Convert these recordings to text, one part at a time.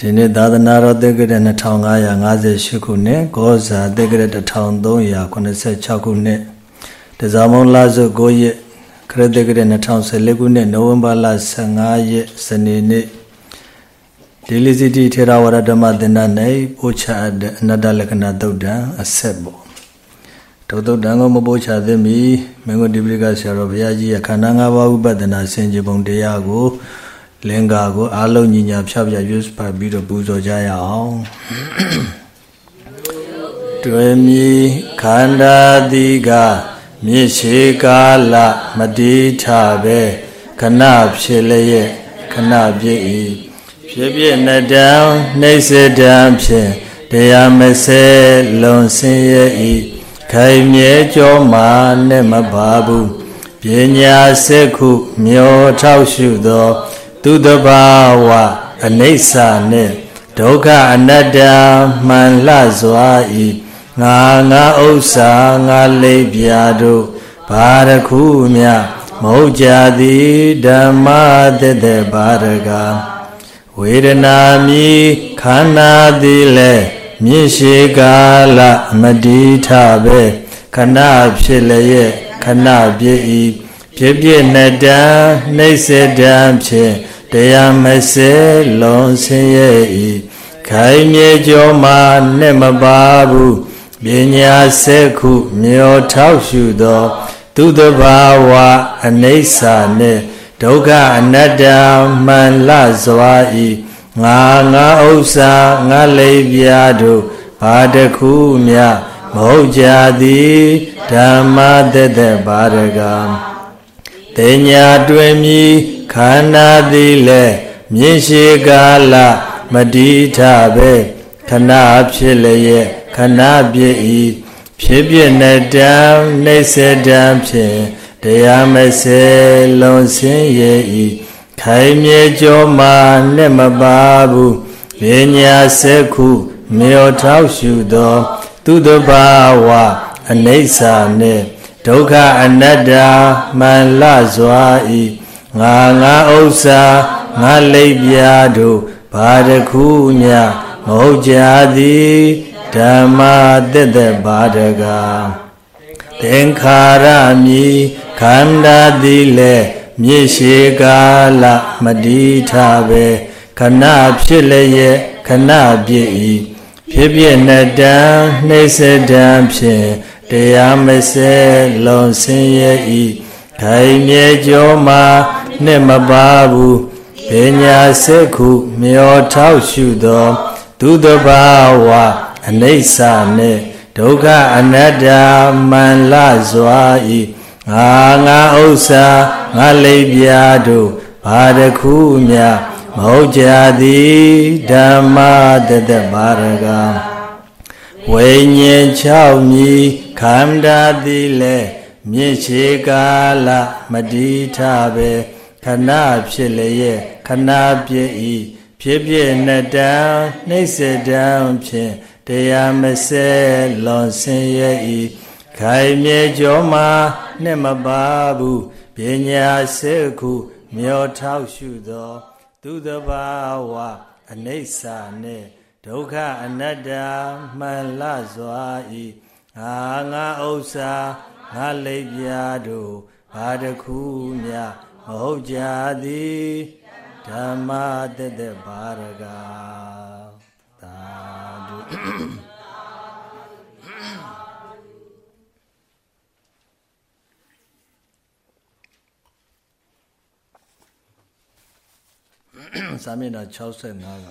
ဒီနေ့သာသနာတော်တက္ကရာ2558ခုနှစ်ဂောဇာတက္ကရာ1386ခုနှစ်တဇာမုံလစု9ရက်ခရစ်တက္ကရာ2014ခုနှစ်နိုဝင်ဘာလ15ရက်စနေနေ့ဒီလီစီတီထေရဝါဒဓမ္မသင်္ဍ၌ပို့ချအပ်တဲ့အနတ္တလက္ခဏာသုတ်တံအဆက်ပေါ့ဒုသုတ်တံကိုမပို့ချသင့်မီမင်းကိုဒီပရိကဆရာတော်ဘုရားကြီးရဲ့ခန္ဓာ၅ပါးဥပဒနာဆင်ခြင်ပုံတရားကို လင်္ကာကိုအားလုံးညီညာဖြောက်ပြရွတ်ပတ်ပြီးတော့ပူဇော်ကြရအောင်တွေ့မြီခန္ဓာတိကမြေရှိကာလမတိထပဲခဏဖြစ်လျက်ခဏပြည့်ဤဖြစ်ပြည့်နတံနှိစ္စတံဖြင့်တရားမစဲလွန်ဆင်းရဲ့ဤခိုင်မြဲကြောမာနဲ့မပါဘူးပညာစက်ခုမျောထောက်ရှုသော သူတဘာဝအနိစ္စနှင့်ဒုက္ခအနတ္တမှန်လှစွာဤငါငါဥစ္စာငါလိပ်ပြာတို့ဘာရခုမြမဟုတ်ကြသည်ဓမ္မတသက်ဘာရကဝေဒနာမြီခန္ဓာသည်လဲမြင့်ရှိကာလမတိထပဲခဏဖြစ်လျက်ခဏပြည့်ဤဖြစ်ပြနှစ်တန်းနှိမ့်စတန်းဖြင့် တရားမစဲလွန်ဆင်းရဲ့ဤခိုင်မြေကျော်မှာနဲ့မပါဘူးပညာစက်ခုမျောထောက်ရှုသော သူတဘာဝအနိစ္စနှင့်ဒုက္ခအနတ္တမှန်လစွာဤငါငါဥစ္စာငါလိပ်ပြာတို့ဘာတခုမြမဟုတ်ကြသည်ဓမ္မတသက်ဘာရကတင်ညာတွင်မြည် ခန္ဓာသည်လဲမြင့်ရှိကာလမတိထပဲခဏဖြစ်လျက်ခဏပြည့်ဤဖြစ်ပြနဲ့တံနှိစ္စတံဖြင့်တရားမစဲလွန်ဆင်းရဲ့ဤခိုင်မြေကြောမှာနဲ့မပါဘူးပညာစက်ခုမြောထောက်ရှုသော သူတဘာဝအနိစ္စနှင့်ဒုက္ခအနတ္တမှန်လစွာဤ ငါငါဥစ္စာငါလိပ်ပြာတို့ဘာတခုမြမဟုတ်ကြသည်ဓမ္မတက်တဲ့ဘာတကသင်္ခါရမီခန္ဓာသည်လေမြေရှိကာလမတိထပဲခဏဖြစ်လျက်ခဏပြည့်ဤဖြစ်ပြနှစ်တန်းနှိစ္စတန်းဖြင့်တရားမစဲလွန်ဆင်းရဲ့ဤခိုင်မြဲကြောမှာ နဲ့မပါဘူးပညာစက်ခုမျောထောက်ရှုသောသူတဘာဝအနိစ္စနှင့်ဒုက္ခအနတ္တမှန်လစွာဤငါငါဥစ္စာငါလိပ်ပြာတို့ဘာတခုမြမဟုတ်ကြသည်ဓမ္မတတဘာရကဝိညာဉ်6မြည်ခန္ဓာသည်လဲမြင့်ရှိကာလမတိထပဲ ခဏဖြစ်လျက်ခဏပြည့်ဤဖြစ်ပြနှစ်တန်းနှိစ္စတန်းဖြင့်တရားမစဲလွန်ဆင်းရဲ့ဤခိုင်မြေကျော်မှာနဲ့မပါဘူးပညာစေခုမျောထောက်ရှုသော သူတဘာဝအနိစ္စနှင့်ဒုက္ခအနတ္တမှန်လစွာဤငါငါဥစ္စာငါလိပ်ပြာတို့ဘာတခုမြ မဟုတ်ကြသည်ဓမ္မတသက်ဘာရကသာဓုစာမျက်နှာ65က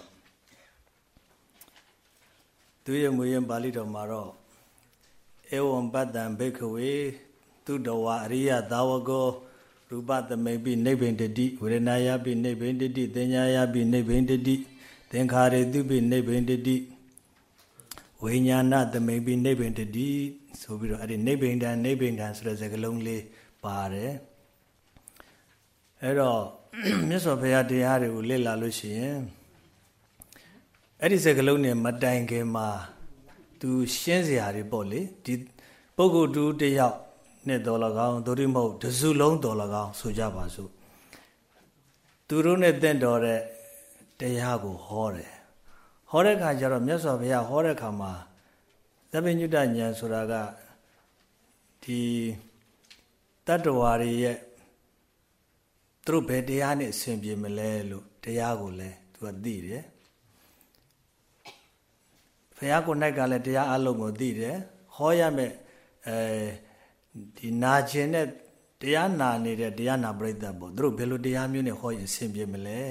သူရဲ့မူရင်ပါဠိတော်မှာတော့ဧဝံပတ္တံဘိက္ခဝေသူတဝအရိယသာဝကော ရူပသမိန်ပိနိဗ္ဗိန္တတိဝေဒနာယပိနိဗ္ဗိန္တတိသင်ညာယပိနိဗ္ဗိန္တတိသင်္ခါရေတုပိနိဗ္ဗိန္တတိဝိညာဏသမိန်ပိနိဗ္ဗိန္တတိဆိုပြီးတော့အဲ့ဒီနိဗ္ဗိန္ဒံနိဗ္ဗိန္ဒံဆိုတဲ့စကားလုံးလေးပါတယ်အဲ့တော့မြတ်စွာဘုရားတရားတွေကိုလေ့လာလို့ရှိရင်အဲ့ဒီစကားလုံးနဲ့မတိုင်ခင်မှာသူရှင်းစရာတွေပေါ့လေဒီပုဂ္ဂိုလ်တူတယောက် နဲ့တော်လကောင်းဒိုရိမဟုတ်တစုလုံးတော်လကောင်းဆိုကြပါစို့သူတို့နဲ့တင့်တော်တဲ့တရားကိုဟောတယ်ဟောတဲ့ခါကျတော့မြတ်စွာဘုရားဟောတဲ့ခါမှာသဗ္ဗညုတဉာဏ်ဆိုတာကဒီတတ္တဝါတွေရဲ့သူတို့ဘယ်တရားနဲ့အဆင်ပြေမလဲလို့တရားကိုလည်းသူကသိတယ်ဘုရားကို၌ကလည်းတရားအလုံးကိုသိတယ်ဟောရမယ်အဲ ဒီနာခြင်းနဲ့တရားနာနေတဲ့တရားနာပရိသတ်ပေါ့သူတို့ဘယ်လိုတရားမျိုးနဲ့ဟောရင်အဆင်ပြေမလဲ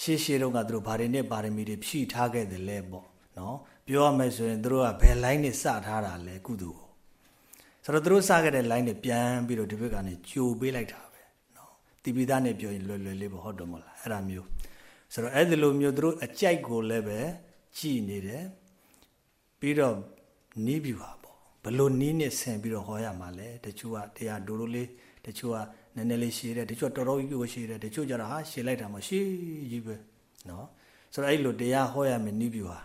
ရှေးရှေးတုန်းကသူတို့ဘာတွေနဲ့ပါရမီတွေဖြည့်ထားခဲ့တယ်လဲပေါ့နော်ပြောရမယ်ဆိုရင်သူတို့ကဘယ် line နဲ့စထားတာလဲကုသိုလ်ကိုဆိုတော့သူတို့စခဲ့တဲ့ line နဲ့ပြန်ပြီးတော့ဒီဘက်ကနေကြိုပေးလိုက်တာပဲနော်တိပိသားနဲ့ပြောရင်လွယ်လွယ်လေးပေါ့ဟုတ်တယ်မဟုတ်လားအဲ့ဒါမျိုးဆိုတော့အဲ့ဒီလိုမျိုးသူတို့အကြိုက်ကိုလည်းပဲကြည်နေတယ်ပြီးတော့နီးပြပါပေါ့ ဘလို့နီးနဲ့ဆင်ပြီးတော့ဟောရမှာလဲတချို့ကတရားဒိုလိုလေးတချို့ကနည်းနည်းလေးရှည်တယ်တချို့တော်တော်ကြီးကိုရှည်တယ်တချို့ကျတော့ဟာရှည်လိုက်တာမှရှည်ကြီးပဲနော်ဆိုတော့အဲ့လိုတရားဟောရမယ်နီးပြပါ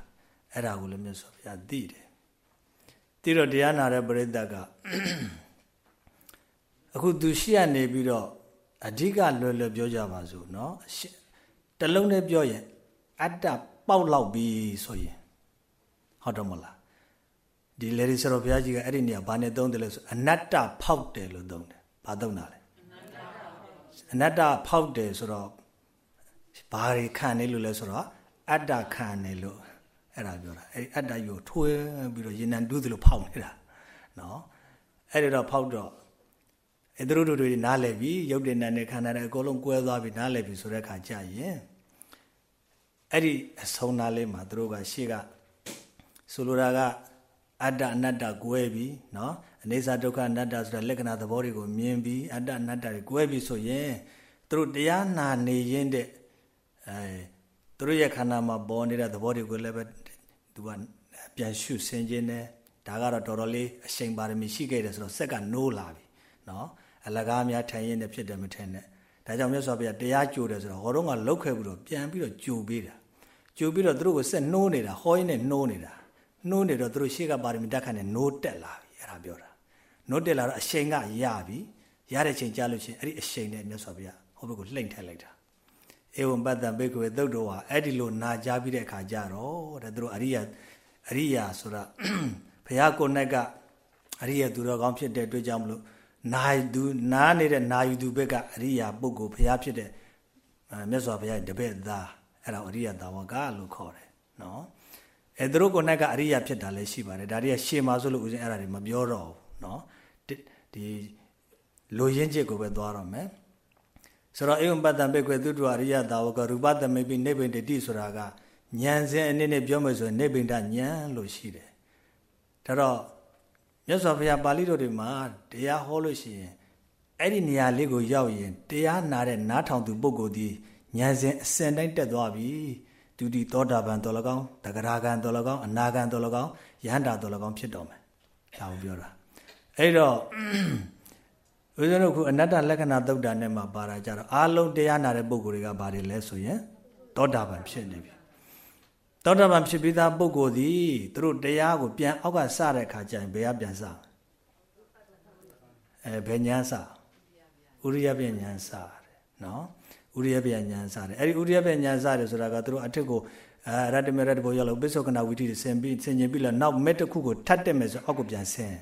အဲ့ဒါကိုလည်းမြတ်စွာဘုရားသိတယ်သိတော့တရားနာတဲ့ပရိသတ်ကအခုသူရှိရနေပြီးတော့အဓိကလွယ်လွယ်ပြောကြပါစို့เนาะတလုံးနဲ့ပြောရင်အတ္တပေါက်လောက်ပြီဆိုရင်ဟုတ်တော့မလား ဒီလေရီဆရာဘုရားကြီးကအဲ့ဒီနေရာဘာနဲ့သုံးတယ်လဲဆိုအနတ္တဖောက်တယ်လို့သုံးတယ်ဘာသုံးတာလဲအနတ္တဖောက်တယ်ဆိုတော့ဘာတွေခံနေလို့လဲဆိုတော့အတ္တခံနေလို့အဲ့ဒါပြောတာအဲ့ဒီအတ္တယူထွေးပြီးတော့ရေနံတူးသလိုဖောက်နေတာနော်အဲ့ဒီတော့ဖောက်တော့အဲ့တို့တို့တွေနားလည်ပြီရုပ်တည်နေတဲ့ခန္ဓာတွေအကုန်လုံးကွဲသွားပြီနားလည်ပြီဆိုတဲ့အခါကြာရင်အဲ့ဒီအဆုံးသားလေးမှာတို့ကရှေ့ကဆိုလိုတာက အတ္တအနတ္တကွဲပြီနော်အနေစာဒုက္ခအနတ္တဆိုတဲ့လက္ခဏာသဘောတွေကိုမြင်ပြီးအတ္တအနတ္တတွေကွဲပြီဆိုရင်တို့တရားနာနေရင်တဲ့အဲတို့ရဲ့ခန္ဓာမှာပေါ်နေတဲ့သဘောတွေကိုလည်းပဲသူကပြန်ရှုဆင်ခြင်းနဲ့ဒါကတော့တော်တော်လေးအရှိန်ပါရမီရှိခဲ့တယ်ဆိုတော့စက်ကနိုးလာပြီနော်အလကားများထိုင်ရင်လည်းဖြစ်တယ်မထင်နဲ့ဒါကြောင့်မြတ်စွာဘုရားတရားကြိုတယ်ဆိုတော့ဟောတော့ကလောက်ခဲ့ပြီးတော့ပြန်ပြီးတော့ကြိုပေးတာကြိုပြီးတော့သူတို့ကိုဆက်နှိုးနေတာဟောရင်းနဲ့နှိုးနေတာ နှိုးနေတော့သူတို့ရှေ့ကပါရမီတက်ခန့်နဲ့နိုးတက်လာပြီအဲ့ဒါပြောတာနိုးတက်လာတော့အရှိန်ကရပြီရတဲ့ချိန်ကြာလို့ရှိရင်အဲ့ဒီအရှိန်နဲ့မြတ်စွာဘုရားဟောဘက်ကိုလှိမ့်ထည့်လိုက်တာဧဝံပတ္တံဘိက္ခဝေသုတ်တော်ဟာအဲ့ဒီလိုနာကြားပြီးတဲ့အခါကျတော့တဲ့သူတို့အရိယာအရိယာဆိုတာဘုရားကိုယ်၌ကအရိယာသူတော်ကောင်းဖြစ်တဲ့အတွက်ကြောင့်မလို့နာယူနားနေတဲ့နာယူသူဘက်ကအရိယာပုဂ္ဂိုလ်ဘုရားဖြစ်တဲ့မြတ်စွာဘုရားတပည့်သားအဲ့ဒါအရိယာတာဝကလို့ခေါ်တယ်နော် အဲသူတို့ကိုယ်၌ကအရိယာဖြစ်တာလည်းရှိပါတယ်ဒါတွေကရှေ့မှာဆိုလို့ဦးဇင်းအဲ့ဒါတွေမပြောတော့ဘူးနော်ဒီလိုရင်းချက်ကိုပဲသွားတော့မယ်ဆိုတော့အေဝံပတ္တံဘေကွေသုတ္တအရိယတာဝကရူပတမေပိနိဗ္ဗိတတိဆိုတာကဉာဏ်စဉ်အနည်းနဲ့ပြောမယ်ဆိုရင်နိဗ္ဗိတဉာဏ်လို့ရှိတယ်ဒါတော့မြတ်စွာဘုရားပါဠိတော်တွေမှာတရားဟောလို့ရှိရင်အဲ့ဒီနေရာလေးကိုရောက်ရင်တရားနာတဲ့နားထောင်သူပုဂ္ဂိုလ်ဒီဉာဏ်စဉ်အစဉ်တိုင်းတက်သွားပြီ ဒုတိသောတာပန်တော်၎င်းတဂရဂံတော်၎င်းအနာဂံတော်၎င်းယဟန္တာတော်၎င်းဖြစ်တော်မယ်ဒါကိုပြောတာအဲ့တော့ဦးဇင်းတို့ခုအနတ္တလက္ခဏာသုတ်တာနဲ့မှပါတာကြတော့အာလုံးတရားနာတဲ့ပုဂ္ဂိုလ်တွေကဘာတွေလဲဆိုရင်သောတာပန်ဖြစ်နေပြီသောတာပန်ဖြစ်ပြီးသားပုဂ္ဂိုလ်သည်သူတို့တရားကိုပြန်အောက်ကစတဲ့ခါကျရင်ဘယ်ကပြန်စအဲဘယ်ညာစဥရိယပြညာစတယ်နော် ဥရိယပြညာစတယ်အဲ့ဒီဥရိယပြညာစတယ်ဆိုတာကသူတို့အထက်ကိုအဲရတ္တမေရတ္တဘောရောက်လို့ပိဿကနာဝိတိဆင်ပြီးဆင်ကျင်ပြီးလာနောက်မက်တစ်ခုကိုထတ်တက်မယ်ဆိုအောက်ကိုပြန်ဆင်း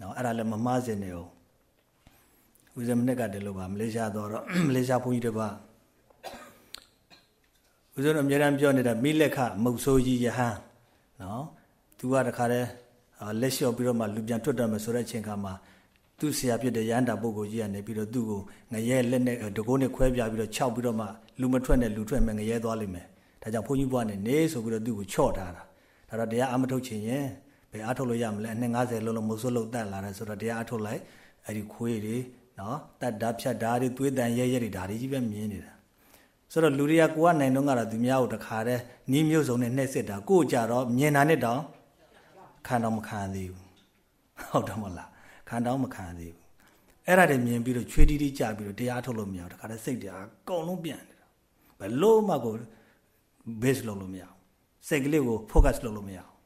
နော်အဲ့ဒါလည်းမမှားစင်နေအောင်ဦးဇမနက်ကတည်းလို့ပါမလေးရှားတော့မလေးရှားဘုန်းကြီးတွေပါဦးဇင်းတို့အများအားပြောနေတာမိလက်ခမုတ်ဆိုးကြီးယဟန်နော်သူကတခါတည်းလက်လျှော့ပြီးတော့မှလူပြန်ထွက်တယ်မယ်ဆိုတဲ့အချိန်ခါမှာ သူ့ဆရာဖြစ်တဲ့ရဟန္တာပုဂ္ဂိုလ်ကြီးကနေပြီးတော့သူ့ကိုငရဲလက်နဲ့တကိုးနဲ့ခွဲပြပြီးတော့ခြောက်ပြီးတော့မှလူမထွက်နဲ့လူထွက်မယ်ငရဲသွားလိမ့်မယ်ဒါကြောင့်ဘုန်းကြီးဘွားနဲ့နေဆိုပြီးတော့သူ့ကိုချော့ထားတာဒါတော့တရားအမထုတ်ချင်ရင်ဘယ်အထုတ်လို့ရမလဲအနှစ်90လုံးလုံးမုတ်ဆိုးလို့တတ်လာတယ်ဆိုတော့တရားအထုတ်လိုက်အဲ့ဒီခွေးတွေနော်တတ်တာဖြတ်တာတွေသွေးတန်ရဲရဲတွေဒါတွေကြီးပဲမြင်နေတာဆိုတော့လူတွေကကိုကနိုင်တော့ကတော့သူများကိုတခါတည်းနီးမျိုးစုံနဲ့နှိမ့်စစ်တာကိုကြတော့မြင်တာနဲ့တောင်ခံတော့မခံသေးဘူးဟုတ်တယ်မလား ခံတော့မခံသေးဘူးအဲ့ဒါတွေမြင်ပြီးတော့ချွေးတီးတီးကြပြီးတော့တရားထုတ်လို့မရဘူးတခါတည်းစိတ်တရားအကုန်လုံးပြန်နေတာဘယ်လို့မှကို base လုပ်လို့မရဘူးစိတ်ကလေးကို focus လုပ်လို့မရဘူး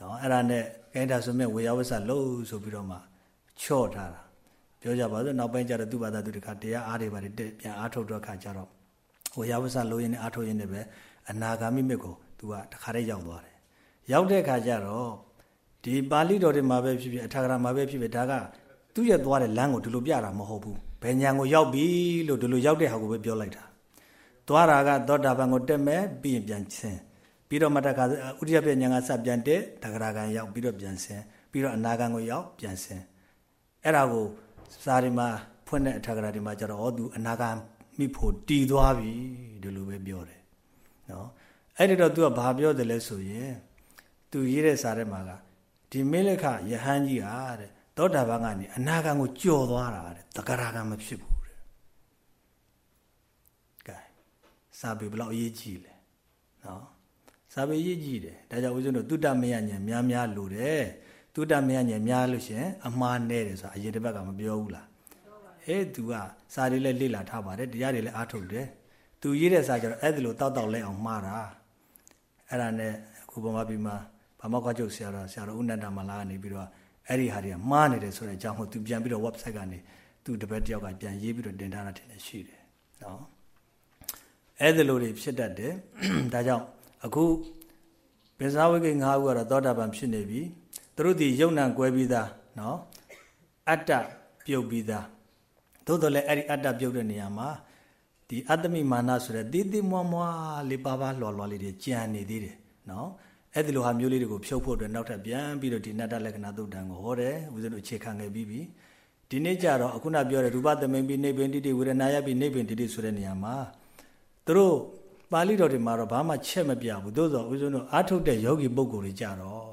နော်အဲ့ဒါနဲ့ကိန်းတာဆိုမဲ့ဝေယဝဆလို့ဆိုပြီးတော့မှချော့ထားတာပြောကြပါစို့နောက်ပိုင်းကျတော့သူ့ဘာသာသူတခါတရားအားတွေပါတယ်ပြန်အားထုတ်တော့ခါကျတော့ဟိုရဝဆလိုရင်းနဲ့အားထုတ်ရင်းနဲ့ပဲအနာဂါမိမြစ်ကို तू ကတခါတည်းရောက်သွားတယ်ရောက်တဲ့ခါကျတော့ ဒီပါဠိတော်တွေမှာပဲဖြစ်ဖြစ်အထာဂရမှာပဲဖြစ်ဖြစ်ဒါကသူ့ရဲ့သွားတဲ့လမ်းကိုဒီလိုပြတာမဟုတ်ဘူးဘယ်ညာကိုရောက်ပြီလို့ဒီလိုရောက်တဲ့ဟာကိုပဲပြောလိုက်တာသွားတာကသောတာပန်ကိုတက်မယ်ပြီးရင်ပြန်ဆင်းပြီးတော့မတခါဥဒိယပြညာကစပြန်တဲ့တဂရကံရောက်ပြီးတော့ပြန်ဆင်းပြီးတော့အနာဂံကိုရောက်ပြန်ဆင်းအဲ့ဒါကိုစာရီမှာဖွင့်တဲ့အထာဂရတွေမှာကျတော့ဟောသူအနာဂံမိဖို့တည်သွားပြီဒီလိုပဲပြောတယ်နော်အဲ့ဒီတော့သူကဘာပြောတယ်လဲဆိုရင်သူရေးတဲ့စာထဲမှာက ဒီမေလခယဟန်ကြီးဟာတဲ့သောတာပန်ကနေအနာဂံကိုကြော်သွားတာတဲ့တဂရကံမဖြစ်ဘူးတဲ့ကဲစာပေဘယ်လောက်အရေးကြီးလဲနော်စာပေရေးကြည့်တယ်ဒါကြောင့်ဦးဇင်းတို့တုတ္တမယဉာဏ်များများလို့တယ်တုတ္တမယဉာဏ်များလို့ရှင်အမှားနဲ့တယ်ဆိုတာအရင်တစ်ပတ်ကမပြောဘူးလားအေး तू ကစာတွေလည်းလေ့လာထားပါတယ်တရားတွေလည်းအားထုတ်တယ် तू ရေးတဲ့စာကျတော့အဲ့ဒီလိုတောက်တောက်လဲအောင်မှားတာအဲ့ဒါနဲ့အခုဗမာပြည်မှာ ဗမာခွားချုပ်ဆရာတော်ဆရာတော်ဦးနန္ဒမလာကနေပြီးတော့အဲ့ဒီဟာတွေကမှားနေတယ်ဆိုတဲ့အကြောင်းကို तू ပြန်ပြီးတော့ website ကနေ तू တပတ်တယောက်ကပြန်ရေးပြီးတော့တင်ထားတာတင်နေရှိတယ်နော်အဲ့ဒီလိုတွေဖြစ်တတ်တယ်ဒါကြောင့်အခုပင်စားဝိကိ၅ခုကတော့သောတာပန်ဖြစ်နေပြီသူတို့ဒီယုံ nant ကွဲပြီးသားနော်အတ္တပြုတ်ပြီးသားသို့တော်လည်းအဲ့ဒီအတ္တပြုတ်တဲ့နေရာမှာဒီအတ္တမိမာနဆိုတဲ့တိတိမွားမွားလေးပါးပါးလွှာလွှာလေးတွေကြံနေသေးတယ်နော် အဲ့ဒီလိုဟာမျိုးလေးတွေကိုဖြုတ်ဖို့အတွက်နောက်ထပ်ပြန်ပြီးတော့ဒီနတ္တလက္ခဏာသုတ်တံကိုဟောတယ်ဦးဇင်းတို့အခြေခံခဲ့ပြီးပြီဒီနေ့ကျတော့အခုနပြောတဲ့ရူပသမိန်ပြီးနေပင်တိတိဝေဒနာယပြီးနေပင်တိတိဆိုတဲ့နေရာမှာသူတို့ပါဠိတော်တွေမှာတော့ဘာမှချက်မပြဘူးသို့သောဦးဇင်းတို့အာထုတ်တဲ့ယောဂီပုဂ္ဂိုလ်တွေကြတော့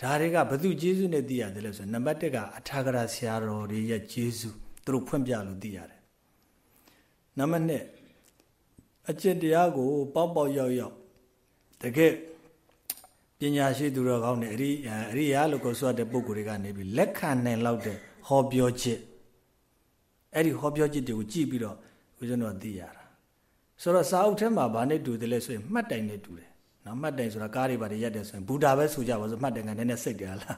ဒါတွေကဘသူကျေးဇူးနဲ့သိရတယ်လဲဆိုနံပါတ်1ကအထာဂရဆရာတော်တွေရဲ့ကျေးဇူးသူတို့ဖွင့်ပြလို့သိရတယ်နံပါတ်2အကျင့်တရားကို ပေါက်ပေါက်ရောက်ရောက်တကယ် ပညာရှိသူတော်ကောင်းနဲ့အရိအရိယာလို့ကိုဆိုတဲ့ပုဂ္ဂိုလ်တွေကနေပြီးလက်ခံနိုင်လောက်တဲ့ဟောပြောချက်အဲ့ဒီဟောပြောချက်တွေကိုကြည့်ပြီးတော့ဦးဇင်းတို့သိရတာဆိုတော့စာအုပ်ထဲမှာဘာနဲ့တူတယ်လဲဆိုရင်မှတ်တိုင်နဲ့တူတယ်နော်မှတ်တိုင်ဆိုတာကားတွေဘာတွေရက်တယ်ဆိုရင်ဘူတာပဲဆိုကြပါစို့မှတ်တိုင်ကနည်းနည်းစိတ်တယ်လား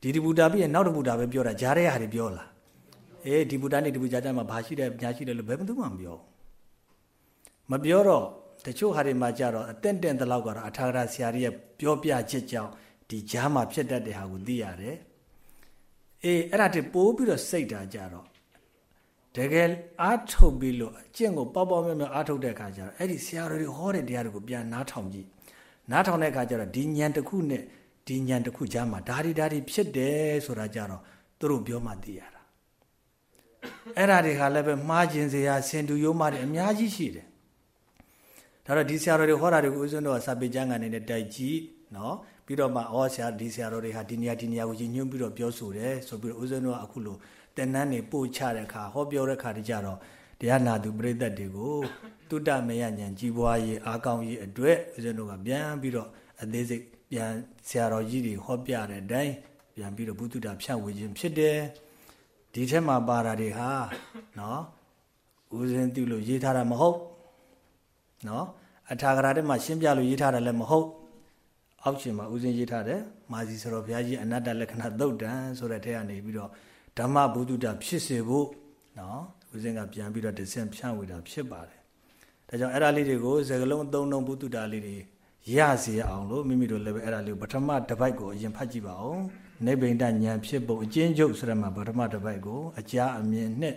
ဒီဒီဘူတာပြီးရင်နောက်တစ်ဘူတာပဲပြောတာဂျားတဲ့ဟာတွေပြောလားအေးဒီဘူတာနဲ့ဒီဘူဂျာတဲ့မှာဘာရှိတယ်ညာရှိတယ်လို့ဘယ်မှမပြောမပြောတော့ တချို့ဟာတွေမှာကြတော့အတင့်တင့်တလောက်ကတော့အထာဂရဆရာကြီးရဲ့ပြောပြချက်ကြောင့်ဒီဂျားမှာဖြစ်တတ်တဲ့ဟာကိုသိရတယ်အေးအဲ့ဒါတည်းပိုးပြီးတော့စိတ်တာကြတော့တကယ်အားထုတ်ပြီးလို့အကျင့်ကိုပေါက်ပေါက်မြတ်မြတ်အားထုတ်တဲ့အခါကျတော့အဲ့ဒီဆရာတော်တွေဟောတဲ့တရားတွေကိုပြန်နားထောင်ကြည့်နားထောင်တဲ့အခါကျတော့ဒီဉာဏ်တစ်ခုနဲ့ဒီဉာဏ်တစ်ခုကြားမှာဓာရီဓာရီဖြစ်တယ်ဆိုတာကြတော့သူတို့ပြောမှသိရတာအဲ့ဓာတွေခါလည်းပဲမှားခြင်းစရာစင်တူရိုးမှတွေအများကြီးရှိတယ် ဒါတော့ဒီဆရာတော်တွေဟောတာတွေကိုဦးဇင်းတို့ကစာပေကျမ်းကနေနဲ့တိုက်ကြည့်နော်ပြီးတော့မှဩဆရာဒီဆရာတော်တွေဟာဒီနေရာဒီနေရာကိုညွှန်းပြီးတော့ပြောဆိုတယ်ဆိုပြီးတော့ဦးဇင်းတို့ကအခုလို့တင်နန်းနေပို့ချတဲ့အခါဟောပြောတဲ့အခါတကြတော့တရားနာသူပြိသက်တွေကိုတုတ္တမယဉဏ်ကြီးပွားရေးအားကောင်းရေးအတွက်ဦးဇင်းတို့ကပြန်ပြီးတော့အသေးစိတ်ပြန်ဆရာတော်ကြီးတွေဟောပြတဲ့အတိုင်းပြန်ပြီးတော့ဘုသူတ္တဖြန့်ဝေခြင်းဖြစ်တယ်ဒီထက်မှာပါတာတွေဟာနော်ဦးဇင်းပြုလို့ရေးထားတာမဟုတ် နော်အထာဂရတဲ့မှာရှင်းပြလို့ရေးထားတာလည်းမဟုတ်အောက်ရှင်မှာဦးဇင်းရေးထားတယ်မာစီဆိုတော်ဘုရားကြီးအနတ္တလက္ခဏာသုတ်တံဆိုတဲ့ထဲကနေပြီးတော့ဓမ္မဘုဒ္ဓတာဖြစ်စေဖို့နော်ဦးဇင်းကပြန်ပြီးတော့တဆင့်ဖြန့်ဝေတာဖြစ်ပါတယ်ဒါကြောင့်အဲ့ဒါလေးတွေကိုစကလုံးအသုံးလုံးဘုဒ္ဓတာလေးတွေရစေအောင်လို့မိမိတို့လည်းပဲအဲ့ဒါလေးကိုပထမတစ်ပိုက်ကိုအရင်ဖတ်ကြည့်ပါဦးနိဗ္ဗိန္ဒဉာဏ်ဖြစ်ဖို့အကျဉ်းချုပ်ဆိုရမှာပထမတစ်ပိုက်ကိုအကြာအမြင်နဲ့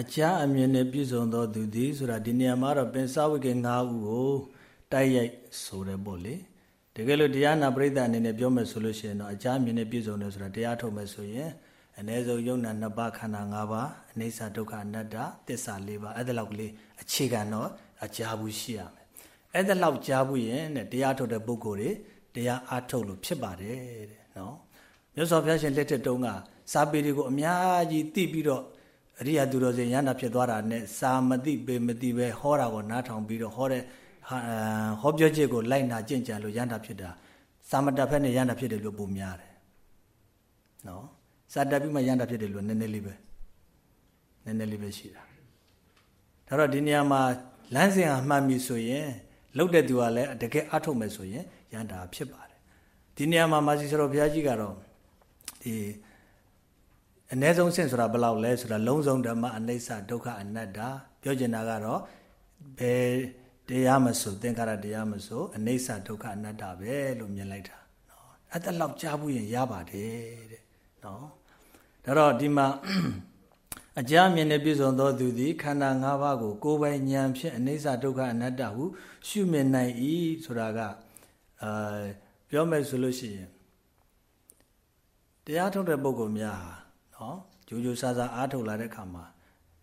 အကြအမြင်နဲ့ပြည့်စုံသောသူသည်ဆိုတာဒီနေရာမှာတော့ပင်စဝိကေ၅ခုကိုတိုက်ရိုက်ဆိုတယ်ပေါ့လေတကယ်လို့တရားနာပရိသတ်အနေနဲ့ပြောမယ်ဆိုလို့ရှိရင်တော့အကြမြင်နဲ့ပြည့်စုံတယ်ဆိုတာတရားထုတ်မယ်ဆိုရင်အ ਨੇ ဆုံးယုံနာနှစ်ပါးခန္ဓာ၅ပါးအနိစ္စဒုက္ခအနတ္တသစ္စာ၄ပါးအဲ့ဒါလောက်ကလေးအခြေခံတော့အကြဘူးရှိရမယ်အဲ့ဒါလောက်ကြားဘူးရင်တဲ့တရားထုတ်တဲ့ပုဂ္ဂိုလ်တွေတရားအားထုတ်လို့ဖြစ်ပါတယ်တဲ့နော်မြတ်စွာဘုရားရှင်လက်ထက်တုန်းက စာပေတွေကိုအများကြီးသိပြီးတော့အရိယာသူတော်စင်ရဟန္တာဖြစ်သွားတာနဲ့စာမသိပေမသိပဲဟောတာကိုနားထောင်ပြီးတော့ဟောတဲ့ဟောပြောချက်ကိုလိုက်နာကျင့်ကြံလို့ရဟန္တာဖြစ်တာစာမတတ်ဖက်နဲ့ရဟန္တာဖြစ်တယ်လို့ပုံများတယ်နော်စာတတ်ပြီးမှရဟန္တာဖြစ်တယ်လို့နည်းနည်းလေးပဲနည်းနည်းလေးပဲရှိတာဒါတော့ဒီနေရာမှာလမ်းစဉ်ဟာမှန်ပြီဆိုရင်လုတ်တဲ့သူကလည်းတကယ်အထုတ်မယ်ဆိုရင်ရဟန္တာဖြစ်ပါတယ်ဒီနေရာမှာမာစီဆရာတော်ဘုရားကြီးကတော့ဒီ အ ਨੇ ဆုံးဆင့်ဆိုတာဘယ်လောက်လဲဆိုတာလုံးစုံဓမ္မအနိစ္စဒုက္ခအနတ္တပြောချင်တာကတော့ဘယ်တရားမဆိုသင်္ခါရတရားမဆိုအနိစ္စဒုက္ခအနတ္တပဲလို့မြင်လိုက်တာနော်အဲ့ဒါလောက်ကြားဘူးရင်ရပါတယ်တဲ့နော်ဒါတော့ဒီမှာအကြမြင်နဲ့ပြည့်စုံသောသူသည်ခန္ဓာ၅ပါးကိုကိုယ်ပိုင်ဉာဏ်ဖြင့်အနိစ္စဒုက္ခအနတ္တဟုရှုမြင်နိုင်၏ဆိုတာကအာပြောမယ်ဆိုလို့ရှိရင်တရားထုတ်တဲ့ပုဂ္ဂိုလ်များဟာ နော်ဂျိုးဂျိုးဆာဆာအားထုတ်လာတဲ့ခါမှာ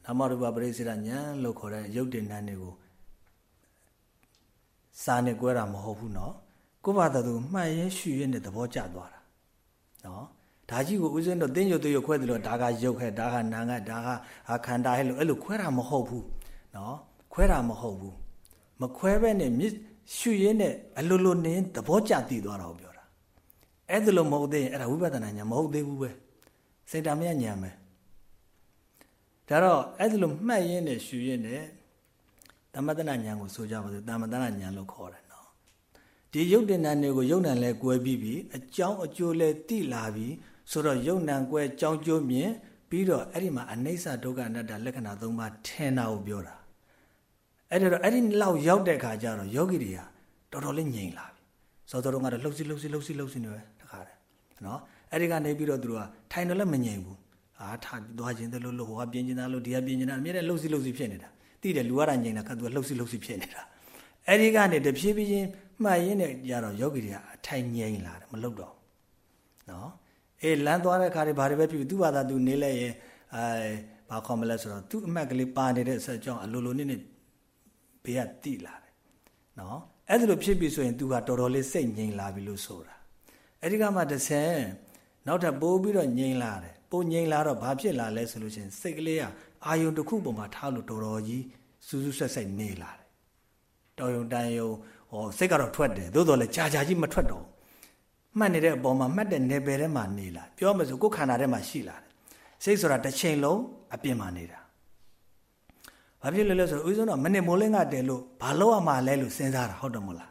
နာမရူပပရိစ္ဆေဒဉာဏ်လို့ခေါ်တဲ့ရုပ်တင်နှန်းတွေကိုစာနဲ့ကွဲတာမဟုတ်ဘူးနော်ကိုယ့်ဘာသာသူမှတ်ရင်ရှုရင်တဲ့သဘောကျသွားတာနော်ဒါကြီးကိုဦးဇင်းတို့တင်းညိုတရွခွဲတယ်လို့ဒါကရုပ်ခဲဒါကနာငါဒါကခန္ဓာဟဲ့လို့အဲ့လိုခွဲတာမဟုတ်ဘူးနော်ခွဲတာမဟုတ်ဘူးမခွဲဘဲနဲ့မြစ်ရှုရင်းနဲ့အလိုလိုနင်းသဘောကျတည်သွားတာကိုပြောတာအဲ့ဒါလို့မဟုတ်သေးရင်အဲ့ဒါဝိပဿနာညာမဟုတ်သေးဘူးပဲ စေတမယညာမယ်ဒါတော့အဲ့ဒါလို့မှတ်ရင်းနဲ့ရှူရင်းနဲ့တမတနာညာကိုဆိုကြပါစို့တမတနာညာလို့ခေါ်တယ်နော်ဒီယုတ်တင်နာတွေကိုယုတ်နံလဲကွဲပြီးပြီအကြောင်းအကျိုးလဲတိလာပြီဆိုတော့ယုတ်နံကွဲကြောင်းကျိုးမြင်ပြီးတော့အဲ့ဒီမှာအနိစ္စဒုက္ခအနတ္တလက္ခဏာ၃ပါးထင်တာကိုပြောတာအဲ့ဒါတော့အဲ့ဒီလောက်ရောက်တဲ့ခါကျတော့ယောဂီတွေကတော်တော်လေးငြိမ်လာပြီစောစောတုန်းကတော့လှုပ်စီလှုပ်စီလှုပ်စီလှုပ်စီနေပဲတခါတည်းနော် အဲ့ဒီကနေပြီးတော့သူတို့ကထိုင်တော့လည်းမငြိမ်ဘူးအာထားသွားခြင်းတလို့လို့ဟိုကပြင်းနေတာလို့ဒီကပြင်းနေတာအမြဲတမ်းလှုပ်စီလှုပ်စီဖြစ်နေတာသိတယ်လူရတာငြိမ်တာကသူကလှုပ်စီလှုပ်စီဖြစ်နေတာအဲ့ဒီကနေတဖြည်းဖြည်းချင်းမှတ်ရင်းနဲ့ကြတော့ယောဂီတွေကအထိုင်ငြိမ်လာတယ်မလှုပ်တော့နော်အေးလမ်းသွားတဲ့ခါတွေဘာတွေပဲဖြစ်ဖြစ်သူ့ဘာသာသူနေလဲရင်အဲဘာခေါ်မလဲဆိုတော့သူ့အမှတ်ကလေးပါနေတဲ့ဆက်ကြောင်းအလိုလိုနည်းနည်းဘေးကတိလာတယ်နော်အဲ့ဒါလိုဖြစ်ပြီဆိုရင် तू ကတော်တော်လေးစိတ်ငြိမ်လာပြီလို့ဆိုတာအဲ့ဒီကမှတစ်ဆယ် နောက်ထပ်ပိုးပြီးတော့ငြိမ်လာတယ်ပိုးငြိမ်လာတော့ဘာဖြစ်လာလဲဆိုလို့ရှိရင်စိတ်ကလေးကအာယုံတစ်ခုပေါ်မှာထားလို့တော်တော်ကြီးစူးစူးဆက်ဆက်နေလာတယ်တော်ယုံတန်ယုံဟောစိတ်ကတော့ထွက်တယ်သို့တော်လည်းကြာကြာကြီးမထွက်တော့မှတ်နေတဲ့အပေါ်မှာမှတ်တဲ့နယ်ပယ်ထဲမှာနေလာပြောမှဆိုကိုယ်ခန္ဓာထဲမှာရှိလာတယ်စိတ်ဆိုတာတစ်ချိန်လုံးအပြင်မှာနေတာဘာဖြစ်လဲလဲဆိုတော့ဦးဇုံတော့မနစ်မိုးလင်းကတဲလို့ဘာလို့ရမှာလဲလို့စဉ်းစားတာဟုတ်တယ်မဟုတ်လား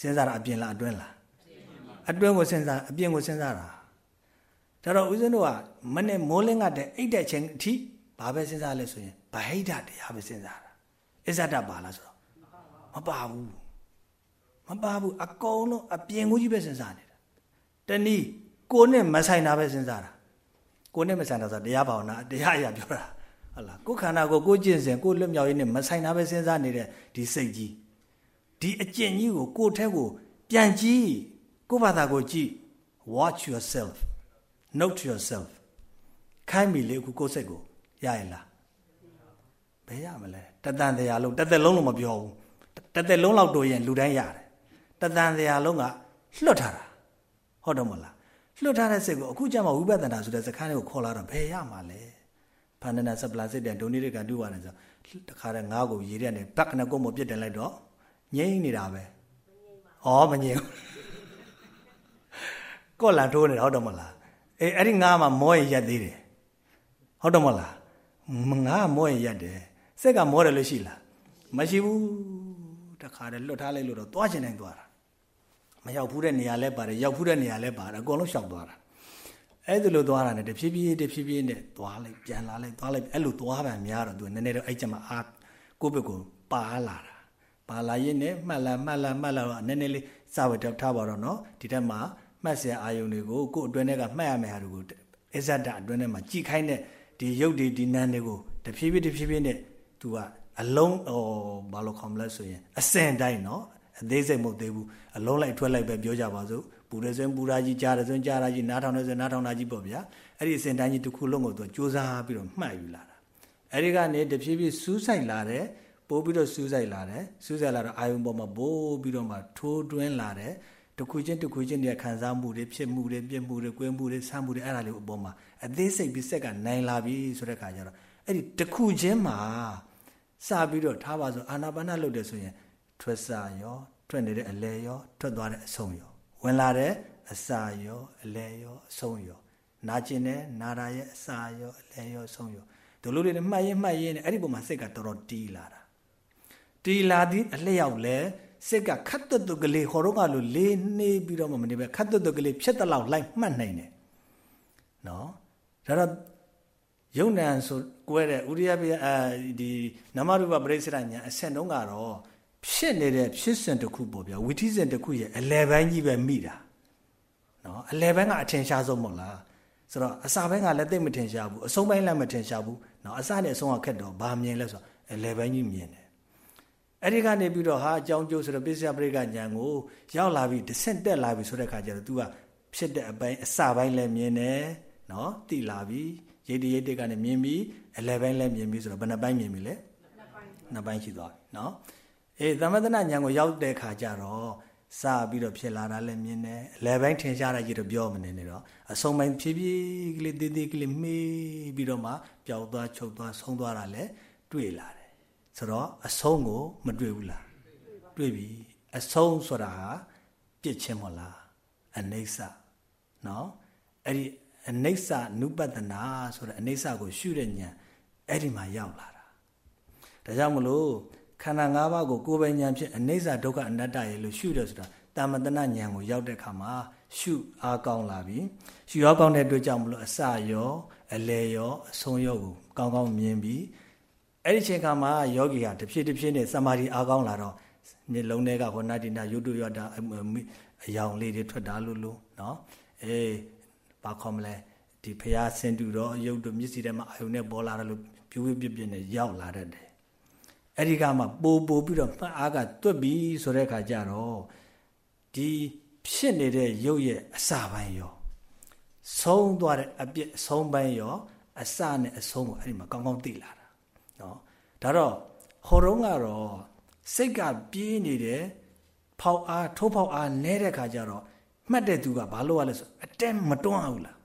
စဉ်းစားတာအပြင်လားအတွင်းလားအတွင်းကိုစဉ်းစားအပြင်ကိုစဉ်းစားတာ ဒါတော့ဦးဇင်းတို့ကမနဲ့မိုးလင်းကတဲ့အိတ်တဲ့ချိန်အထိဘာပဲစဉ်းစားလဲဆိုရင်ဗဟိတတရားပဲစဉ်းစားတာအစ္ဆဒပါလားဆိုတော့မပါဘူးမပါဘူးအကုန်လုံးအပြင်ကိုကြီးပဲစဉ်းစားနေတာတနည်းကိုနဲ့မဆိုင်တာပဲစဉ်းစားတာကိုနဲ့မဆိုင်တာဆိုတရားဘာဝနာတရားအရာပြောတာဟုတ်လားကိုခန္ဓာကိုကိုကျင့်စဉ်ကိုလွတ်မြောက်ရေးနဲ့မဆိုင်တာပဲစဉ်းစားနေတဲ့ဒီစိတ်ကြီးဒီအကျင့်ကြီးကိုကိုယ့်ထက်ကိုပြန်ကြည့်ကိုယ့်ဘာသာကိုကြည့် watch yourself note to yourself ခိုင်းပြီလေအခုကိုယ်စိတ်ကိုရရင်လားဘယ်ရမလဲတတန်တရားလုံးတသက်လုံးလို့မပြောဘူးတသက်လုံးလောက်တို့ရင်လူတိုင်းရတယ်တတန်တရားလုံးကလွတ်ထားတာဟုတ်တော့မလားလွတ်ထားတဲ့စိတ်ကိုအခုကျမှဝိပဿနာဆိုတဲ့စကားလေးကိုခေါ်လာတော့ဘယ်ရမှာလဲဖန္ဒနာစပလာစစ်တဲ့ဒုနေရကတူပါတယ်ဆိုတခါတည်းငါးကိုရေတဲ့နဲ့ပတ်ကနေကိုမပြစ်တင်လိုက်တော့ငြိမ့်နေတာပဲဩမငြိမ့်ကော့လန်ထိုးနေတာဟုတ်တော့မလား အေးအဲ့ဒီငါးမှာမောရင်ရက်သေးတယ်ဟုတ်တော့မလားငါးမောရင်ရက်တယ်စက်ကမောတယ်လို့ရှိလားမရှိဘူးတခါတည်းလွတ်ထားလိုက်လို့တော့သွားချင်တိုင်းသွားတာမရောက်ဘူးတဲ့နေရာလဲပါတယ်ရောက်ဘူးတဲ့နေရာလဲပါတယ်အကုန်လုံးရှောင်သွားတာအဲ့ဒါလိုသွားတာ ਨੇ တဖြည်းဖြည်းတဖြည်းဖြည်းနဲ့သွားလိုက်ပြန်လာလိုက်သွားလိုက်အဲ့လိုသွားပါများတော့သူနည်းနည်းတော့အဲ့ကျမအားကိုယ့်ဘက်ကိုပါလာတာပါလာရင်နဲ့မှတ်လာမှတ်လာမှတ်လာတော့နည်းနည်းလေးစဝတ်ထားပါတော့နော်ဒီတက်မှာ မှတ်စရာအာယုန်တွေကိုကိုယ်အတွင်းထဲကမှတ်ရမယ့်ဟာတွေကိုအစ္ဆဒအတွင်းထဲမှာကြည်ခိုင်းတဲ့ဒီရုပ်တွေဒီနာမ်တွေကိုတဖြည်းဖြည်းတဖြည်းဖြည်းနဲ့သူကအလုံးဟောဘာလို့ခေါ်မလဲဆိုရင်အစင်တိုင်းနော်အအသေးစိတ်မဟုတ်သေးဘူးအလုံးလိုက်ထွက်လိုက်ပဲပြောကြပါစို့ပူရစင်ပူရာကြီးကြားရစင်ကြားရာကြီးနားထောင်ရစင်နားထောင်တာကြီးပေါ့ဗျာအဲ့ဒီအစဉ်တိုင်းကြီးတစ်ခုလုံးကိုသူစူးစမ်းပြီးတော့မှတ်ယူလာတာအဲ့ဒီကနေတဖြည်းဖြည်းစူးစိုက်လာတယ်ပိုးပြီးတော့စူးစိုက်လာတယ်စူးစိုက်လာတော့အာယုံပေါ်မှာဘိုးပြီးတော့မှထိုးတွင်းလာတယ် တခုချင်းတခုချင်းတွေခံစားမှုတွေဖြစ်မှုတွေပြစ်မှုတွေကွင်းမှုတွေဆမ်းမှုတွေအဲ့ဒါလေးအပေါ်မှာအသေးစိတ်ပြီးစက်ကနိုင်လာပြီဆိုတဲ့ခါကျတော့အဲ့ဒီတခုချင်းမှာစပြီးတော့ထားပါဆိုအာနာပါနလုပ်တယ်ဆိုရင်ထွက်စာရောထွက်နေတဲ့အလဲရောထွက်သွားတဲ့အဆုံးရောဝင်လာတဲ့အစာရောအလဲရောအဆုံးရောနာကျင်တဲ့နာရာရဲ့အစာရောအလဲရောအဆုံးရောဒီလိုလေးနဲ့မှတ်ရင်မှတ်ရင်အဲ့ဒီပုံမှာစိတ်ကတော်တော်တီးလာတာတီးလာသည်အလျောက်လဲ စိတ်ကခတ်တွတ်တွတ်ကလေးဟောတော့ကလိုလေးနေပြီးတော့မှမနေပဲခတ်တွတ်တွတ်ကလေးဖြစ်တဲ့လောက်လိုက်မှတ်နိုင်တယ်နော်ဒါတော့ယုံနံဆိုကွဲတဲ့ဥရိယပြအဲဒီနမရူပပရိစ္ဆေဒညာအဆင့်တုန်းကတော့ဖြစ်နေတဲ့ဖြစ်စဉ်တစ်ခုပေါ့ဗျာဝိသိစဉ်တစ်ခုရဲ့အလယ်ပိုင်းကြီးပဲမိတာနော်အလယ်ပိုင်းကအထင်ရှားဆုံးမဟုတ်လားဆိုတော့အစာပိုင်းကလည်းသိမထင်ရှားဘူးအဆုံးပိုင်းလည်းမထင်ရှားဘူးနော်အစနဲ့အဆုံးကခက်တော့ဘာမြင်လဲဆိုတော့အလယ်ပိုင်းကြီးမြင်တယ် အဲ့ဒီကနေပြီးတော့ဟာအကြောင်းကျိုးဆိုတော့ပိဿယပရိကညာကိုရောက်လာပြီးတဆင့်တက်လာပြီဆိုတဲ့ခါကျတော့ तू ကဖြစ်တဲ့အပိုင်းအစပိုင်းလည်းမြင်တယ်နော်တိလာပြီရိတ်တရိတ်တကနေမြင်ပြီးအလယ်ပိုင်းလည်းမြင်ပြီးဆိုတော့ဘယ်နှပိုင်းမြင်ပြီလဲနှစ်ပိုင်းရှိသွားပြီနော်အေးသမထနာညာကိုရောက်တဲ့ခါကျတော့စပြီးတော့ဖြစ်လာတာလည်းမြင်တယ်အလယ်ပိုင်းထင်ရှားတာကြီးတော့ပြောမနေနဲ့တော့အဆုံးပိုင်းဖြည်းဖြည်းကလေးတေးသေးကလေးမေးပြီးတော့မှပျောက်သွားချုပ်သွားဆုံးသွားတာလည်းတွေ့လာတယ် ဆိုတော့အဆုံးကိုမတွေ့ဘူးလားတွေ့ပြီအဆုံးဆိုတာဟာပြစ်ချင်းမဟုတ်လားအနိစ္စနော်အဲ့ဒီအနိစ္စနုပတနာဆိုတဲ့အနိစ္စကိုရှုတဲ့ဉာဏ်အဲ့ဒီမှာရောက်လာတာဒါကြောင့်မလို့ခန္ဓာ၅ပါးကိုကိုယ်ပိုင်ဉာဏ်ဖြင့်အနိစ္စဒုက္ခအနတ္တရေလို့ရှုတယ်ဆိုတာတာမတနာဉာဏ်ကိုရောက်တဲ့အခါမှာရှုအားကောင်းလာပြီရှုအားကောင်းတဲ့အတွက်ကြောင့်မလို့အစရောအလယ်ရောအဆုံးရောကိုကောင်းကောင်းမြင်ပြီး အဲ့ဒီချိန်ခါမှာယောဂီဟာတဖြည်းတဖြည်းနဲ့စမာဓိအားကောင်းလာတော့မျက်လုံးတွေကဟောနာတိနာယုတ်တုရတာအယောင်လေးတွေထွက်တာလို့လို့နော်အေးဘာခေါ်မလဲဒီဖရာဆင်တူတော့ရုပ်တို့မျက်စိထဲမှာအာယုန်နဲ့ပေါ်လာတယ်လို့ပြူးပြပြပြနဲ့ရောက်လာတတ်တယ်အဲ့ဒီကမှပိုပိုပြီးတော့မှတ်အားကတွတ်ပြီဆိုတဲ့အခါကျတော့ဒီဖြစ်နေတဲ့ရုပ်ရဲ့အစပိုင်းရောဆုံးသွားတဲ့အပြစ်အဆုံးပိုင်းရောအစနဲ့အဆုံးကိုအဲ့ဒီမှာကောင်းကောင်းသိလာတာနော် ဒါတော့ဟောတော့ကတော့စိတ်ကပြေးနေတယ်ဖောက်အားထိုးဖောက်အားနဲတဲ့ခါကျတော့မှတ်တဲ့သူကဘာလို့ရလဲဆိုအတက်မတွန်းအောင်လား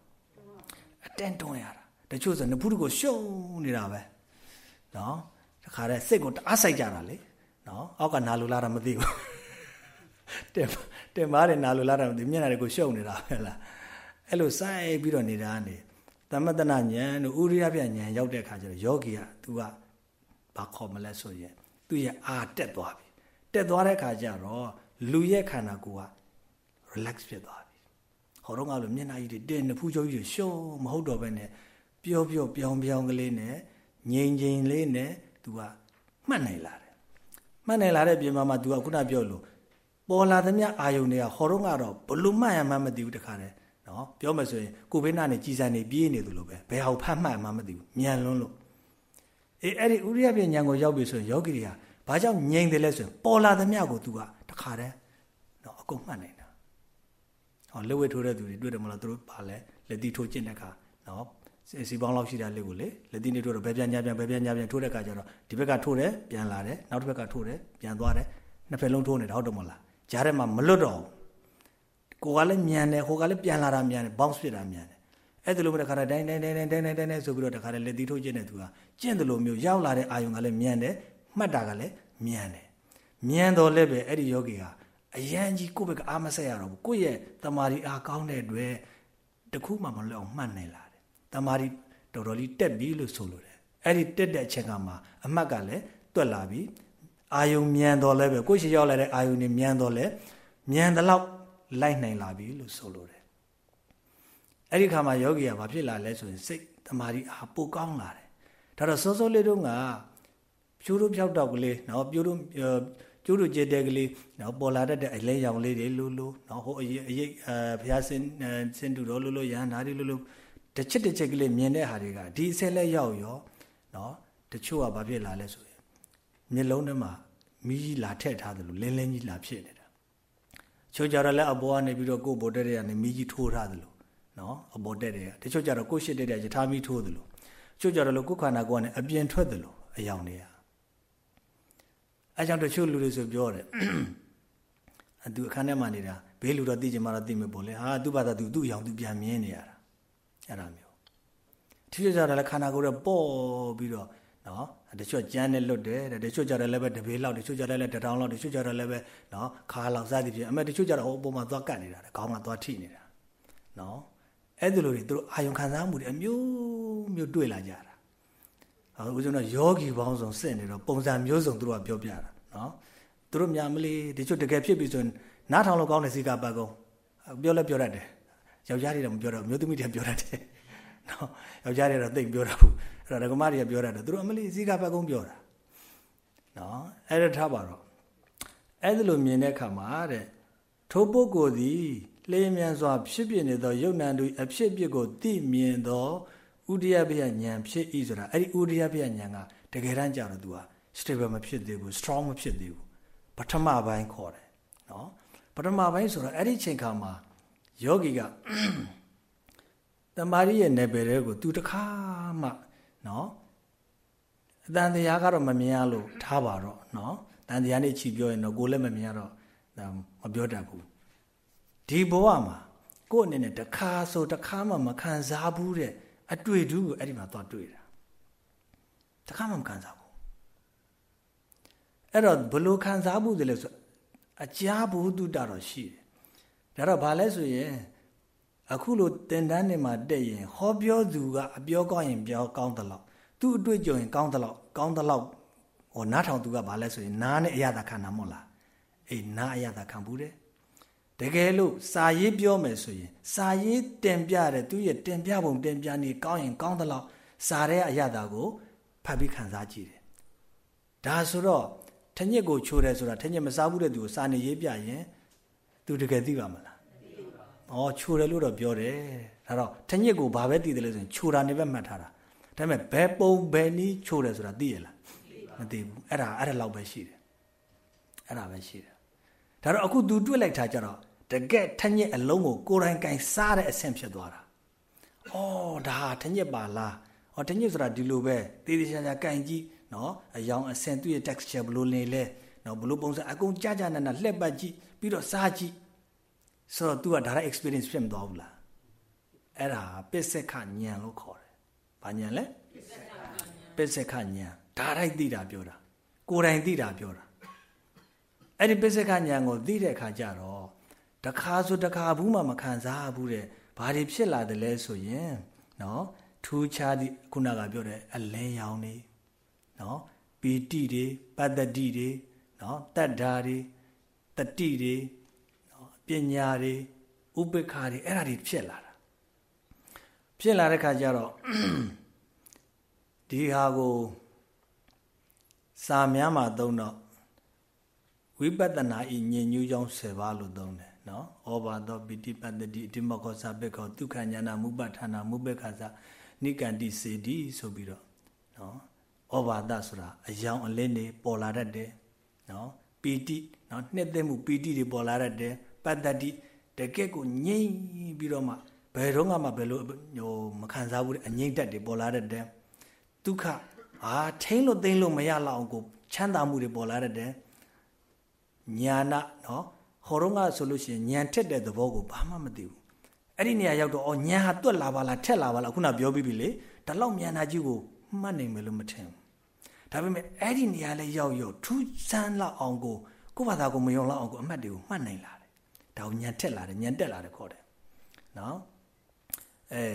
အတက်တွန်းရတာတချို့ဆိုနဖူးတကိုရှုံနေတာပဲနော်တခါတည်းစိတ်ကိုတအားဆိုင်ကြတာလေနော်အောက်ကနာလိုလာတာမသိဘူးတင်တင်မားတယ်နာလိုလာတာမသိမျက်နှာတွေကိုရှုံနေတာပဲလားအဲ့လိုစိုက်ပြီးတော့နေတာနေသမတနာဉာဏ်တို့ဥရိယပြဉာဏ်ရောက်တဲ့ခါကျတော့ယောဂီက तू က ဘာခေါ်မလဲဆိုရင်သူ့ရဲ့အာတက်သွားပြီတက်သွားတဲ့ခါကျတော့လူရဲ့ခန္ဓာကိုယ်က relax ဖြစ်သွားပြီဟောတော့ငါလိုမျက်နှာကြီးတွေတင်းနဖူးချုပ်ကြီးတွေရှုံးမဟုတ်တော့ဘဲနဲ့ပျော့ပျော့ပြောင်းပြောင်းကလေးနဲ့ငြိမ်ငြိမ်လေးနဲ့ तू ကမှတ်နိုင်လာတယ်မှတ်နိုင်လာတဲ့ပြင်မှာ तू ကခုနပြောလို့ပေါ်လာသမျှအာယုန်တွေကဟောတော့ကတော့ဘလို့မှတ်ရမှမသိဘူးတခါတည်းနော်ပြောမှဆိုရင်ကိုဘေးနာနဲ့ကြည်စံနေပြေးနေသလိုပဲဘယ်ဟောက်ဖတ်မှတ်မှမသိဘူးမြန်လွန်းလို့ အေးအဲ့ဒီဥရိယပြဉာဏ်ကိုရောက်ပြီဆိုရင်ယောဂီတွေကဘာကြောင့်ငြိမ်တယ်လဲဆိုရင်ပေါ်လာသမျှကို तू ကတခါတည်းနော်အကုန်မှတ်နိုင်တာဟောလက်ဝဲထိုးတဲ့သူတွေတွေ့တယ်မလားသူတို့ပါလဲလက်တီထိုးကျင့်တဲ့အခါနော်စီပေါင်းလောက်ရှိတဲ့လက်ကိုလေလက်တီနေထိုးတော့ဘယ်ပြန်ညာပြန်ဘယ်ပြန်ညာပြန်ထိုးတဲ့အခါကျတော့ဒီဘက်ကထိုးတယ်ပြန်လာတယ်နောက်တစ်ဘက်ကထိုးတယ်ပြန်သွားတယ်နှစ်ဖက်လုံးထိုးနေတာဟုတ်တယ်မဟုတ်လားကြားထဲမှာမလွတ်တော့ကိုကလည်းမြန်တယ်ဟိုကလည်းပြန်လာတာမြန်တယ်ဘောင်းစ်ဖြစ်တာမြန်တယ် အဲ့ဒါလိုပဲတခါတည်းတိုင်းတိုင်းတိုင်းတိုင်းတိုင်းတိုင်းတိုင်းဆိုပြီးတော့တခါတည်းလက်တီထိုးကျင့်တဲ့သူကကျင့်တယ်လို့မျိုးရောက်လာတဲ့အာယုံကလည်းမြန်တယ်မှတ်တာကလည်းမြန်တယ်မြန်တော်လည်းပဲအဲ့ဒီယောဂီဟာအရန်ကြီးကိုယ့်ဘက်ကအားမဆက်ရတော့ဘူးကိုယ့်ရဲ့တမာရီအားကောင်းတဲ့အတွက်တခုမှမလွတ်အောင်မှတ်နိုင်လာတယ်တမာရီတော်တော်လေးတက်ပြီလို့ဆိုလိုတယ်အဲ့ဒီတက်တဲ့အချိန်ကမှအမှတ်ကလည်းတွက်လာပြီအာယုံမြန်တော်လည်းပဲကိုယ့်ရှိရောက်လာတဲ့အာယုံနေမြန်တော်လည်းမြန်တဲ့လောက်လိုက်နိုင်လာပြီလို့ဆိုလိုတယ် အဲ့ဒီခါမှာယောဂီကဘာဖြစ်လာလဲဆိုရင်စိတ်တမာရီအားပိုကောင်းလာတယ်ဒါတော့စောစောလေးတုန်းကဖြိုးတို့ဖြောက်တော့ကလေးနော်ပြိုးတို့ကျိုးတို့ကျဲတဲ့ကလေးနော်ပေါ်လာတတ်တဲ့အလဲရောင်လေးတွေလိုလိုနော်ဟိုအရေးအရေးအဲဘုရားစင်စင်တူတော်လိုလိုရဟန္တာတွေလိုလိုတစ်ချက်တစ်ချက်ကလေးမြင်တဲ့ဟာတွေကဒီအစက်လက်ရောက်ရောနော်တချို့ကဘာဖြစ်လာလဲဆိုရင်မျက်လုံးထဲမှာမီးလာထည့်ထားတယ်လို့လင်းလင်းကြီးလာဖြစ်နေတာချို့ကြတော့လည်းအပေါ်ကနေပြီးတော့ကိုယ်ပေါ်တက်တဲ့ကနေမီးကြီးထိုးထားတယ်လို့ နော်အပေါ်တက်တဲ့တချို့ကြတော့ကိုယ်ရှိတဲ့တဲ့ယထာမီးထိုးတယ်လို့ချို့ကြတော့လို့ကိုယ်ခန္ဓာကိုယ်ကနေအပြင်ထွက်တယ်လို့အယောင်တွေကအဲကြောင့်တချို့လူတွေဆိုပြောတယ်အသူအခန်းထဲမှာနေတာဘေးလူတော့သိချင်မှတော့သိမယ်ပေါ့လေဟာသူ့ဘာသာသူသူ့အယောင်သူပြန်မြင်နေရတာအဲ့ဒါမျိုးတချို့ကြတော့လည်းခန္ဓာကိုယ်တော့ပေါ့ပြီးတော့နော်တချို့ကြမ်းနဲ့လွတ်တယ်တချို့ကြတော့လည်းပဲတပေလောက်တချို့ကြတော့လည်းတထောင်လောက်တချို့ကြတော့လည်းပဲနော်ခါလောက်စသည်ဖြင့်အမေတချို့ကြတော့ဟိုအပေါ်မှာသွားကတ်နေတာခေါင်းကသွားထိနေတာနော် အဲ့ဒီလိုတွေသူတို့အာယုံခံစားမှုတွေအမျိုးမျိုးတွေ့လာကြတာဟိုဦးဇုံတော့ယောဂီပေါင်းစုံစစ်နေတော့ပုံစံမျိုးစုံသူတို့ကပြောပြတာနော်သူတို့များမလေးတချို့တကယ်ဖြစ်ပြီဆိုရင်နားထောင်လို့ကောင်းတဲ့စီကပတ်ကုန်းပြောလဲပြောတတ်တယ်ယောက်ျားတွေတော့မပြောတော့မျိုးသမီးတွေပြောတတ်တယ်နော်ယောက်ျားတွေတော့သိမပြောတတ်ဘူးအဲ့တော့ဒကမတွေကပြောတတ်တယ်သူတို့အမလေးစီကပတ်ကုန်းပြောတာနော်အဲ့ဒါထားပါတော့အဲ့ဒါလိုမြင်တဲ့အခါမှာတဲ့ထိုပုဂ္ဂိုလ်သည် လျင်မြန်စွာဖြစ်ပြနေသောယုတ်နံတို့အဖြစ်ပြကိုသိမြင်သောဥဒိယပယဉာဏ်ဖြစ်ဤဆိုတာအဲ့ဒီဥဒိယပယဉာဏ်ကတကယ်တမ်းကျတော့ तू ဟာ stable မဖြစ်သေးဘူး strong မဖြစ်သေးဘူးပထမပိုင်းခေါ်တယ်နော်ပထမပိုင်းဆိုတော့အဲ့ဒီချိန်ခါမှာယောဂီကတမာရီရဲ့ level တွေကို तू တခါမှနော်အတန်တရားကတော့မမြင်ရလို့ထားပါတော့နော်တန်တရားနဲ့ချီပြောရင်တော့ကိုယ်လည်းမမြင်ရတော့မပြောတတ်ဘူး ဒီဘဝမှာကိုယ့်အနေနဲ့တခါဆိုတခါမှမခံစားဘူးတဲ့အတွေ့အကြုံကိုအဲ့ဒီမှာသွားတွေ့တာတခါမှမခံစားဘူးအဲ့တော့ဘလို့ခံစားမှုတယ်လဲဆိုအကြာဘုဒ္ဓတော့ရှိတယ်ဒါတော့ဘာလဲဆိုရင်အခုလိုတင်တန်းနေမှာတက်ရင်ဟောပြောသူကအပြောကောင်းရင်ပြောကောင်းတယ်လို့သူ့အတွေ့အကြုံရင်ကောင်းတယ်လို့ကောင်းတယ်လို့ဟောနားထောင်သူကဘာလဲဆိုရင်နားနဲ့အရသာခံတာမဟုတ်လားအေးနားအရသာခံဘူးတယ် တကယ်လို့စာရေးပြောမယ်ဆိုရင် စာရေးတင်ပြတဲ့သူရဲ့တင်ပြပုံတင်ပြနေကောင်းရင်ကောင်းသလောက်စာတဲ့အရသာကိုဖတ်ပြီးခံစားကြည့်တယ်ဒါဆိုတော့ထညစ်ကိုချိုးတယ်ဆိုတာထညစ်မစားဘူးတဲ့သူကိုစာနေရေးပြရင်သူတကယ်သိပါမလားဩချိုးတယ်လို့တော့ပြောတယ်ဒါတော့ထညစ်ကိုဘာပဲသိတယ်လဲဆိုရင်ချိုးတာနေပဲမှတ်ထားတာဒါပေမဲ့ဘယ်ပုံဘယ်နည်းချိုးတယ်ဆိုတာသိရလားမသိဘူးအဲ့ဒါအဲ့ဒါလောက်ပဲရှိတယ်အဲ့ဒါပဲရှိတယ်ဒါတော့အခု तू တွေ့လိုက်တာကြတော့ တကက်ထညက်အလုံးကိုကိုယ်တိုင်ကင်စားတဲ့အဆင့်ဖြစ်သွားတာ။အော်ဒါထညက်ပါလား။အော်ထညက်ဆိုတာဒီလိုပဲတေးသေးချာချာကင်ကြည့်နော်အယောင်အဆင့်သူ့ရဲ့ texture ဘလို့နေလဲနော်ဘလို့ပုံစံအကုန်ကြကြနနလှက်ပတ်ကြည့်ပြီးတော့စားကြည့်ဆိုတော့ तू ကဒါရ experience ဖြစ်မသွားဘူးလား။အဲ့ဒါပစ္စက္ခဉာဏ်လို့ခေါ်တယ်။ဘာဉာဏ်လဲပစ္စက္ခဉာဏ်ဒါရိုက်သိတာပြောတာကိုယ်တိုင်သိတာပြောတာအဲ့ဒီပစ္စက္ခဉာဏ်ကိုသိတဲ့အခါကျတော့ တခါဆိုတခါဘူးမှမခံစားဘူးတဲ့ဘာတွေဖြစ်လာတယ်လဲဆိုရင်နော်ထူးခြားသည့်ခုနကပြောတဲ့အလင်းရောင်နေနော်ပီတိတွေပတ္တတိတွေနော်တတ္တာတွေတတိတွေနော်ပညာတွေဥပိ္ပခာတွေအဲ့ဒါတွေဖြစ်လာတာဖြစ်လာတဲ့ခါကျတော့ဒီဟာကိုစာများမှာသုံးတော့ဝိပဿနာဤညဉ့်ညူးကြောင်း10ပါးလို့သုံးတယ် နော်ဩဘာသောပိတိပတ္တိအတိမခောစာပေခောဒုက္ခညာနာမုပဋ္ဌာနာမုပေက္ခစာနိကန္တိစေတိဆိုပြီးတော့နော်ဩဘာဒဆိုတာအယောင်အလင်းတွေပေါ်လာတတ်တယ်နော်ပီတိနော်နှစ်သိမ့်မှုပီတိတွေပေါ်လာတတ်တယ်ပတ္တိတကယ့်ကိုငြိမ့်ပြီးတော့မှဘယ်တော့မှဘယ်လိုဟိုမခံစားဘူးတဲ့အငြိမ့်တက်တွေပေါ်လာတတ်တယ်ဒုက္ခအာထိမ့်လို့သိမ့်လို့မရလောက်အောင်ကိုချမ်းသာမှုတွေပေါ်လာတတ်တယ်ညာနာနော် ဟောတော့ကဆိုလို့ရှိရင်ညံထက်တဲ့သဘောကိုဘာမှမသိဘူးအဲ့ဒီနေရာရောက်တော့အော်ညံဟာတွက်လာပါလားထက်လာပါလားခုနပြောပြီးပြီလေဒါလောက်မြန်နာကြီးကိုမှတ်နိုင်မယ်လို့မထင်ဘူးဒါပေမဲ့အဲ့ဒီနေရာလေးရောက်ရောက်ထူးဆန်းလောက်အောင်ကိုကိုယ့်ဘာသာကိုမယုံလောက်အောင်ကိုအမှတ်တွေကိုမှတ်နိုင်လာတယ်ဒါကိုညံထက်လာတယ်ညံတက်လာတယ်ခေါ်တယ်နော်အဲ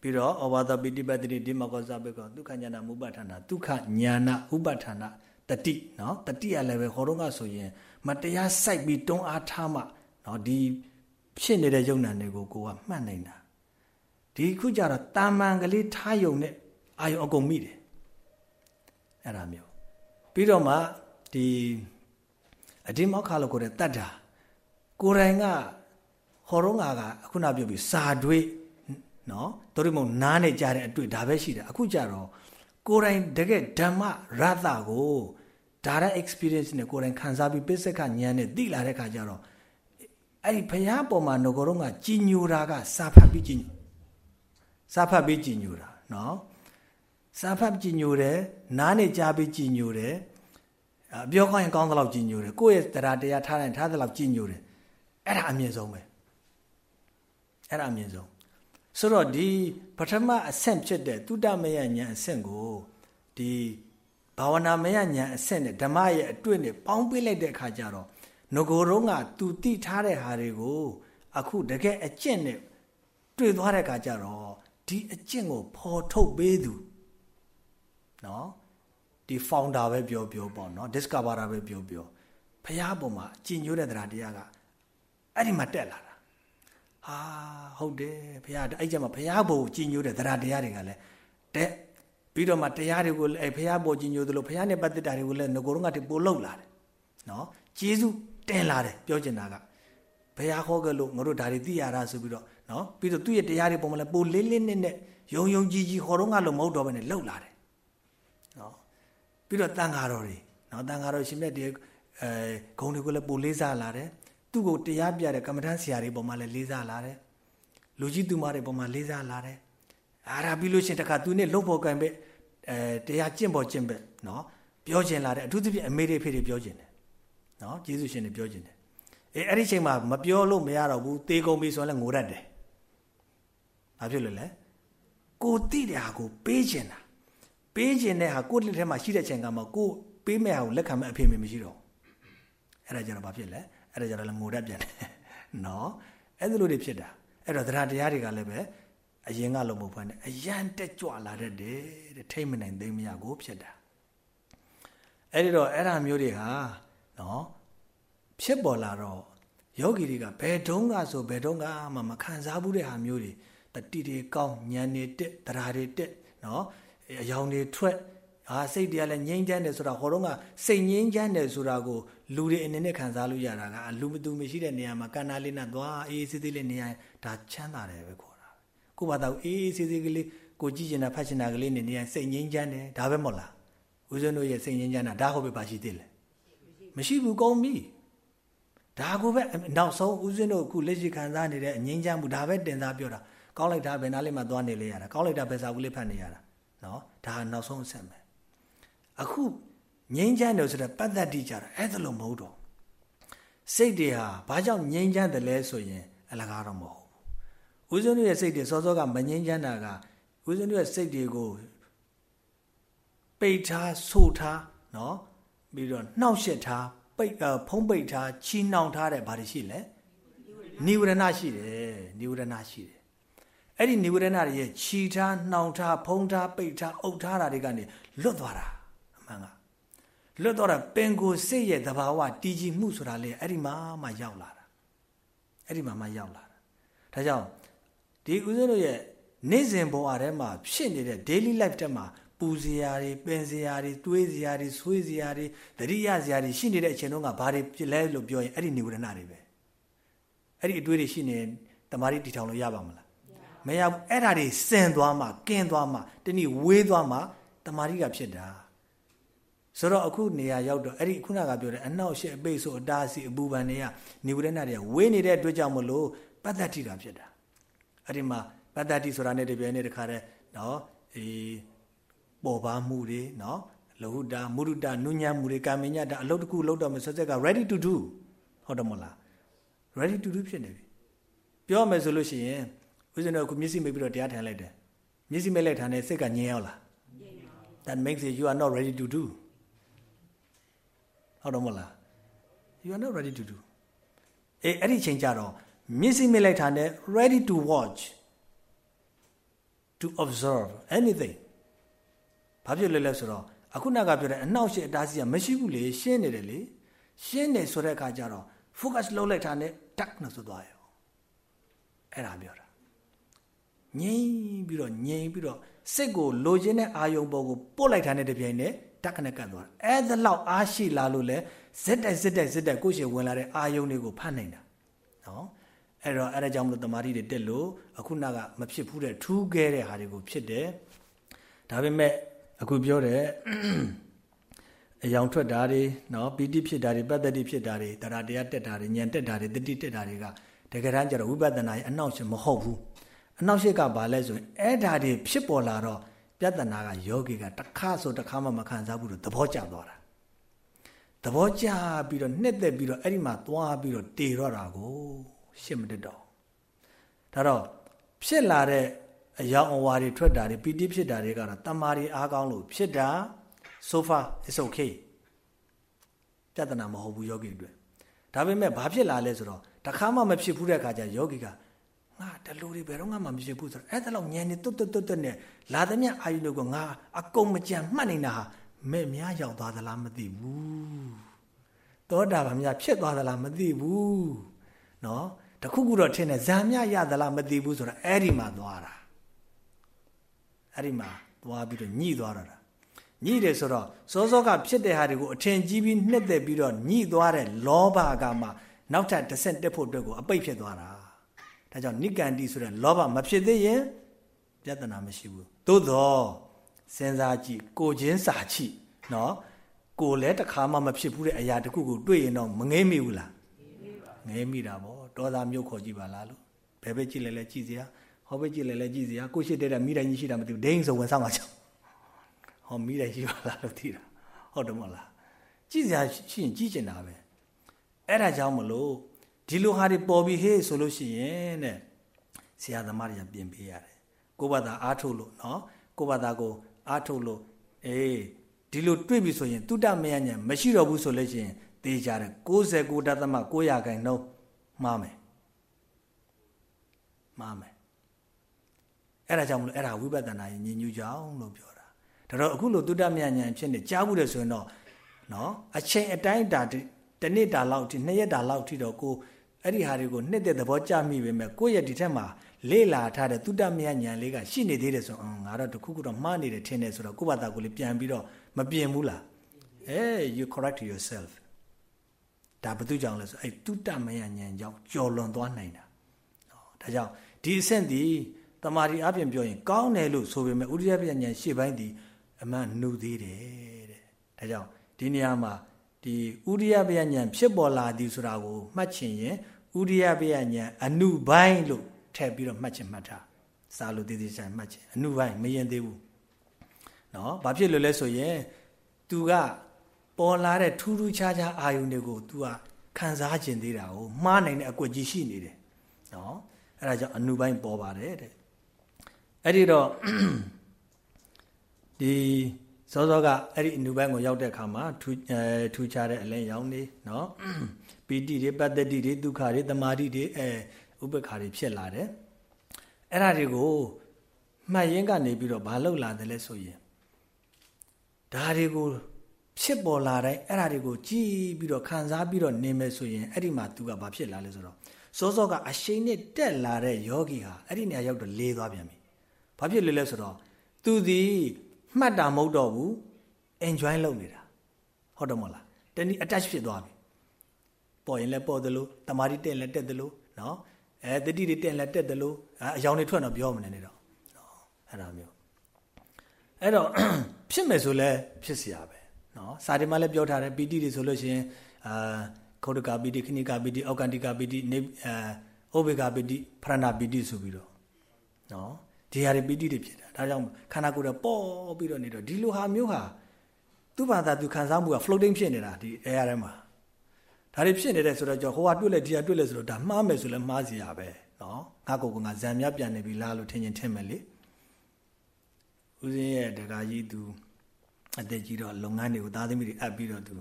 ပြီးတော့ဩဝါဒပိဋိပတ်တိဒီမကောဇဘကောဒုက္ခညာနာမုပဋ္ဌာနာဒုက္ခညာနာဥပဋ္ဌာနာ တတိနော်တတိရလည်းပဲဟောတော့ကဆိုရင် မတရားစိုက်ပြီးတွန်းအားထားမှနော်ဒီဖြစ်နေတဲ့ယုံနာတွေကိုကိုကမှတ်နိုင်တာဒီခုကြတော့တာမန်ကလေးထားယုံနဲ့အာယုံအကုန်မိတယ်အဲ့ဒါမျိုးပြီးတော့မှဒီအဒီမောက်ခါလို့ကိုတဲ့တတ်တာကိုယ်တိုင်ကဟောတော့ငါကခုနပြောပြီးစာတွေးနော်တို့ရမုံနားနဲ့ကြားတဲ့အတွေ့ဒါပဲရှိတယ်အခုကြတော့ကိုယ်တိုင်တကယ်ဓမ္မရသကို direct experience နဲ့ကိုယ်တိုင်ခံစားပြီးပစ္စကဉာဏ်နဲ့သိလာတဲ့ခါကျတော့အဲ့ဒီဘုရားပေါ်မှာငကိုတော့ကကြည်ညိုတာကစာဖတ်ပြီးကြည်စာဖတ်ပြီးကြည်ညိုတာနော်စာဖတ်ကြည်ညိုတယ်နားနဲ့ကြားပြီးကြည်ညိုတယ်အပြောကောင်းရင်ကောင်းသလောက်ကြည်ညိုတယ်ကိုယ့်ရဲ့တရားတရားထားတိုင်းထားသလောက်ကြည်ညိုတယ်အဲ့ဒါအမြင့်ဆုံးပဲအဲ့ဒါအမြင့်ဆုံးဆိုတော့ဒီပထမအဆင့်ဖြစ်တဲ့တုတ္တမယဉာဏ်အဆင့်ကိုဒီ ဘာဝနာမယဉာဏ်အဆင့်နဲ့ဓမ္မရဲ့အတွေ့နဲ့ပေါင်းပေးလိုက်တဲ့အခါကျတော့ငကိုယ်တော့ကသူတိထားတဲ့ဟာတွေကိုအခုတကယ်အကျင့်နဲ့တွေ့သွားတဲ့အခါကျတော့ဒီအကျင့်ကိုဖော်ထုတ်ပေးသူနော်ဒီ founder ပဲပြောပြောပေါ့နော် discoverer ပဲပြောပြောဖះပေါ်မှာကြည်ညိုတဲ့တရားတရားကအဲ့ဒီမှာတက်လာတာဟာဟုတ်တယ်ဖះအဲ့ကြမှာဖះဘုံကြည်ညိုတဲ့တရားတရားတွေကလည်းတက် ပြီးတော့မှတရားတွေကိုအဲ့ဖះပေါ်ကြည်ညိုသလိုဖះနဲ့ပတ်သက်တာတွေကိုလည်းငကိုတော့ကပို့လောက်လာတယ်နော်ကျေးဇူးတင်လာတယ်ပြောချင်တာကဘုရားခေါ်ကလို့ငါတို့ဒါတွေသိရတာဆိုပြီးတော့နော်ပြီးတော့သူ့ရဲ့တရားတွေပုံမှန်လဲပိုလေးလေးနက်နက်ယုံယုံကြည်ကြည်ဟောတော့ငါလို့မဟုတ်တော့ဘဲနဲ့လှုပ်လာတယ်နော်ပြီးတော့တန်ဃာတော်တွေနော်တန်ဃာတော်ရှင်မြတ်တွေအဲဂုံတွေကိုလည်းပိုလေးစားလာတယ်သူ့ကိုတရားပြတဲ့ကမ္မထဆရာတွေပုံမှန်လဲလေးစားလာတယ်လူကြီးသူမတွေပုံမှန်လေးစားလာတယ်အာရာပြီးလို့ရှင်တခါသူနဲ့လှုပ်ဖို့ကံပဲ အဲတရားကျင့်ပေါ်ကျင့်ပဲနော်ပြောကျင်လာတယ်အထူးသဖြင့်အမေတွေဖေတွေပြောကျင်တယ်နော်ယေရှုရှင်တွေပြောကျင်တယ်အေးအဲ့ဒီချိန်မှာမပြောလို့မရတော့ဘူးသေကုန်ပြီဆိုရင်လည်းငိုတတ်တယ်ဘာဖြစ်လို့လဲကိုတိတဲ့ဟာကိုပေးကျင်တာပေးကျင်တဲ့ဟာကိုယ့်လက်ထဲမှာရှိတဲ့ချိန်ကမှကိုပေးမဲ့ဟာကိုလက်ခံမဲ့အဖေမေမရှိတော့အဲ့ဒါကြတော့ဘာဖြစ်လဲအဲ့ဒါကြတော့လည်းငိုတတ်ပြန်တယ်နော်အဲ့လိုတွေဖြစ်တာအဲ့တော့တရားတရားတွေကလည်းပဲ အရင်ကလုံးမဟုတ်ဘဲနဲ့အရန်တက်ကြွလာတတ်တယ်တဲ့ထိမ့်မနိုင်သိမရကိုဖြစ်တာအဲ့ဒီတော့အဲ့ဒါမျိုးတွေဟာနော်ဖြစ်ပေါ်လာတော့ယောဂီတွေကဘယ်တုန်းကဆိုဘယ်တုန်းကမှမခံစားဘူးတဲ့ဟာမျိုးတွေတတိတွေကောင်းဉာဏ်တွေတက်တရားတွေတက်နော်အယောင်တွေထွက်ဟာစိတ်တွေကလည်းငြိမ်းချမ်းတယ်ဆိုတာဟောတော့ကစိတ်ငြိမ်းချမ်းတယ်ဆိုတာကိုလူတွေအနေနဲ့ခံစားလို့ရတာကလူမသူမရှိတဲ့နေရာမှာကန္နာလေးနဲ့သွားအေးအေးဆေးဆေးလေးနေရဒါချမ်းသာတယ်ပဲခေါ်တာ ကိုဘာသာအေးအေးဆေးဆေးကလေးကိုကြည့်ကျင်တာဖတ်ကျင်တာကလေးနေနေရစိတ်ငြိမ်းချမ်းတယ်ဒါပဲမဟုတ်လားဦးဇင်းတို့ရဲ့စိတ်ငြိမ်းချမ်းတာဒါဟုတ်ပဲပါရှိသေးတယ်မရှိဘူးကောင်းပြီဒါကိုပဲနောက်ဆုံးဦးဇင်းတို့အခုလက်ရှိခံစားနေတဲ့အငြိမ်းချမ်းမှုဒါပဲတင်စားပြောတာကောင်းလိုက်တာဘယ်နားလေးမှသွားနေလေရတာကောင်းလိုက်တာဘယ်စာကူလေးဖတ်နေရတာနော်ဒါကနောက်ဆုံးအဆက်ပဲအခုငြိမ်းချမ်းတယ်ဆိုတော့ပတ္တတိကြတာအဲ့ဒါလို့မဟုတ်တော့စိတ်တွေဟာဘာကြောင့်ငြိမ်းချမ်းတယ်လဲဆိုရင်အလကားတော့မဟုတ်ဘူး ဦးဇင်းတို့ရဲ့စိတ်တွေစောစောကမငြိမ်းချမ်းတာကဦးဇင်းတို့ရဲ့စိတ်တွေကိုပိတ်ထားဆို့ထားနော်ပြီးတော့နှောက်ရှက်ထားပိတ်ဖုံးပိတ်ထားချီနှောင်ထားတဲ့ဘာတွေရှိလဲနိဝရဏရှိတယ်နိဝရဏရှိတယ်အဲ့ဒီနိဝရဏတွေရဲ့ခြီထားနှောင်ထားဖုံးထားပိတ်ထားအုပ်ထားတာတွေကနေလွတ်သွားတာအမှန်ကလွတ်သွားတာပင်ကိုစိတ်ရဲ့သဘာဝတည်ကြည်မှုဆိုတာလေအဲ့ဒီမှာမှရောက်လာတာအဲ့ဒီမှာမှရောက်လာတာဒါကြောင့် ဒီဦးဇင်းတို့ရဲ့နေ့စဉ်ဘဝထဲမှာဖြစ်နေတဲ့ daily life ထဲမှာပူစရာတွေပင်စရာတွေတွေးစရာတွေဆွေးစရာတွေတတိယစရာတွေရှိနေတဲ့အချိန်တုန်းကဘာတွေဖြစ်လဲလို့ပြောရင်အဲ့ဒီនិဝရဏတွေပဲအဲ့ဒီအတွေးတွေရှိနေတမာရီတီထောင်လို့ရပါမလားမရဘူးအဲ့ဒါတွေစင်သွားမှကင်းသွားမှတနည်းဝေးသွားမှတမာရီကဖြစ်တာဆိုတော့အခုနေရာရောက်တော့အဲ့ဒီခုနကပြောတဲ့အနောက်ရှက်အပိတ်ဆိုအတားစီအပူပန်တွေကនិဝရဏတွေကဝေးနေတဲ့အတွက်ကြောင့်မလို့ပတ္တတိတာဖြစ်တာ အဲ့ဒီမှာပတ္တတိဆိုတာနဲ့တပြိုင်နက်တခါတည်းနော်အေးပေါ်ပါမှုတွေနော်လဟုတာမုရုတာနုညံမှုတွေကာမညတာအလုပ်တစ်ခုလုပ်တော့မယ်ဆက်ဆက်က ready to do ဟုတ်တယ်မလား ready to do ဖြစ်နေပြီပြောမယ်ဆိုလို့ရှိရင်ဦးဇင်းတို့အခုမျက်စိမိတ်ပြီးတော့တရားထိုင်လိုက်တယ်မျက်စိမိတ်လိုက်ထားတဲ့စိတ်ကငြင်းရောက်လား that makes it you are not ready to do ဟုတ်တယ်မလား you are not ready to do အေးအဲ့ဒီချိန်ကြတော့ မျက်စိမိတ်လိုက်ထားတဲ့ ready to watch to observe anything ဘာဖြစ်လဲလဲဆိုတော့အခုနကပြောတဲ့အနှောက်ရှက်အတားစီကမရှိဘူးလေရှင်းနေတယ်လေရှင်းနေဆိုတဲ့အခါကျတော့ focus လုပ်လိုက်တာနဲ့ duck နဲ့ဆိုသွားရောအဲ့ဒါပြောတာငြိမ်ပြီးတော့ငြိမ်ပြီးတော့စိတ်ကိုလိုချင်တဲ့အာယုံပေါ်ကိုပို့လိုက်တာနဲ့တပြိုင်နက်တက်ခနဲ့ကတ်သွားအဲ့ဒါလောက်အားရှိလာလို့လဲဇက်တိုက်ဇက်တိုက်ဇက်တိုက်ကိုယ့်ရှေဝင်လာတဲ့အာယုံတွေကိုဖတ်နိုင်တာနော် အဲ့တော့အဲ့ဒါကြောင့်မလို့တမာတိတွေတက်လို့အခုနကမဖြစ်ဘူးတဲ့ထူးခဲ့တဲ့ဟာတွေကိုဖြစ်တယ်ဒါပေမဲ့အခုပြောတဲ့အယောင်ထွက်တာတွေနော်ပီတိဖြစ်တာတွေပတ္တတိဖြစ်တာတွေတရားတရားတက်တာတွေဉာဏ်တက်တာတွေတတိတက်တာတွေကတကယ်တမ်းကျတော့ဝိပဿနာရဲ့အနောက်ရှင်မဟုတ်ဘူးအနောက်ရှိကဘာလဲဆိုရင်အဲ့ဓာတွေဖြစ်ပေါ်လာတော့ပြဿနာကယောဂီကတစ်ခါဆိုတစ်ခါမှမခံစားဘူးလို့သဘောကျသွားတာသဘောကျပြီးတော့နှစ်သက်ပြီးတော့အဲ့ဒီမှာသွားပြီးတော့တေတော့တာကို ရှစ်မတက်တော့ဒါတော့ဖြစ်လာတဲ့အယောင်အဝါတွေထွက်တာတွေပီတိဖြစ်တာတွေကတော့တမာရီအားကောင်းလို့ဖြစ်တာ so far it's okay ပြဿနာမဟုတ်ဘူးယောဂီတွေဒါပေမဲ့ဘာဖြစ်လာလဲဆိုတော့တခါမှမဖြစ်ဘူးတဲ့အခါကျယောဂီကငါတလူတွေဘယ်တော့မှမဖြစ်ဘူးဆိုတော့အဲ့ဒါလောက်ညံနေတွတ်တွတ်တွတ်နဲ့လာသမျှအာယုတွေကငါအကုန်မကြံမှတ်နေတာဟာမဲ့များရောက်သွားသလားမသိဘူးသောတာပန်များဖြစ်သွားသလားမသိဘူးနော် တခုခုတော့ထင်တယ်ဇာမြရသလားမသိဘူးဆိုတော့အဲ့ဒီမှာသွားတာအဲ့ဒီမှာသွားပြီးတော့ညှိသွားတော့တာညှိတယ်ဆိုတော့စောစောကဖြစ်တဲ့ဟာတွေကိုအထင်ကြီးပြီးနှစ်သက်ပြီးတော့ညှိသွားတဲ့လောဘကမှနောက်ထပ်တစ်ဆင့်တက်ဖို့အတွက်ကိုအပိတ်ဖြစ်သွားတာဒါကြောင့်နိကန္တိဆိုတဲ့လောဘမဖြစ်သေးရင်ပြဿနာမရှိဘူးသို့တော့စဉ်းစားကြည့်ကိုချင်းစာချိနော်ကိုလည်းတစ်ခါမှမဖြစ်ဘူးတဲ့အရာတခုကိုတွေ့ရင်တော့မငဲမိဘူးလားငဲမိတာပေါ့ ဒေါသမျိုးခေါ်ကြည့်ပါလားလို့ဘယ်ဘက်ကြည့်လဲလဲကြည့်စရာဟောဘက်ကြည့်လဲလဲကြည့်စရာကိုရှိတဲ့မိတိုင်းကြီးရှိတာမသိဘူးဒိန်းဆိုဝင်ဆောင်မှာချောင်းဟောမိတိုင်းရှိပါလားလို့သိတာဟုတ်တယ်မဟုတ်လားကြည့်စရာရှိရင်ကြည့်ကျင်တာပဲအဲ့ဒါကြောင့်မလို့ဒီလိုဟာတွေပေါ်ပြီးဟေးဆိုလို့ရှိရင်တဲ့ဆရာသမားတွေကပြင်ပေးရတယ်ကိုဘာသာအားထုတ်လို့နော်ကိုဘာသာကိုအားထုတ်လို့အေးဒီလိုတွေ့ပြီဆိုရင်တုတ္တမယညာမရှိတော့ဘူးဆိုလို့ရှိရင်သေချာတယ်69တသမ900ခိုင်နှုန်း မှားမယ်မှားမယ်အဲ့ဒါကြောင့်မလို့အဲ့ဒါဝိပဿနာရဲ့ညဉ့်ညူးကြောင်းလို့ပြောတာဒါတော့အခုလိုတုတ္တမယညာဖြစ်နေကြားဘူးတယ်ဆိုရင်တော့နော်အချိန်အတိုင်းတာတနေ့တာလောက်ထိနှစ်ရက်တာလောက်ထိတော့ကိုအဲ့ဒီဟာတွေကိုနှစ်တဲ့သဘောကျမိပေမဲ့ကိုယ့်ရဲ့ဒီထက်မှာလေ့လာထားတဲ့တုတ္တမယညာလေးကရှိနေသေးတယ်ဆိုတော့ငါတော့တခုခုတော့မှားနေတယ်ထင်တယ်ဆိုတော့ကိုယ့်ဘာသာကိုလေးပြန်ပြီးတော့မပြင်ဘူးလားအဲ you correct yourself ဒါဘာတူကြောင့်လဲဆိုအဲ့တုတ္တမယညာကြောင့်ကြော်လွန်သွားနိုင်တာဒါကြောင့်ဒီအဆင့်ဒီတမာရီအပြင်ပြောရင်ကောင်းတယ်လို့ဆိုပေမဲ့ဥရိယပညာရှေ့ပိုင်းဒီအမှန်နှုသေးတယ်တဲ့ဒါကြောင့်ဒီနေရာမှာဒီဥရိယပညာဖြစ်ပေါ်လာသည်ဆိုတာကိုမှတ်ချင်ရင်ဥရိယပညာအနုပိုင်းလို့ထည့်ပြီးတော့မှတ်ချင်မှတ်ထားစာလို့တည်တည်ချာမှတ်ချင်အနုပိုင်းမရင်သေးဘူးနော်ဘာဖြစ်လို့လဲဆိုရင် तू က ပေါ်လာတဲ့ထူးထူးခြားခြားအာယုန်တွေကို तू ကခံစားကျင်သေးတာကိုမှားနိုင်တဲ့အကွက်ကြီးရှိနေတယ်နော်အဲ့ဒါကြောင့်အနုပိုင်းပေါ်ပါတယ်တဲ့အဲ့ဒီတော့ဒီစောစောကအဲ့ဒီအနုပိုင်းကိုရောက်တဲ့အခါမှာထူအဲထူခြားတဲ့အလင်းရောင်နေနော်ပီတိတွေပတ္တတိတွေဒုက္ခတွေတမာတိတွေအဲဥပ္ပခါတွေဖြစ်လာတယ်အဲ့ဒါတွေကိုမှတ်ရင်းကနေပြီးတော့မလုပ်လာတယ်လဲဆိုရင်ဒါတွေကို ဖြစ်ပေါ်လာတိုင်းအဲ့ဒါတွေကိုကြည်ပြီးတော့ခံစားပြီးတော့နေမယ်ဆိုရင်အဲ့ဒီမှာသူကဘာဖြစ်လာလဲဆိုတော့စောစောကအရှိန်နဲ့တက်လာတဲ့ယောဂီဟာအဲ့ဒီနေရာရောက်တော့လေးသွားပြန်ပြီဘာဖြစ်လဲလဲဆိုတော့သူဒီမှတ်တာမဟုတ်တော့ဘူး enjoy လုပ်နေတာဟုတ်တယ်မဟုတ်လားတနည်း attach ဖြစ်သွားပြီပေါ်ရင်လည်းပေါ်တယ်လို့တမာတိတက်လည်းတက်တယ်လို့နော်အဲတတိတွေတက်လည်းတက်တယ်လို့အယောင်တွေထွက်တော့ပြောမနေနဲ့တော့နော်အဲ့ဒါမျိုးအဲ့တော့ဖြစ်မယ်ဆိုလဲဖြစ်เสียပဲ နော်စာတွေမှာလည်းပြောထားတယ်ပီတိတွေဆိုလို့ရှိရင်အာခောဒကာပီတိခဏိကာပီတိအောက်ကန်တိကာပီတိနေအဲဩဘေကာပီတိဖရဏပီတိဆိုပြီးတော့နော်ဒီဟာတွေပီတိတွေဖြစ်တာဒါကြောင့်ခန္ဓာကိုယ်တော့ပေါ်ပြီးတော့နေတော့ဒီလိုဟာမျိုးဟာသူ့ဘာသာသူခံစားမှုက floating ဖြစ်နေတာဒီ air ထဲမှာဒါတွေဖြစ်နေတယ်ဆိုတော့ကြောဟိုဟာတွေ့လဲဒီဟာတွေ့လဲဆိုတော့ဒါမှားမယ်ဆိုလဲမှားစီရပဲနော်ငါကိုကငါဇံမြပြန်နေပြီလားလို့ထင်ရင်ထင်မယ်လေဦးစင်းရဲ့တကာကြီးသူ အသက်ကြီးတော့လုပ်ငန်းတွေကိုသားသမီးတွေအပ်ပြီးတော့သူ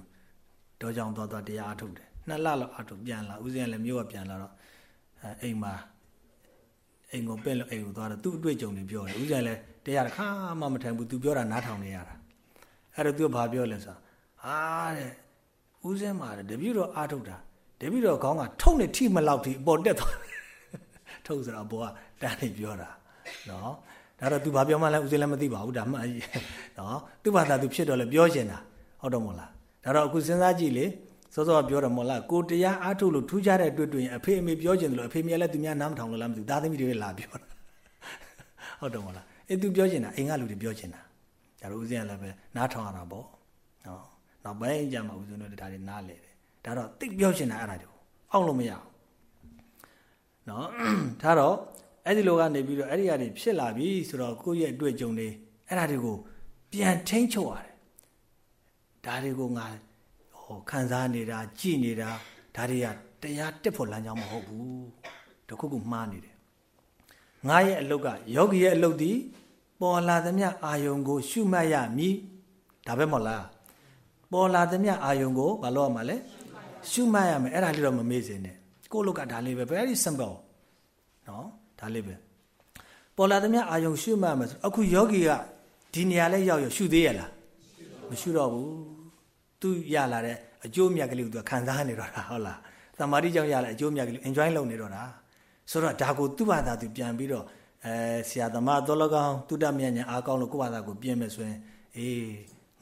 တောကြောင်သွားသွားတရားအထုတ်တယ်နှစ်လလောက်အထုတ်ပြန်လာဦးစင်းကလည်းမြို့ကပြန်လာတော့အိမ်မှာအိမ်ကိုပင့်လို့အိမ်ကိုသွားတော့သူ့အတွေ့အကြုံတွေပြောတယ်ဦးစင်းလည်းတရားတစ်ခါမှမထိုင်ဘူးသူပြောတာနားထောင်နေရတာအဲ့တော့သူကဘာပြောလဲဆိုဟာတဲ့ဦးစင်းမှာတပြည့်တော့အားထုတ်တာတပြည့်တော့ခေါင်းကထုံနေထိမလောက်ထိအပေါ်တက်သွားထုတ်ဆိုတော့ဘောကတန်းနေပြောတာနော် ဒါတော့ तू ဘာပြောမှလဲဦးစင်းလည်းမသိပါဘူးဒါမှကြီးနော်သူ့ဘာသာ तू ဖြစ်တော့လဲပြောချင်တာဟုတ်တော့မို့လားဒါတော့အခုစဉ်းစားကြည့်လေစောစောပြောတယ်မို့လားကိုတရားအားထုတ်လို့ထူးခြားတဲ့တွေ့တွေ့ရင်အဖေအမေပြောချင်တယ်လို့အဖေမြဲလည်းသူများနားမထောင်လို့လားမသိဘူးသားသမီးတွေလာပြောတာဟုတ်တော့မို့လားအေး तू ပြောချင်တာအိမ်ကလူတွေပြောချင်တာဒါတော့ဦးစင်းကလည်းပဲနားထောင်ရတာပေါ့နော် နောက်ပိုင်းကြမှာဦးဇင်းတို့ဒါတွေနားလဲတယ်ဒါတော့တိတ်ပြောချင်တာအဲ့ဒါတွေအောက်လို့မရဘူးနော်ဒါတော့ အဲ့ဒီလိုကနေပြီးတော့အဲ့ဒီအရာတွေဖြစ်လာပြီဆိုတော့ကိုယ့်ရဲ့အတွေ့အကြုံတွေအဲ့ဒါတွေကိုပြန်ထိန်းချုပ်ရတယ်ဒါတွေကိုငါဟောခံစားနေတာကြည်နေတာဒါတွေကတရားတက်ဖို့လမ်းကြောင်းမဟုတ်ဘူးတခုခုမှားနေတယ်ငါရဲ့အလုတ်ကယောဂီရဲ့အလုတ်ဒီပေါ်လာသမျှအာယုံကို ရှုမှတ်ရမည်ဒါပဲမဟုတ်လားပေါ်လာသမျှအာယုံကိုမလုပ်ရမှာလဲရှုမှတ်ရမယ်အဲ့ဒါလေးတော့မမေ့စင်နဲ့ကိုလုတ်ကဒါလေးပဲ very simple နော် ဒါလေးပဲပေါ်လာသမျှအာယုံရှုမှတ်မယ်ဆိုအခုယောဂီကဒီနေရာလဲရောက်ရရှုသေးရလားမရှုတော့ဘူးသူရလာတဲ့အကျိုးမြတ်ကလေးကိုသူခံစားနေတော့တာဟုတ်လားသမာဓိကြောင့်ရလာအကျိုးမြတ်ကလေး enjoy လုပ်နေတော့တာဆိုတော့ဒါကိုသူ့ဘာသာသူပြန်ပြီးတော့အဲဆရာသမားတော်လကောင်တုတ္တမြတ်ညာအားကောင်းလို့ကိုယ့်ဘာသာကိုပြင်မယ်ဆိုရင်အေး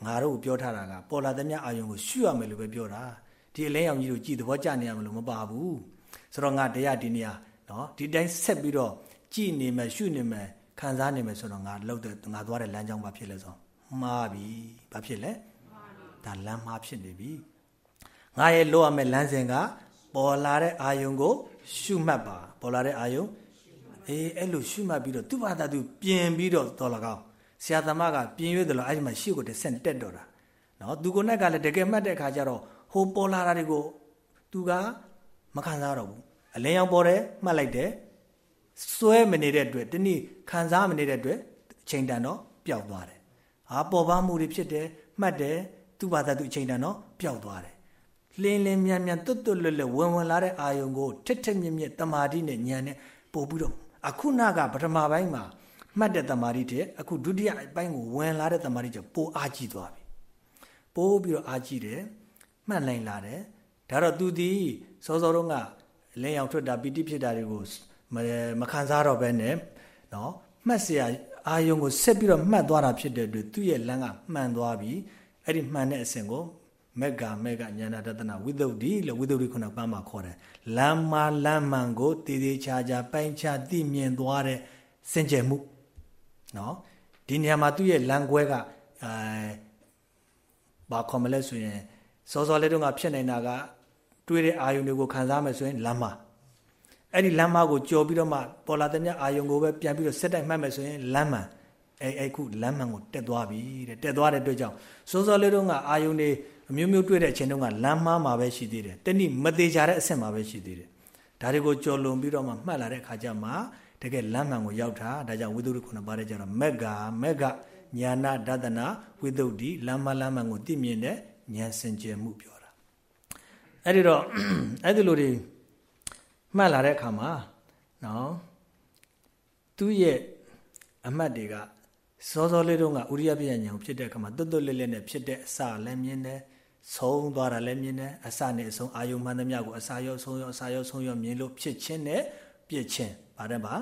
ငါတို့ပြောထားတာကပေါ်လာတဲ့မြတ်အာယုံကိုရှုရမယ်လို့ပဲပြောတာဒီအလဲရောင်ကြီးတို့ကြည်သဘောကျနေရမလို့မပါဘူးဆိုတော့ငါတရားဒီနေရာ နော်ဒီတိုင်းဆက်ပြီးတော့ကြည်နေမယ်ရှုနေမယ်ခံစားနေမယ်ဆိုတော့ငါလောက်တဲ့ငါသွားတဲ့လမ်းကြောင်းဘာဖြစ်လဲဆိုမှားပြီဘာဖြစ်လဲဒါလမ်းမှားဖြစ်နေပြီငါရဲ့လိုရမယ့်လမ်းစဉ်ကပေါ်လာတဲ့အာယုံကို ရှုမှတ်ပါပေါ်လာတဲ့အာယုံအေးအဲ့လိုရှုမှတ်ပြီးတော့သူ့ဘာသာသူပြင်ပြီးတော့တော်လကောင်းဆရာသမားကပြင်ရွေးတယ်လို့အဲ့ဒီမှာရှေ့ကိုတစ်ဆင့်တက်တော့တာနော်သူကိုနဲ့ကလည်းတကယ်မှတ်တဲ့အခါကျတော့ဟိုပေါ်လာတာတွေကိုသူကမခံစားတော့ဘူး အလင်းရောင်ပေါ်တယ်မှတ်လိုက်တယ်စွဲမနေတဲ့အတွက်တနည်းခံစားမနေတဲ့အတွက်အချိန်တန်တော့ပျောက်သွားတယ်ဟာပေါ်ပါမှုတွေဖြစ်တယ်မှတ်တယ်သူ့ဘာသာသူအချိန်တန်တော့ပျောက်သွားတယ်လင်းလင်းမြန်မြန်တွတ်တွတ်လွတ်လွတ်ဝင်ဝင်လာတဲ့အာယုံကိုထက်ထက်မြက်မြက်တမာတိနဲ့ညံနဲ့ပို့ပြီးတော့အခုနကပထမပိုင်းမှာမှတ်တဲ့တမာတိတဲ့အခုဒုတိယပိုင်းကိုဝင်လာတဲ့တမာတိကျပိုအားကြီးသွားပြီပို့ပြီးတော့အားကြီးတယ်မှတ်နိုင်လာတယ်ဒါတော့သူဒီစောစောတုန်းက လင်းရောင်ထွက်တာပီတိဖြစ်တာတွေကိုမခံစားတော့ဘဲနဲ့နော်မှတ်เสียအာယုံကိုဆက်ပြီးတော့မှတ်သွားတာဖြစ်တဲ့အတွက်သူ့ရဲ့လမ်းကမှန်သွားပြီအဲ့ဒီမှန်တဲ့အစဉ်ကိုမက်ကမက်ကညာနာတတနာဝိသုဒ္ဓိလို့ဝိသုဒ္ဓိခုနပန်းမှာခေါ်တယ်လမ်းမာလမ်းမှန်ကိုတည်တည်ချာချာပိုင်းခြားသိမြင်သွားတဲ့စင်ကြယ်မှုနော်ဒီနေရာမှာသူ့ရဲ့လမ်းခွဲကအဲဘာခေါ်မလဲဆိုရင်စောစောလေးတုန်းကဖြစ်နေတာက တွေးတဲ့အာယုန်တွေကိုခံစားမယ်ဆိုရင်လမ်းမာအဲ့ဒီလမ်းမကိုကြော်ပြီးတော့မှပေါ်လာတဲ့မြအာယုံကိုပဲပြန်ပြီးတော့စက်တိုက်မှတ်မယ်ဆိုရင်လမ်းမှန်အဲ့အဲ့ခုလမ်းမှန်ကိုတက်သွားပြီတဲ့တက်သွားတဲ့အတွက်ကြောင့်စောစောလေးတုန်းကအာယုံတွေအမျိုးမျိုးတွေ့တဲ့အချိန်တုန်းကလမ်းမှားမှာပဲရှိသေးတယ်တနည်းမသေးကြတဲ့အဆင့်မှာပဲရှိသေးတယ်ဒါတွေကိုကြော်လွန်ပြီးတော့မှမှတ်လာတဲ့အခါကျမှတကယ်လမ်းမှန်ကိုရောက်တာဒါကြောင့်ဝိသုဒ္ဓခုနပါတဲ့ကျတော့မက်ကမက်ကညာနာဒသနာဝိသုဒ္ဓိလမ်းမလမ်းမှန်ကိုသိမြင်တဲ့ဉာဏ်စင်ကြယ်မှုပြောတာ အဲ့ဒီတော့အဲ့ဒီလိုတွေမှတ်လာတဲ့အခါမှာနော်သူ့ရဲ့အမှတ်တွေကစောစောလေးတုန်းကဥရိယပြညာကိုဖြစ်တဲ့အခါမှာတွတ်တွတ်လဲလဲနဲ့ဖြစ်တဲ့အစလည်းမြင်တယ်ဆုံးသွားတာလည်းမြင်တယ်အစနဲ့အဆုံးအာယုမှန်သမျှကိုအစာရောဆုံးရောအစာရောဆုံးရောမြင်လို့ဖြစ်ခြင်းနဲ့ပြစ်ခြင်းပါတယ်ပါ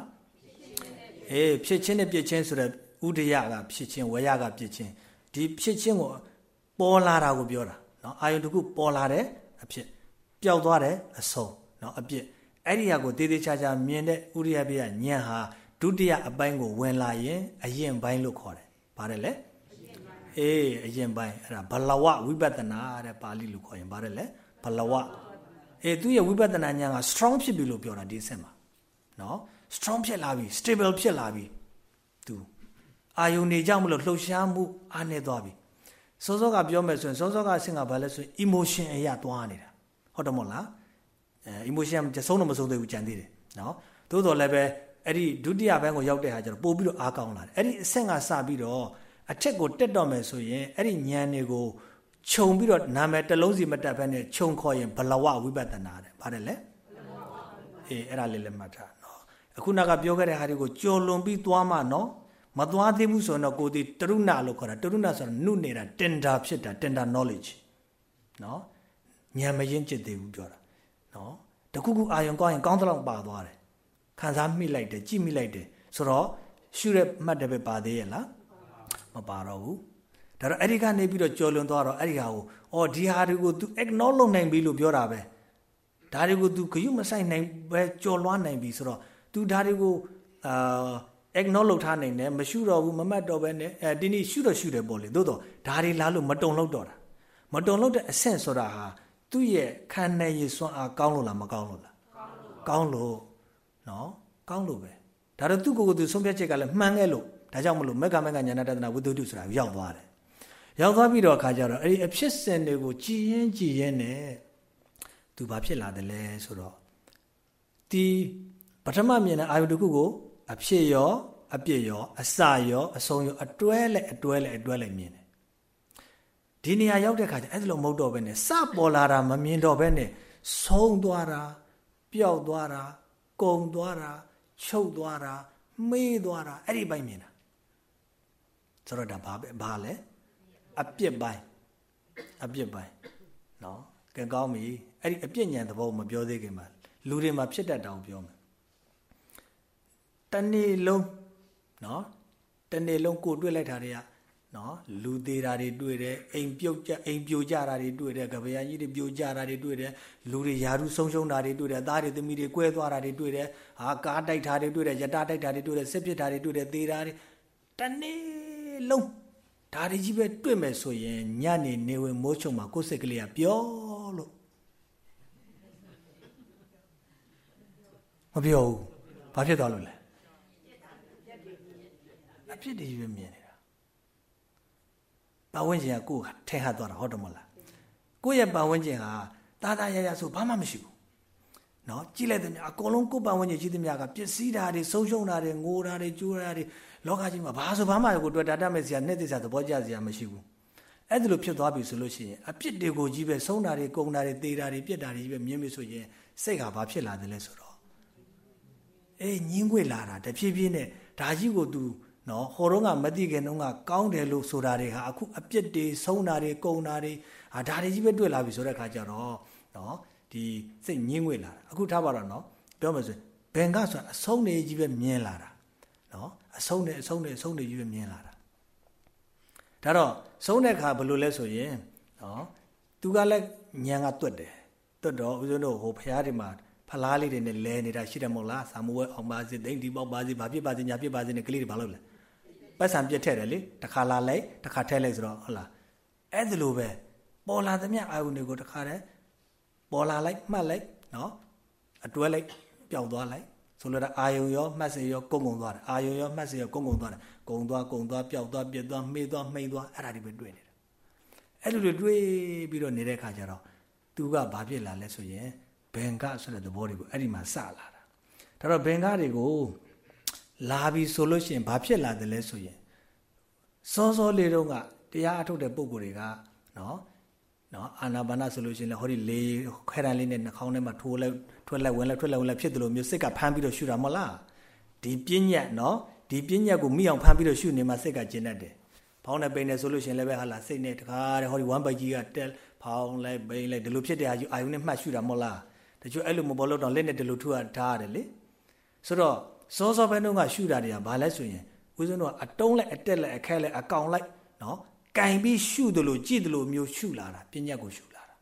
အေးဖြစ်ခြင်းနဲ့ပြစ်ခြင်းဆိုတဲ့ဥဒယကဖြစ်ခြင်းဝရကပြစ်ခြင်းဒီဖြစ်ခြင်းကိုပေါ်လာတာကိုပြောတာနော်အာယုတခုပေါ်လာတယ် အဖြစ်ပျောက်သွားတယ်အဆုံးနော်အပြစ်အဲ့ဒီဟာကိုတေးသေးချာချာမြင်တဲ့ဥရိယပိယဉာဏ်ဟာဒုတိယအပိုင်းကိုဝင်လာရင်အရင်ပိုင်းလို့ခေါ်တယ်။ဘာတယ်လဲ။အေးအရင်ပိုင်းအဲ့ဒါဘလဝဝိပဿနာတဲ့ပါဠိလို့ခေါ်ရင်ဘာတယ်လဲ။ဘလဝအေးသူရဲ့ဝိပဿနာဉာဏ်က strong ဖြစ်ပြီလို့ပြောတာဒီအဆင့်မှာ။နော် strong ဖြစ်လာပြီ stable ဖြစ်လာပြီ။သူအာယုန်နေကြောင့်မလို့လှုပ်ရှားမှုအားနေသွားပြီ။ စောစောကပြောမယ်ဆိုရင်စောစောကအဆင့်ကဘာလဲဆိုရင် emotion အရာသွားနေတာ။ဟုတ်တယ်မို့လား။အဲ emotion ကျဆုံးတော့မဆုံးသေးဘူးကြံသေးတယ်နော်သို့တော်လည်းပဲအဲ့ဒီဒုတိယဘန်းကိုရောက်တဲ့ဟာကျတော့ပို့ပြီးတော့အားကောင်းလာတယ်အဲ့ဒီအဆင့်ကစပြီးတော့အထက်ကိုတက်တော့မယ်ဆိုရင်အဲ့ဒီဉာဏ်တွေကိုခြုံပြီးတော့နာမည်တစ်လုံးစီမတက်ဘဲနဲ့ခြုံခေါ်ရင်ဘလဝဝိပဿနာတဲ့ပါတယ်လေအေးအဲ့ဒါလေးလည်းမှတ်ထားနော်အခုနကပြောခဲ့တဲ့ဟာတွေကိုကြော်လွန်ပြီးသွားမှနော် မသွားသေးဘူးဆိုတော့ကိုဒီတရုဏလို့ခေါ်တာတရုဏဆိုတာနုနေတာတင်တာဖြစ်တာတင်တာ knowledge နော်ဉာဏ်မရင်จิตသေးဘူးပြောတာနော်တခုခုအာယုံကောင်းရင်ကောင်းသလောက်ပါသွားတယ်ခံစားမိလိုက်တယ်ကြည့်မိလိုက်တယ်ဆိုတော့ရှုတဲ့မှတ်တယ်ပဲပါသေးရဲ့လားမပါတော့ဘူးဒါတော့အဲ့ဒီကနေပြီးတော့ကြော်လွန်သွားတော့အဲ့ဒီဟာကိုအော်ဒီဟာတွေကို तू ignore လုပ်နိုင်ပြီလို့ပြောတာပဲဒါတွေကို तू ဂယုမဆိုင်နိုင်ပဲကြော်လွှားနိုင်ပြီဆိုတော့ तू ဒါတွေကိုအာ ignore လုပ်ထားနိုင်တယ်မရှုတော့ဘူးမမှတ်တော့ပဲနဲ့အဲဒီနေ့ရှုတော့ရှုတယ်ပေါ့လေသို့တော့ဒါတွေလားလို့မတုံလို့တော့တာမမတုံလို့တဲ့အဆင့်ဆိုတာဟာသူ့ရဲ့ခံနိုင်ရည်စွမ်းအားကောင်းလို့လားမကောင်းလို့လားကောင်းလို့နော်ကောင်းလို့ပဲဒါတော့သူ့ကိုယ်ကိုယ်သူဆုံးဖြတ်ချက်ကလည်းမှန်ခဲ့လို့ဒါကြောင့်မလို့မက္ကမက္ကညာနာတဒနာဝိသုဒ္ဓဆိုတာရောက်သွားတယ်ရောက်သွားပြီးတော့အခါကျတော့အဲ့ဒီအဖြစ်စင်တွေကိုကြည်ရင်ကြည်ရင်နဲ့သူဘာဖြစ်လာတယ်လဲဆိုတော့ဒီပထမမြင်တဲ့အာယုတစ်ခုကို အဖြစ်ရောအပြစ်ရောအစရောအဆုံးရောအတွဲလဲအတွဲလဲအတွဲလဲမြင်တယ်ဒီနေရာရောက်တဲ့ခါကျအဲ့ဒါလိုမဟုတ်တော့ဘဲနဲ့စပေါ်လာတာမမြင်တော့ဘဲနဲ့ဆုံးသွားတာပျောက်သွားတာကုံသွားတာချုပ်သွားတာမေးသွားတာအဲ့ဒီပိုင်းမြင်တာဆိုတော့ဒါဘာပဲဘာလဲအပြစ်ပိုင်းအပြစ်ပိုင်းနော်ကဲကောင်းပြီအဲ့ဒီအပြစ်ညံသဘောမပြောသေးခင်မှာလူတွေမှာဖြစ်တတ်တာကိုပြောမယ် တနေ့လုံးနော်တနေ့လုံးကိုတွေ့လိုက်တာတွေကနော်လူသေးတာတွေတွေ့တယ်အိမ်ပြုတ်ကြအိမ်ပြိုကြတာတွေတွေ့တယ်ကပယကြီးတွေပြိုကြတာတွေတွေ့တယ်လူတွေယာရုဆုံးရှုံးတာတွေတွေ့တယ်သားတွေသမီးတွေကွဲသွားတာတွေတွေ့တယ်ဟာကားတိုက်တာတွေတွေ့တယ်ယတာတိုက်တာတွေတွေ့တယ်စစ်ပစ်တာတွေတွေ့တယ်သေးတာတွေတနေ့လုံးဒါတွေကြီးပဲတွေ့မယ်ဆိုရင်ညနေနေဝင်မိုးချုံမှာကိုယ်စိတ်ကလေးကပျော်လို့မပြောဘူးဘာဖြစ်သွားလို့လဲ အဖြစ်တွေကြီးပဲမြင်နေတာပတ်ဝန်းကျင်ကကိုယ်ထဲဟသွားတာဟုတ်တယ်မဟုတ်လားကိုယ့်ရဲ့ပတ်ဝန်းကျင်ဟာတာတာရရဆိုဘာမှမရှိဘူးနော်ကြည့်လိုက်တဲ့မြအကုန်လုံးကိုယ်ပတ်ဝန်းကျင်ကြည့်တဲ့မြကပစ္စည်းဓာတ်တွေဆုံးရှုံးတာတွေငိုတာတွေကြိုးတာတွေလောကကြီးမှာဘာဆိုဘာမှကိုတွေ့တာတတ်မဲ့စရာနဲ့သိစရာသဘောကျစရာမရှိဘူးအဲ့ဒါလိုဖြစ်သွားပြီဆိုလို့ရှိရင်အပြစ်တွေကိုကြီးပဲဆုံးတာတွေကုံတာတွေသေတာတွေပြစ်တာတွေကြီးပဲမြင်ပြီဆိုရင်စိတ်ကဘာဖြစ်လာတယ်လဲဆိုတော့အေးညင်းခွေလာတာတဖြည်းဖြည်းနဲ့ဒါကြီးကို तू နော်ဟိုတော့ကမသိခင်တုန်းကကောင်းတယ်လို့ဆိုတာတွေဟာအခုအပြစ်တွေဆုံးတာတွေကုံတာတွေဟာဒါတွေကြီးပဲတွေ့လာပြီဆိုတဲ့ခါကျတော့နော်ဒီစိတ်ညင်းငွေလာတာအခုထားပါတော့နော်ပြောမှဆိုဘင်ကဆိုတာအဆုံးနေကြီးပဲမြင်လာတာနော်အဆုံးနဲ့အဆုံးနဲ့အဆုံးနေကြီးပဲမြင်လာတာဒါတော့ဆုံးတဲ့ခါဘယ်လိုလဲဆိုရင်နော်သူကလည်းညံကတွတ်တယ်တွတ်တော့ဦးဇင်းတို့ဟိုဖရားတွေမှာဖလားလေးတွေနဲ့လဲနေတာရှိတယ်မဟုတ်လားစာမိုးဝဲအောင်ပါစေတိမ့်ဒီပေါက်ပါစေဘာဖြစ်ပါစေညာဖြစ်ပါစေနဲ့ကလေးတွေဘာလုပ်လဲ ပတ်စံပြက်ထက်တယ်လေတစ်ခါလာလိုက်တစ်ခါထက်လိုက်ဆိုတော့ဟုတ်လားအဲ့ဒါလိုပဲပေါ်လာသမျှအာယုန်တွေကိုတစ်ခါတည်းပေါ်လာလိုက်မှတ်လိုက်နော်အတွဲလိုက်ပျောက်သွားလိုက်ဆိုလိုတာအာယုံရောမှတ်စေရောကုန်းကုန်းသွားတယ်အာယုံရောမှတ်စေရောကုန်းကုန်းသွားတယ်ကုန်းသွားကုန်းသွားပျောက်သွားပြက်သွားမှေးသွားမှိန်သွားအဲ့ဒါတွေပဲတွေ့နေတာအဲ့လိုတွေတွေ့ပြီးတော့နေတဲ့ခါကျတော့သူကဘာဖြစ်လာလဲဆိုရင်ဘင်္ဂဆိုတဲ့သဘောတွေကိုအဲ့ဒီမှာစလာတာဒါတော့ဘင်္ဂတွေကို လာပြီဆိုလို့ရှိရင်ဘာဖြစ်လာတယ်လဲဆိုရင်စောစောလေးတုန်းကတရားအထုတ်တဲ့ပုံကိုယ်တွေကနော်နော်အာနာပါနဆိုလို့ရှိရင်လည်းဟောဒီလေခွဲတန်းလေးနဲ့နှာခေါင်းထဲမှာထိုးလိုက်ထွက်လိုက်ဝင်လိုက်ထွက်လိုက်ဝင်လိုက်ဖြစ်တယ်လို့မျိုးစိတ်ကဖမ်းပြီးတော့ရှူတာမဟုတ်လားဒီပြဉ္ညတ်နော်ဒီပြဉ္ညတ်ကိုမိအောင်ဖမ်းပြီးတော့ရှူနေမှစိတ်ကကျဉ်တတ်တယ်ဖောင်းနဲ့ပိန်နဲ့ဆိုလို့ရှိရင်လည်းပဲဟာလာစိတ်နဲ့တခါတည်းဟောဒီဝမ်ပိုက်ကြီးကတက်ဖောင်းလိုက်ပိန်လိုက်ဒီလိုဖြစ်တဲ့အာယုအာယုနဲ့မှတ်ရှူတာမဟုတ်လားတချို့အဲ့လိုမပေါ်လို့တော့လက်နဲ့ဒီလိုထူထားရတယ်လေဆိုတော့ စောစောဘဲတော့ကရှူတာတွေကဘာလဲဆိုရင်ဦးဇင်းတို့ကအတုံးလိုက်အတက်လိုက်အခဲလိုက်အကောင်လိုက်နော်ကင်ပြီးရှုတယ်လို့ကြည့်တယ်လို့မျိုးရှုလာတာပညာကိုရှုလာတာ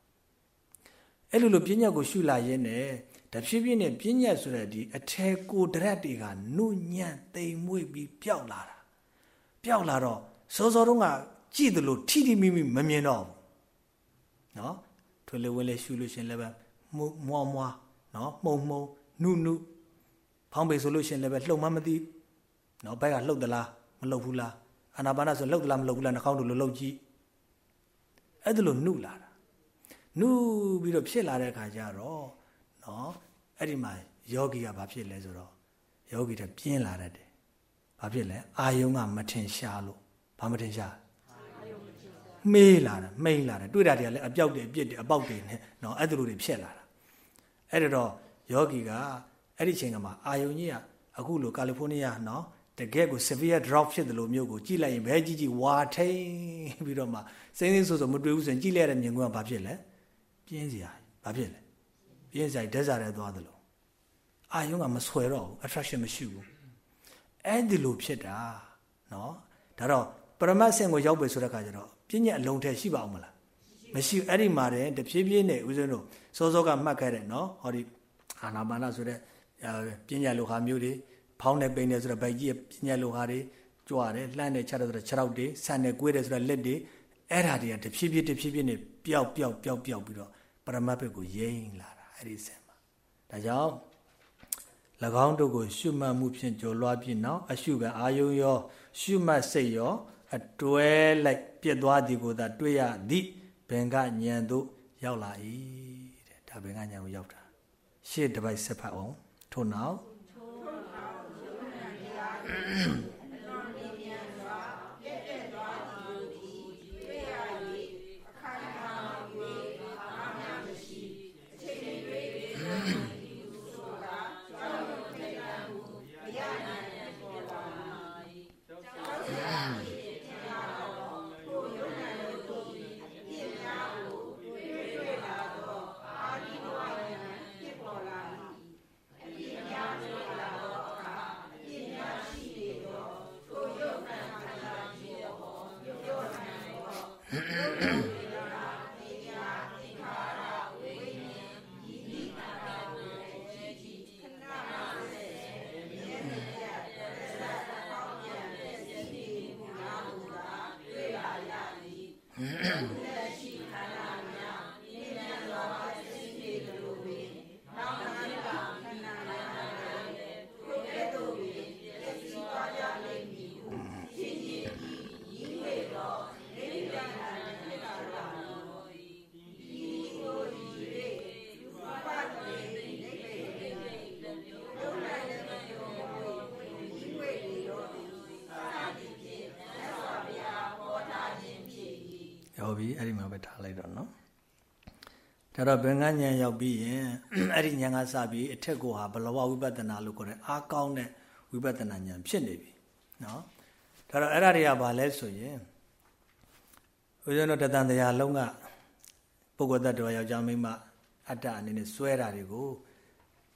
အဲ့လိုလိုပညာကိုရှုလာရင်းနဲ့တဖြည်းဖြည်းနဲ့ပညာဆိုတဲ့ဒီအထေကိုဒရက်တွေကနုညံ့တိမ်မွေ့ပြီးပျောက်လာတာပျောက်လာတော့စောစောတုန်းကကြည့်တယ်လို့ထိထိမိမိမမြင်တော့ဘူးနော်ထွေလေဝဲလေရှုလို့ရှင်လည်းပဲမွမွားမွားနော်မှုံမှုံနုနု ဖောင်းပေဆိုလို့ရှင်လည်းပဲလှုပ်မှမသိနော်ဘက်ကလှုပ်သလားမလှုပ်ဘူးလားအာနာပါနဆိုလှုပ်သလားမလှုပ်ဘူးလားနှာခေါင်းတို့လိုလှုပ်ကြည့်အဲ့ဒါလိုနှုလာတာနှုပြီးတော့ဖြစ်လာတဲ့အခါကျတော့နော်အဲ့ဒီမှာယောဂီကဘာဖြစ်လဲဆိုတော့ယောဂီတပြင်းလာတတ်တယ်ဘာဖြစ်လဲအာယုံကမထင်ရှားလို့ဘာမထင်ရှားမေးလာတာမိန်လာတာတွေ့တာတွေကလည်းအပြောက်တွေအပြစ်တွေအပေါက်တွေနဲ့နော်အဲ့ဒါလိုတွေဖြစ်လာတာအဲ့ဒါတော့ယောဂီက အဲ့ဒီအချိန်ကမှအာယုံကြီးကအခုလိုကယ်လီဖိုးနီးယားနော်တကယ်ကို severe drought ဖြစ်တယ်လို့မျိုးကိုကြည့်လိုက်ရင်ဘဲကြီးကြီးဝါထိန်ပြီးတော့မှစိမ့်စိမ့်ဆိုဆိုမတွေ့ဘူးဆိုရင်ကြည့်လိုက်တဲ့မြင်ကွင်းကဘာဖြစ်လဲပြင်းစရာဘာဖြစ်လဲပြင်းစရာဒက်စားရဲသွားတယ်လို့အာယုံကမဆွဲတော့ဘူး attraction မရှိဘူးအဲ့ဒီလိုဖြစ်တာနော်ဒါတော့ပရမတ်ဆင်ကိုရောက်ပြီဆိုတဲ့ခါကျတော့ပြည့်ညက်အလုံးထဲရှိပါအောင်မလားမရှိဘူးအဲ့ဒီမှာတည်းတဖြည်းဖြည်းနဲ့ဦးဇင်းတို့စောစောကမှတ်ခဲ့တဲ့နော်ဟောဒီအာနာပါနဆိုတဲ့ ပြင်းညက်လိုဟာမျိုးတွေဖောင်းနဲ့ပိန်တယ်ဆိုတော့ဗိုက်ကြီးရဲ့ပညာလိုဟာတွေကြွားတယ်လှမ်းတယ်ချတယ်ဆိုတော့ခြေထောက်တွေဆန်နဲ့ကွေးတယ်ဆိုတော့လက်တွေအဲ့ဓာတွေကတဖြည်းဖြည်းတဖြည်းဖြည်းနဲ့ပျောက်ပျောက်ပျောက်ပျောက်ပြီးတော့ပရမတ်ဘက်ကိုယိမ့်လာတာအဲ့ဒီစင်မှာဒါကြောင့်၎င်းတို့ကို ရှုမှတ်မှုဖြင့်ကြော်လွှားပြီးနောက်အရှုကအာယုံရော ရှုမှတ်စိတ်ရောအတွဲလိုက်ပြက်သွားသည်ကိုသာတွေ့ရသည်ဘင်္ဂညံတို့ရောက်လာ၏တဲ့ဒါဘင်္ဂညံကိုရောက်တာရှေ့တစ်ပိုက်ဆက်ဖတ်အောင် ထို့နောက်ထို့နောက်ယုံနာတရား ပြီအဲ့ဒီမှာပဲထားလိုက်တော့နော်ဒါတော့ဘင်္ဂညံရောက်ပြီးရင်အဲ့ဒီညံကစပြီးအထက်ကိုဟာဘလဝဝိပဿနာလို့ခေါ်တဲ့အားကောင်းတဲ့ဝိပဿနာညံဖြစ်နေပြီနော်ဒါတော့အဲ့ဒါတွေကဘာလဲဆိုရင်ဦးဇင်းတို့တသံတရားလုံးကပုဂ္ဂိုလ်တ attva ယောက်ျားမိန်းမအတ္တအနေနဲ့စွဲတာတွေကို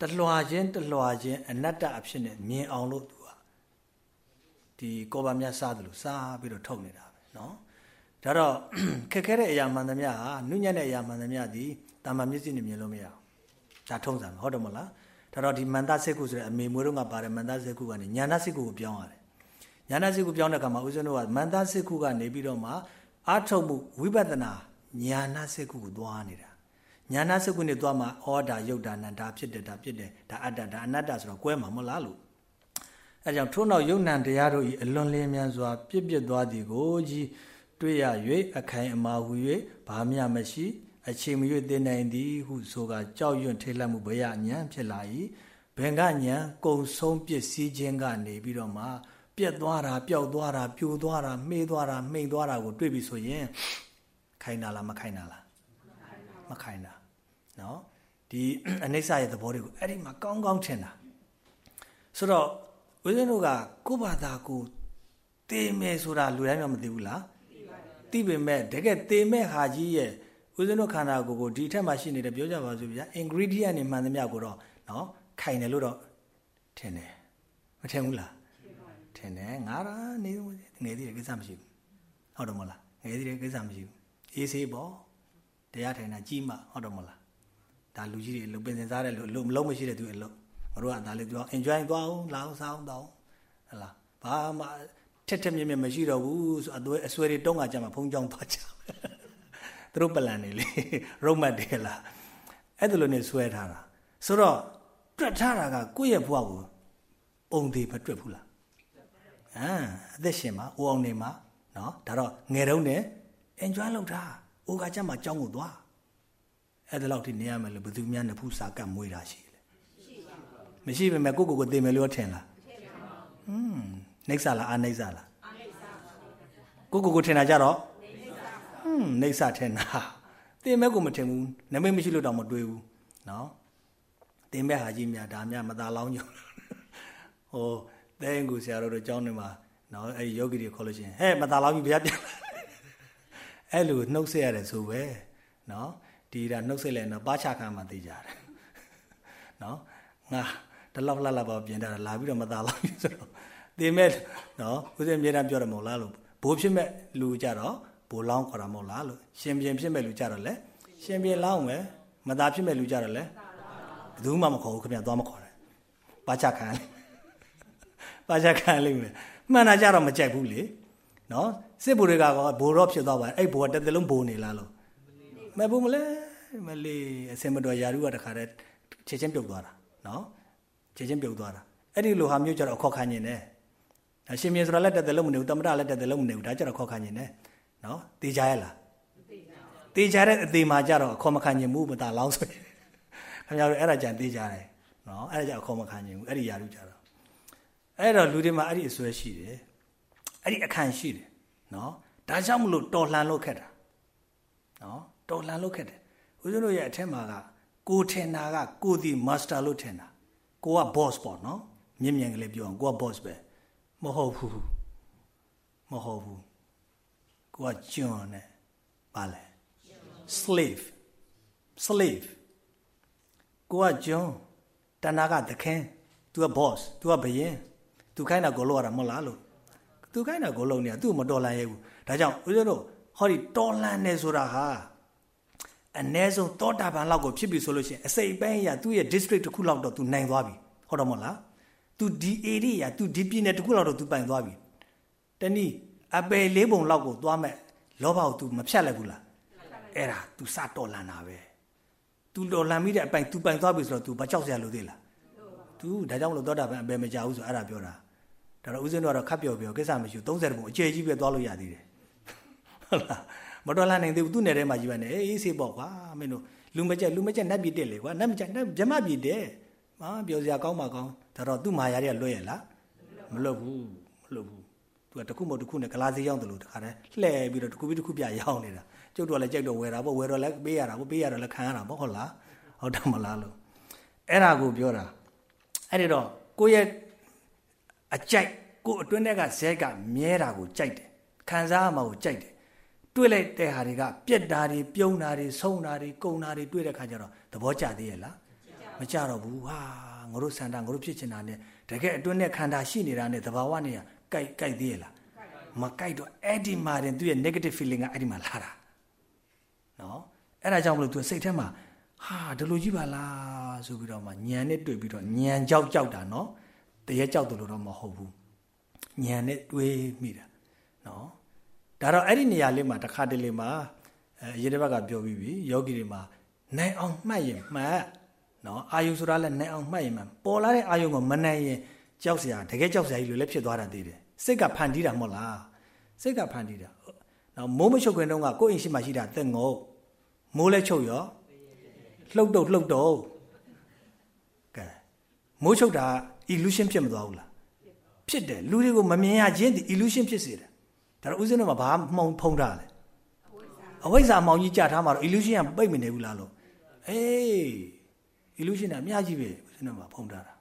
တလွာချင်းတလွာချင်းအနတ္တအဖြစ်နဲ့မြင်အောင်လို့သူကဒီကောဗာမြတ်စားတယ်လို့စားပြီးတော့ထုတ်နေတာပဲနော် ဒါတော့ခက်ခဲတဲ့အရာမှန်သမျှဟာနုညံ့တဲ့အရာမှန်သမျှဒီတာမန်မျက်စိနဲ့မြင်လို့မရအောင်ဒါထုံးစံဟုတ်တယ်မလားဒါတော့ဒီမန္တစိတ်ကုဆိုတဲ့အမေမွေးတော့ကပါတယ်မန္တစိတ်ကုကနေညာနာစိတ်ကုကိုပြောင်းရတယ်ညာနာစိတ်ကုပြောင်းတဲ့အခါမှာဦးဇင်းတို့ကမန္တစိတ်ကုကနေပြီးတော့မှအာထုတ်မှုဝိပဿနာညာနာစိတ်ကုကိုသွားနေတာညာနာစိတ်ကုနဲ့သွားမှဩဒါယုတ်ဒါနံဒါဖြစ်တယ်ဒါဖြစ်တယ်ဒါအတ္တဒါအနတ္တဆိုတော့ကွဲမှာမဟုတ်လားလို့အဲကြောင့်ထို့နောက်ယုတ်နံတရားတို့ဤအလွန်လင်းမြန်စွာပြစ်ပြစ်သွားသည်ကိုကြီး တွေ့ရ၍အခိုင်အမာဟူ၍ဘာမျှမရှိအချိန်မရွေ့သိနိုင်သည်ဟုဆိုကကြောက်ရွံ့ထိတ်လန့်မှုဘယညံဖြစ်လာ၏ဘင်္ဂညံကုံဆုံးပစ္စည်းခြင်းကနေပြီးတော့မှပြက်သွားတာပျောက်သွားတာပြိုသွားတာမှေးသွားတာမှိန်သွားတာကိုတွေ့ပြီဆိုရင်ခိုင်တာလားမခိုင်တာလားမခိုင်တာเนาะဒီအနိစ္စရဲ့သဘောတွေကိုအဲ့ဒီမှာကောင်းကောင်းထင်တာဆိုတော့ဦးဇင်းတို့ကကိုယ့်ဘာသာကိုသိမယ်ဆိုတာလူတိုင်းမှမသိဘူးလား သိပေမဲ့တကယ်သိမဲ့ဟာကြီးရဲ့ဦးဇင်းတို့ခန္ဓာကိုယ်ကိုဒီထက်မှရှိနေတယ်ပြောကြပါစို့ဗျာ ingredient တွေမှန်သမျှကိုတော့နော်ခိုင်တယ်လို့တော့ထင်တယ်မထင်ဘူးလားထင်တယ်ငါရာနေငယ်သေးတယ်ကိစ္စမရှိဘူးဟုတ်တယ်မလားငယ်သေးတယ်ကိစ္စမရှိဘူးအေးဆေးပေါ့တရားထိုင်တာကြီးမှဟုတ်တယ်မလားဒါလူကြီးတွေအလုပ်ပင်စင်စားတဲ့လူအလုပ်မလုံးမရှိတဲ့သူအလုပ်မတို့ကဒါလေးသူ enjoy သွားအောင်လာအောင်စားအောင်တောင်းဟလားဘာမှ ထက်ထက်မြက်မြက်မရှိတော့ဘူးဆိုအသွဲအဆွဲတွေတုံးကကြမှာဖုံးကြောင်းသွားကြသူတို့ပလန်နေလေရုပ်မှတ်တယ်လားအဲ့ဒါလိုနေဆွဲထားတာဆိုတော့တွက်ထားတာကကိုယ့်ရဲ့ဘဝကိုပုံသေးမတွက်ဘူးလားဟမ်အသက်ရှင်မှာဦးအောင်နေမှာနော်ဒါတော့ငယ်တုန်းနဲ့ enjoy လုပ်တာအိုကကြမှာကြောင်းကိုသွားအဲ့ဒါလောက်ထိနေရမယ်လို့ဘယ်သူများနဖူးစာကတ်မွေးတာရှိလဲမရှိပါဘူးမရှိပါမဲ့ကိုကိုကိုသိမယ်လို့ထင်လားဟွန်း နှိမ့်ဆလားအာနှိမ့်ဆလားအာနှိမ့်ဆကိုကိုကိုထင်တာကြတော့ဟွန်းနှိမ့်ဆထင်တာတင်မဲ့ကိုမထင်ဘူးနမိတ်မရှိလို့တော့မတွေးဘူးနော်တင်မဲ့ဟာကြီးများဒါများမသာလောင်းညိုဟိုတဲငူဆရာတို့တို့ကျောင်းတွေမှာနော်အဲ့ယောဂီတွေခေါ်လို့ရှိရင်ဟဲ့မသာလောင်းပြီဘုရားပြန်အဲ့လိုနှုတ်ဆက်ရတယ်ဆိုပဲနော်ဒီဒါနှုတ်ဆက်လဲနော်ပါချခံမှသိကြတယ်နော်ငါတလောက်လှလှပါပြင်တာလာပြီးတော့မသာလောင်းပြီဆိုတော့ တင်မဲ့နော်ဦးဇင်းအမြဲတမ်းပြောတယ်မဟုတ်လားလို့ဘိုးဖြစ်မဲ့လူကြတော့ဘိုးလောင်းခေါ်တာမဟုတ်လားလို့ရှင်ပြန်ဖြစ်မဲ့လူကြတော့လေရှင်ပြန်လောင်းမယ်မသားဖြစ်မဲ့လူကြတော့လေဘယ်သူမှမခေါ်ဘူးခင်ဗျသွားမခေါ်တယ်ပါချခံပါချခံလိမ့်မယ်မှန်တာကြတော့မကြိုက်ဘူးလေနော်စစ်ဘူတွေကကောဘိုတော့ဖြစ်သွားပါအဲ့ဘိုကတစ်သက်လုံးဘိုနေလားလို့မဘူးမလဲမလေးအစင်မတော်ယာရုကတခါတည်းချက်ချင်းပြုတ်သွားတာနော်ချက်ချင်းပြုတ်သွားတာအဲ့ဒီလိုဟာမျိုးကြတော့ခေါက်ခါညင်တယ် အရှင်မြေဆိုတာလက်တက်တယ်လို့မနေဘူးတမရလက်တက်တယ်လို့မနေဘူးဒါကြတော့ခေါက်ခါညင်တယ်နော်တေးကြရလားတေးကြတဲ့အသေးမှာကြတော့အခေါ်မခံညင်ဘူးမตาလောင်းဆိုခင်ဗျားတို့အဲ့ဒါကြံတေးကြတယ်နော်အဲ့ဒါကြအခေါ်မခံညင်ဘူးအဲ့ဒီယာရုကြတော့အဲ့တော့လူတွေမှာအဲ့ဒီအစွဲရှိတယ်အဲ့ဒီအခန့်ရှိတယ်နော်ဒါကြောင့်မလို့တော်လှန်လို့ခက်တာနော်တော်လှန်လို့ခက်တယ်ဦးဇင်းတို့ရဲ့အထက်မှာကကိုထင်တာကကိုဒီ master လို့ထင်တာကိုက boss ပေါ့နော်မြင့်မြတ်ကလေးပြောအောင်ကိုက boss ပဲ မဟုတ်ဘူးမဟုတ်ဘူးကိုကကျွန်နဲ့ပါလဲ slave slave ကိုကကျွန်တဏှာကသခင် तू က boss तू ကဘယင် तू ခိုင်းတာကိုလို့ရတာမဟုတ်လားလို့ तू ခိုင်းတာကိုလုံနေတာ तू မတော်လန်ရဲဘူးဒါကြောင့်ဦးဇင်းတို့ဟောဒီတော်လန်နေဆိုတာဟာအ ਨੇ ဆုံးတောတာပန်လောက်ကိုဖြစ်ပြီဆိုလို့ရှိရင်အစိပ်ပိုင်းရသူ့ရဲ့ district တစ်ခုလောက်တော့ तू နိုင်သွားပြီဟုတ်တော့မဟုတ်လား तू ဒီ area तू ဒီပြည်နယ်တစ်ခုလောက်တော့ तू ပိုင်သွားပြီတနည်းအပယ်လေးပုံလောက်ကိုသွားမဲ့လောဘကို तू မဖြတ်လိုက်ဘူးလားအဲ့ဒါ तू စတော်လန်တာပဲ तू တော်လန်မိတဲ့အပိုင် तू ပိုင်သွားပြီဆိုတော့ तू ဘာကြောက်စရာလိုသေးလား तू ဒါကြောင့်မလို့သောတာပန်အပယ်မကြဘူးဆိုအဲ့ဒါပြောတာဒါတော့ဦးဇင်းတို့ကတော့ခတ်ပြော်ပြောကိစ္စမရှိဘူး30ပုံအကျယ်ကြီးပဲသွားလို့ရသေးတယ်ဟုတ်လားမတော်လာနိုင်သေးဘူးသူ့နယ်ထဲမှာကြီးပဲနေအေးဆေးပေါ့ကွာမင်းတို့လူမကြက်လူမကြက်နတ်ပြည်တက်လေကွာနတ်မကြက်နတ်ဗြမပြည်တက်ဟာပြောစရာကောင်းပါကောင်း ဒါတော့သူ့မာယာတွေကလွတ်ရလားမလွတ်ဘူးမလွတ်ဘူးသူကတခုမဟုတ်တခုနဲ့ကလာစေးရောက်တယ်လို့တခါတည်းလှည့်ပြီးတော့တခုပြီးတခုပြရောက်နေတာကျုပ်တို့လည်းကြိုက်တော့ဝယ်တာပေါ့ဝယ်တော့လည်းပေးရတာပေါ့ပေးရတော့လည်းခံရတာပေါ့ဟုတ်လားဟုတ်တယ်မလားလို့အဲ့ဒါကိုပြောတာအဲ့ဒီတော့ကိုယ့်ရဲ့အကြိုက်ကိုအတွင်းထဲကဇဲကမြဲတာကိုကြိုက်တယ်ခံစားမှကိုကြိုက်တယ်တွေ့လိုက်တဲ့ဟာတွေကပြက်တာတွေပြုံးတာတွေဆုံးတာတွေကုံတာတွေတွေ့တဲ့ခါကျတော့သဘောကျသေးရဲ့လားမကြတော့ဘူးဟာ ငါတို့စန္ဒငါတို့ဖြစ်ချင်တာနဲ့တကယ်အတွင်းနဲ့ခန္ဓာရှိနေတာနဲ့သဘာဝနဲ့ကြိုက်ကြိုက်သေးရဲ့လားမကြိုက်တော့အဲ့ဒီမှာတင်သူ့ရဲ့ negative feeling ကအဲ့ဒီမှာလာတာနော်အဲ့ဒါကြောင့်မလို့သူစိတ်ထဲမှာဟာဒီလိုကြီးပါလားဆိုပြီးတော့မှညံနဲ့တွေ့ပြီးတော့ညံကြောက်ကြောက်တာနော်တရေကြောက်တယ်လို့တော့မဟုတ်ဘူးညံနဲ့တွေးမိတာနော်ဒါတော့အဲ့ဒီနေရာလေးမှာတစ်ခါတလေမှာအဲရေတဘက်ကပြောပြီးပြီယောဂီတွေမှာနိုင်အောင်မှတ်ရင်မှတ် နော်အာယုဆိုတာလည်းနိုင်အောင်မှတ်ရင်မှတ်ပေါ်လာတဲ့အာယုကိုမနိုင်ရင်ကြောက်စရာတကယ်ကြောက်စရာကြီးလိုလည်းဖြစ်သွားတာသေးတယ်စိတ်ကဖန်တီးတာမဟုတ်လားစိတ်ကဖန်တီးတာနော်မိုးမချုပ်ခွင်တုန်းကကိုယ့်အိမ်ရှိမှရှိတာသက်ငုံမိုးလဲချုပ်ရောလှုပ်တော့လှုပ်တော့ကဲမိုးချုပ်တာ illusion ဖြစ်မသွားဘူးလားဖြစ်တယ်လူတွေကိုမမြင်ရခြင်းဒီ illusion ဖြစ်စေတယ်ဒါတော့ဦးဇင်းတို့မှာဘာမှုံဖုံးထားလဲအဝိဇ္ဇာမောင်ကြီးကြာထားမှာတော့ illusion ကပိတ်မနေဘူးလားလို့အေး illusion ကအများကြီးပဲဦးဇင်းတို့မှာဖုံးထားတာ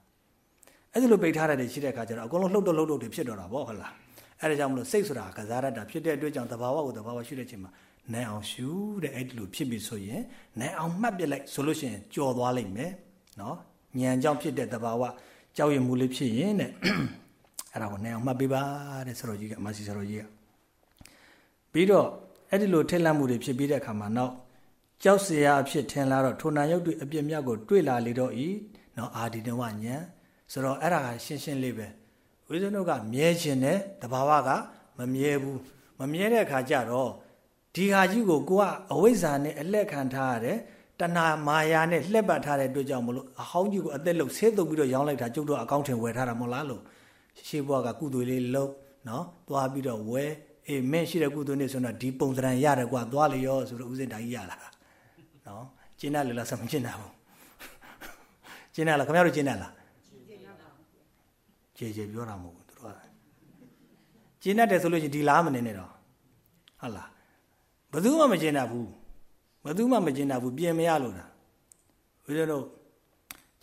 အဲ့ဒီလိုပိတ်ထားတဲ့ရှိတဲ့အခါကျတော့အကုန်လုံးလှုပ်တော့လှုပ်တော့တွေဖြစ်တော့တာဗောဟုတ်လားအဲ့ဒါကြောင့်မလို့စိတ်ဆိုတာကစားရတာဖြစ်တဲ့အတွက်ကြောင့်တဘာဝကိုတဘာဝရှိတဲ့အချိန်မှာနိုင်အောင်ရှုတဲ့အဲ့ဒီလိုဖြစ်ပြီဆိုရင်နိုင်အောင်မှတ်ပြလိုက်ဆိုလို့ရှိရင်ကြော်သွားလိမ့်မယ်နော်ဉာဏ်ကြောင့်ဖြစ်တဲ့တဘာဝကြောက်ရွံ့မှုလေးဖြစ်ရင်တဲ့အဲ့ဒါကိုနိုင်အောင်မှတ်ပေးပါတဲ့ဆရာတော်ကြီးကမဆီဆရာတော်ကြီးကပြီးတော့အဲ့ဒီလိုထက်လန့်မှုတွေဖြစ်ပြီးတဲ့အခါမှာနောက် ကြောက်စရာအဖြစ်ထင်လာတော့ထိုနာယုတ်တွေအပြစ်မြတ်ကိုတွေ့လာလေတော့ဤနော်အာဒီနဝညံဆိုတော့အဲ့ဒါကရှင်းရှင်းလေးပဲဝိဇ္ဇနုကမြဲခြင်းနဲ့တဘာဝကမမြဲဘူးမမြဲတဲ့အခါကျတော့ဒီဟာကြီးကိုကိုကအဝိဇ္ဇာနဲ့အလက်ခံထားရတယ်တဏှာမာယာနဲ့လှက်ပတ်ထားတဲ့အတွက်ကြောင့်မလို့အဟောင်းကြီးကိုအသက်လုံးဆေးတုပ်ပြီးတော့ရောင်းလိုက်တာကျုပ်တို့အကောင့်ထင်ဝယ်ထားတာမဟုတ်လားလို့ရှေးဘွားကကုသိုလ်လေးလုပ်နော်သွားပြီးတော့ဝယ်အေးမင်းရှိတဲ့ကုသိုလ်နေဆိုတော့ဒီပုံစံရတယ်ကွာသွားလေရောဆိုတော့ဦးစင်တာကြီးရလာ နော်ကျင်းတယ်လားဆက်မကျင်းတာဘူးကျင်းတယ်လားခင်ဗျားတို့ကျင်းတယ်လားကျေကျေပြောတာမဟုတ်ဘူးသူတို့ကကျင်းတတ်တယ်ဆိုလို့ချင်းဒီလားမနေနဲ့တော့ဟုတ်လားဘယ်သူမှမကျင်းတတ်ဘူးဘယ်သူမှမကျင်းတတ်ဘူးပြင်မရလို့တာဦးဇင်းတို့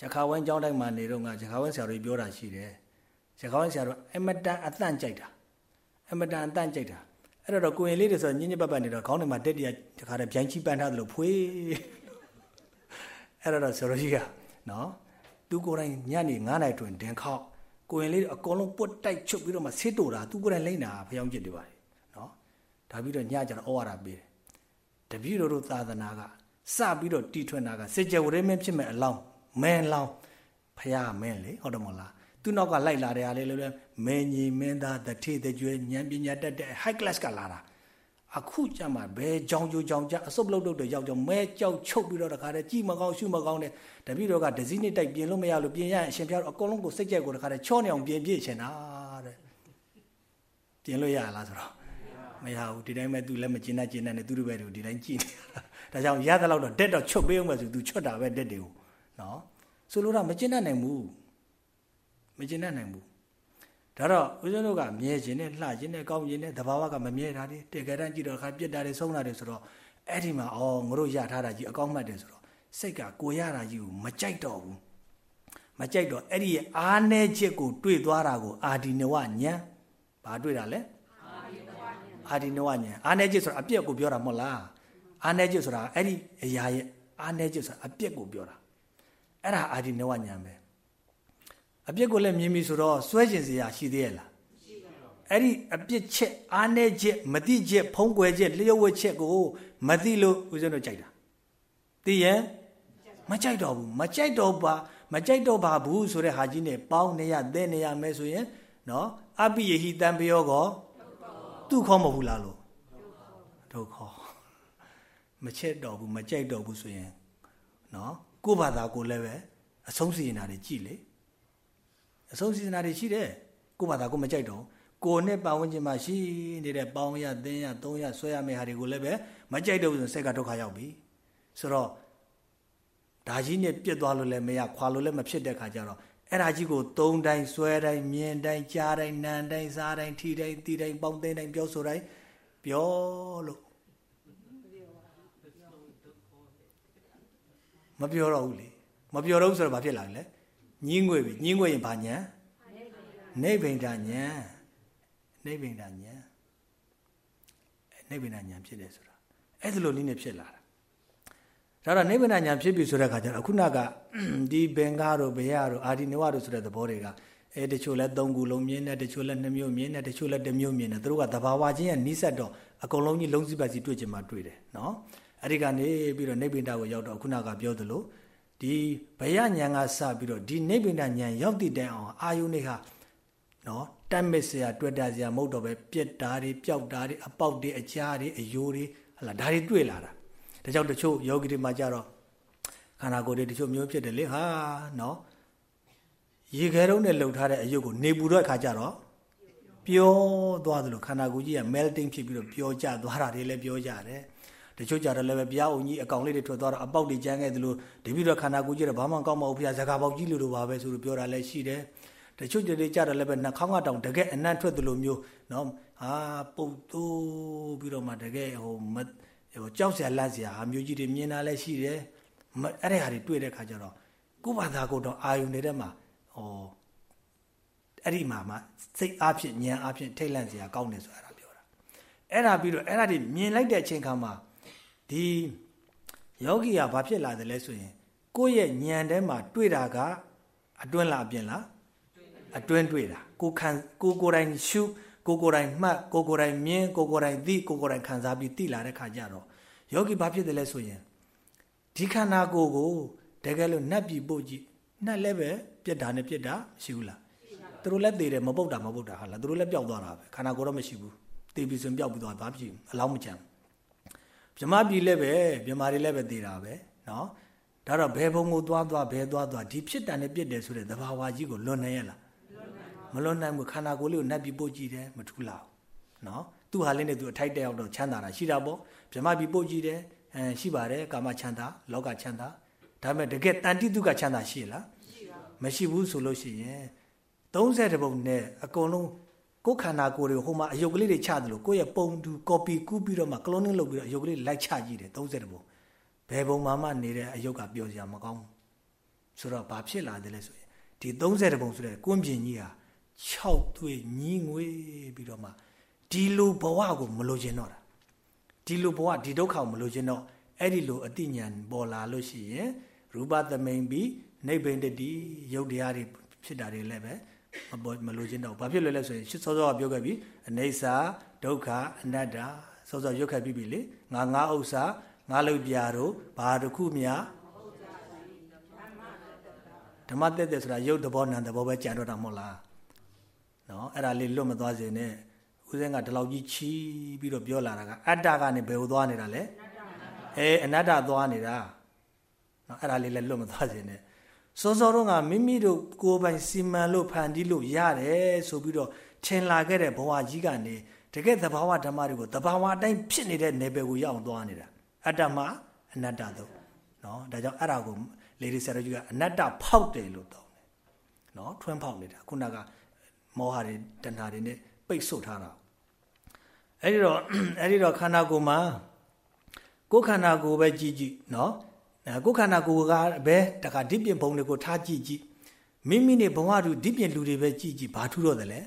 ဂျခါဝင်းကျောင်းတိုင်းမှာနေတော့ငါဂျခါဝင်းဆရာတို့ပြောတာရှိတယ်ဂျခါဝင်းဆရာတို့အမတန်အသန့်ကြိုက်တာအမတန်အသန့်ကြိုက်တာ အဲ့တော့ကိုရင်လေးတွေဆိုညင်ညင်ပတ်ပတ်နေတော့ခေါင်းထဲမှာတက်တရတခါတည်းဗျိုင်းချီပန်းထားသလိုဖွေးအဲ့တော့ဆရာတို့ကြီးကနော်သူကိုယ်တိုင်ညနေ9နာရီတွင်ဒင်ခောက်ကိုရင်လေးအကုန်လုံးပွတ်တိုက်ချုပ်ပြီးတော့မှဆေးတူတာသူကိုယ်တိုင်လိမ့်တာဖျောင်းကျစ်တွေပါတယ်နော်ဒါပြီးတော့ညကျတော့ဩဝါဒပေးတယ်တပည့်တော်တို့သာသနာကစပြီးတော့တီထွင်တာကစေကြဝရမင်းဖြစ်မဲ့အလောင်းမင်းလောင်းဖရာမင်းလေဟုတ်တယ်မဟုတ်လားသူ့နောက်ကလိုက်လာတဲ့ဟာလေးလည်း မင်းကြီးမင်းသားတထေတကြွယ်ဉာဏ်ပညာတတ်တဲ့ high class ကလာတာအခုကြမှာဘယ်ကြောင်ကြိုကြောင်ကြအစုပ်လုတ်တုတ်တွေရောက်ကြောင်မဲကြောက်ချုပ်ပြီးတော့တခါတည်းကြည်မကောင်းရှုမကောင်းတဲ့တပည့်တော်ကဒစည်းနှစ်တိုက်ပြင်လို့မရလို့ပြင်ရရင်အရှင်ပြတော့အကုန်လုံးကိုစိတ်ကြိုက်ကိုတခါတည်းချောနေအောင်ပြင်ပြည့်ချင်တာတဲ့ပြင်လို့ရလားဆိုတော့မရဘူးဒီတိုင်းပဲ तू လည်းမကျင်တတ်ကျင်တတ်နဲ့သူတို့ပဲဒီတိုင်းကြည်နေတာဒါကြောင့်ရသလောက်တော့တက်တော့ချွတ်ပေးအောင်မယ်ဆို तू ချွတ်တာပဲတက်တယ်ကိုနော်ဆိုလို့တော့မကျင်တတ်နိုင်ဘူးမကျင်တတ်နိုင်ဘူး ဒါတော့ဦးဇင်းတို့ကမြဲခြင်းနဲ့လှခြင်းနဲ့ကောင်းခြင်းနဲ့တဘာဝကမမြဲတာတွေတေကတန်းကြည့်တော့ခါပြစ်တာတွေဆုံးတာတွေဆိုတော့အဲ့ဒီမှာအော်ငါတို့ရထားတာကြီးအကောင်းမှတ်တယ်ဆိုတော့စိတ်ကကိုရတာကြီးကိုမကြိုက်တော့ဘူးမကြိုက်တော့အဲ့ဒီရဲ့အားနည်းချက်ကိုတွေ့သွားတာကိုအာဒီနဝညံဘာတွေ့တာလဲအာဒီနဝညံအားနည်းချက်ဆိုတာအပြက်ကိုပြောတာမဟုတ်လားအားနည်းချက်ဆိုတာအဲ့ဒီအရာရဲ့အားနည်းချက်ဆိုတာအပြက်ကိုပြောတာအဲ့ဒါအာဒီနဝညံပဲ အပြစ်ကိုလည်းမြင်ပြီဆိုတော့စွဲကျင်စရာရှိသေးရဲ့လားအဲ့ဒီအပြစ်ချက်အားနေချက်မတိချက်ဖုံးကွယ်ချက်လျှို့ဝှက်ချက်ကိုမသိလို့ဦးဇင်းတို့ကြိုက်တာသိရင်မကြိုက်တော့ဘူးမကြိုက်တော့ပါမကြိုက်တော့ပါဘူးဆိုတဲ့ဟာကြီးနဲ့ပေါင်းနေရသဲနေရမယ်ဆိုရင်နော်အပိယဟိတံပယောကောသူ့ခေါ်မဟုတ်လားလို့ဒုက္ခမချက်တော့ဘူးမကြိုက်တော့ဘူးဆိုရင်နော်ကိုယ့်ဘာသာကိုလည်းပဲအဆုံးစီရင်တာတွေကြည့်လေ အဆုံးစီစဉ်တာတွေရှိတယ်ကို့ဘာသာကိုမကြိုက်တော့ကိုနဲ့ပတ်ဝန်းကျင်မှာရှိနေတဲ့ပေါင်းရသင်းရသုံးရဆွဲရမယ့်ဟာတွေကိုလည်းပဲမကြိုက်တော့ဘူးဆိုစိတ်ကဒုက္ခရောက်ပြီဆိုတော့ဒါကြီးနဲ့ပြစ်သွားလို့လည်းမရခွာလို့လည်းမဖြစ်တဲ့ခါကျတော့အဲ့ဒါကြီးကိုသုံးတိုင်းဆွဲတိုင်းမြင်တိုင်းကြားတိုင်းနံတိုင်းစားတိုင်းထီတိုင်းတီတိုင်းပေါင်းသိတိုင်းပြောဆိုတိုင်းပြောလို့မပြောတော့ဘူးလေမပြောတော့ဘူးဆိုတော့ဘာဖြစ်လာလဲ ညင်းငွေပြီညင်းငွေရင်ဘာညာနိဗ္ဗိန္ဒညာနိဗ္ဗိန္ဒညာနိဗ္ဗိန္ဒညာဖြစ်တယ်ဆိုတာအဲ့ဒါလိုနည်းနဲ့ဖြစ်လာတာဒါတော့နိဗ္ဗိန္ဒညာဖြစ်ပြီဆိုတဲ့အခါကျတော့ခုနကဒီဘင်္ဂါတို့ဘယတို့အာဒီနဝတို့ဆိုတဲ့သဘောတွေကအဲတချို့လဲ၃ခုလုံးမြင်တယ်တချို့လဲ၂မျိုးမြင်တယ်တချို့လဲတစ်မျိုးမြင်တယ်သူတို့ကသဘာဝချင်းရဲ့နီးစပ်တော့အကုန်လုံးကြီးလုံးစီပတ်စီတွေ့ချင်မှတွေ့တယ်နော်အဲ့ဒီကနေပြီးတော့နိဗ္ဗိန္ဒကိုရောက်တော့ခုနကပြောသလို ဒီဘယညာကစပြီးတော့ဒီနိဗ္ဗိန္ဒညာရောက်တည်တဲ့အောင်အာယုန်တွေဟာနော်တတ်မစ်စရာတွေ့တာစရာမဟုတ်တော့ပဲပြက်တာတွေပျောက်တာတွေအပေါက်တွေအကြားတွေအယိုးတွေဟလာဒါတွေတွေ့လာတာဒါကြောင့်တချို့ယောဂီတွေမှာကြတော့ခန္ဓာကိုယ်တွေတချို့မျိုးဖြစ်တယ်လေဟာနော်ရေခဲတုံးနဲ့လှုပ်ထားတဲ့အယုတ်ကိုနေပူတော့အခါကြတော့ပျောသွားသလိုခန္ဓာကိုယ်ကြီးက melting ဖြစ်ပြီးတော့ပျောကျသွားတာတွေလည်းပြောကြတယ် တချို့ကြတော့လည်းပဲဘုရားအောင်ကြီးအကောင်လေးတွေထွက်သွားတော့အပေါက်တွေကျန်းခဲ့သလိုတပိတော့ခန္ဓာကိုယ်ကြီးတော့ဘာမှကောင်းမဟုတ်ဘုရားဇကာပေါက်ကြီးလိုလိုပါပဲဆိုလို့ပြောတာလည်းရှိတယ်တချို့တွေကြတော့လည်းပဲနှာခေါင်းကတောင်တကယ်အနံ့ထွက်သလိုမျိုးနော်ဟာပုတ်တိုးပြီးတော့မှတကယ်ဟိုမဟိုကြောက်စရာလန့်စရာဟာမျိုးကြီးတွေမြင်တာလည်းရှိတယ်အဲ့ဒီဟာတွေတွေ့တဲ့ခါကျတော့ကိုယ့်ဘာသာကိုတော့အာယုန်နေတဲ့မှာဟောအဲ့ဒီမှာမှစိတ်အားဖြင့်ဉာဏ်အားဖြင့်ထိတ်လန့်စရာကောင်းတယ်ဆိုတာပြောတာအဲ့ဒါပြီးတော့အဲ့ဒါတွေမြင်လိုက်တဲ့အချိန်ခါမှာ ဒီယောဂီကဘာဖြစ်လာတယ်လဲဆိုရင်ကိုယ့်ရဲ့ဉာဏ်ထဲမှာတွေ့တာကအတွင်းလားအပြင်လားအတွင်းတွေ့တာကိုခံကိုကိုယ်တိုင်ရှုကိုကိုယ်တိုင်မှတ်ကိုကိုယ်တိုင်မြင်ကိုကိုယ်တိုင်သိကိုကိုယ်တိုင်ခံစားပြီးသိလာတဲ့ခါကျတော့ယောဂီဘာဖြစ်တယ်လဲဆိုရင်ဒီခန္ဓာကိုယ်ကိုတကယ်လို့နှက်ပြီးပို့ကြည့်နှက်လည်းပဲပြက်တာနဲ့ပြက်တာမရှိဘူးလားသူတို့လည်းသေတယ်မပုတ်တာမပုတ်တာဟာလားသူတို့လည်းပျောက်သွားတာပဲခန္ဓာကိုယ်တော့မရှိဘူးသေပြီးဆိုရင်ပျောက်ပြီးသွားဘာဖြစ်အလောင်းမချမ်း မြမပြည်လည်းပဲမြမာတွေလည်းပဲတည်တာပဲနော်ဒါတော့ဘယ်ဘုံကိုသွားသွားဘယ်သွားသွားဒီဖြစ်တန်နဲ့ပြစ်တယ်ဆိုတဲ့သဘာဝကြီးကိုလွန်နိုင်ရလားမလွန်နိုင်ဘူးခန္ဓာကိုယ်လေးကိုနှက်ပြီးပို့ကြည့်တယ်မထူးလားနော်သူ့ဟာလေးနဲ့သူအထိုက်တဲ့အောင်တော့ချမ်းသာတာရှိတာပေါ့မြမပြည်ပို့ကြည့်တယ်အဲရှိပါတယ်ကာမချမ်းသာလောကချမ်းသာဒါပေမဲ့တကယ်တန်တိတုကချမ်းသာရှိလားမရှိဘူးဆိုလို့ရှိရင်30တပုံနဲ့အကုန်လုံး ကိုယ်ခန္ဓာကိုယ်တွေဟိုမှာအယုတ်ကလေးတွေချတယ်လို့ကိုယ့်ရဲ့ပုံတူ copy ကူးပြီးတော့မှ cloning လုပ်ပြီးတော့အယုတ်ကလေးလိုက်ချကြည့်တယ်30ပုံဘယ်ပုံမှမှနေတဲ့အယုတ်ကပျော်စရာမကောင်းဘူးဆိုတော့ဘာဖြစ်လာတယ်လဲဆိုရင်ဒီ30ပုံဆိုတဲ့ကွန်းပြင်ကြီးဟာ6သွေးညီးငွေပြီးတော့မှဒီလိုဘဝကိုမလိုချင်တော့တာဒီလိုဘဝဒီဒုက္ခကိုမလိုချင်တော့အဲ့ဒီလိုအတိညာဏ်ပေါ်လာလို့ရှိရင်ရူပသမိန်ပြီးနိဗ္ဗိန္ဒတိယုတ်တရားတွေဖြစ်တာတွေလည်းပဲ မပေါ်မလိုချင်တော့ဘာဖြစ်လို့လဲဆိုရင်စောစောကပြောခဲ့ပြီအနေစာဒုက္ခအနတ္တစောစောရွတ်ခဲ့ပြီးပြီလေငါငါဥစ္စာငါလုတ်ပြတို့ဘာတစ်ခုမြဓမ္မတက်တယ်ဆိုတာရုပ်သဘောနာမ်သဘောပဲကြံတော့တာမဟုတ်လားနော်အဲ့ဒါလေးလွတ်မသွားစေနဲ့ဦးစင်းကဒီလောက်ကြီးချီးပြီးတော့ပြောလာတာကအတ္တကနေဘယ်ကိုသွားနေတာလဲအဲအနတ္တသွားနေတာနော်အဲ့ဒါလေးလည်းလွတ်မသွားစေနဲ့ စောစောတော့ကမိမိတို့ကိုယ်ပိုင်စီမံလို့ဖန်တီးလို့ရတယ်ဆိုပြီးတော့ထင်လာခဲ့တဲ့ဘဝကြီးကနေတကယ်သဘာဝဓမ္မတွေကိုသဘာဝအတိုင်းဖြစ်နေတဲ့နယ်ပယ်ကိုရောက်အောင်သွားနေတာအတ္တမအနတ္တသို့နော်ဒါကြောင့်အဲ့ဒါကိုလေဒီဆရာကြီးကအနတ္တဖောက်တယ်လို့တောင်းတယ်နော်ထွန်းဖောက်နေတာခုနကမောဟတွေတဏှာတွေနဲ့ပိတ်ဆို့ထားတာအဲ့ဒီတော့အဲ့ဒီတော့ခန္ဓာကိုယ်မှာကိုယ်ခန္ဓာကိုယ်ပဲကြည့်ကြည့်နော် ကိုယ်ခန္ဓာကိုယ်ကပဲတခါဒီပြင်ဘုံတွေကိုထားကြည့်ကြည့်မိမိနဲ့ဘဝတူဒီပြင်လူတွေပဲကြည့်ကြည့်ဘာထူတော့တယ်လဲ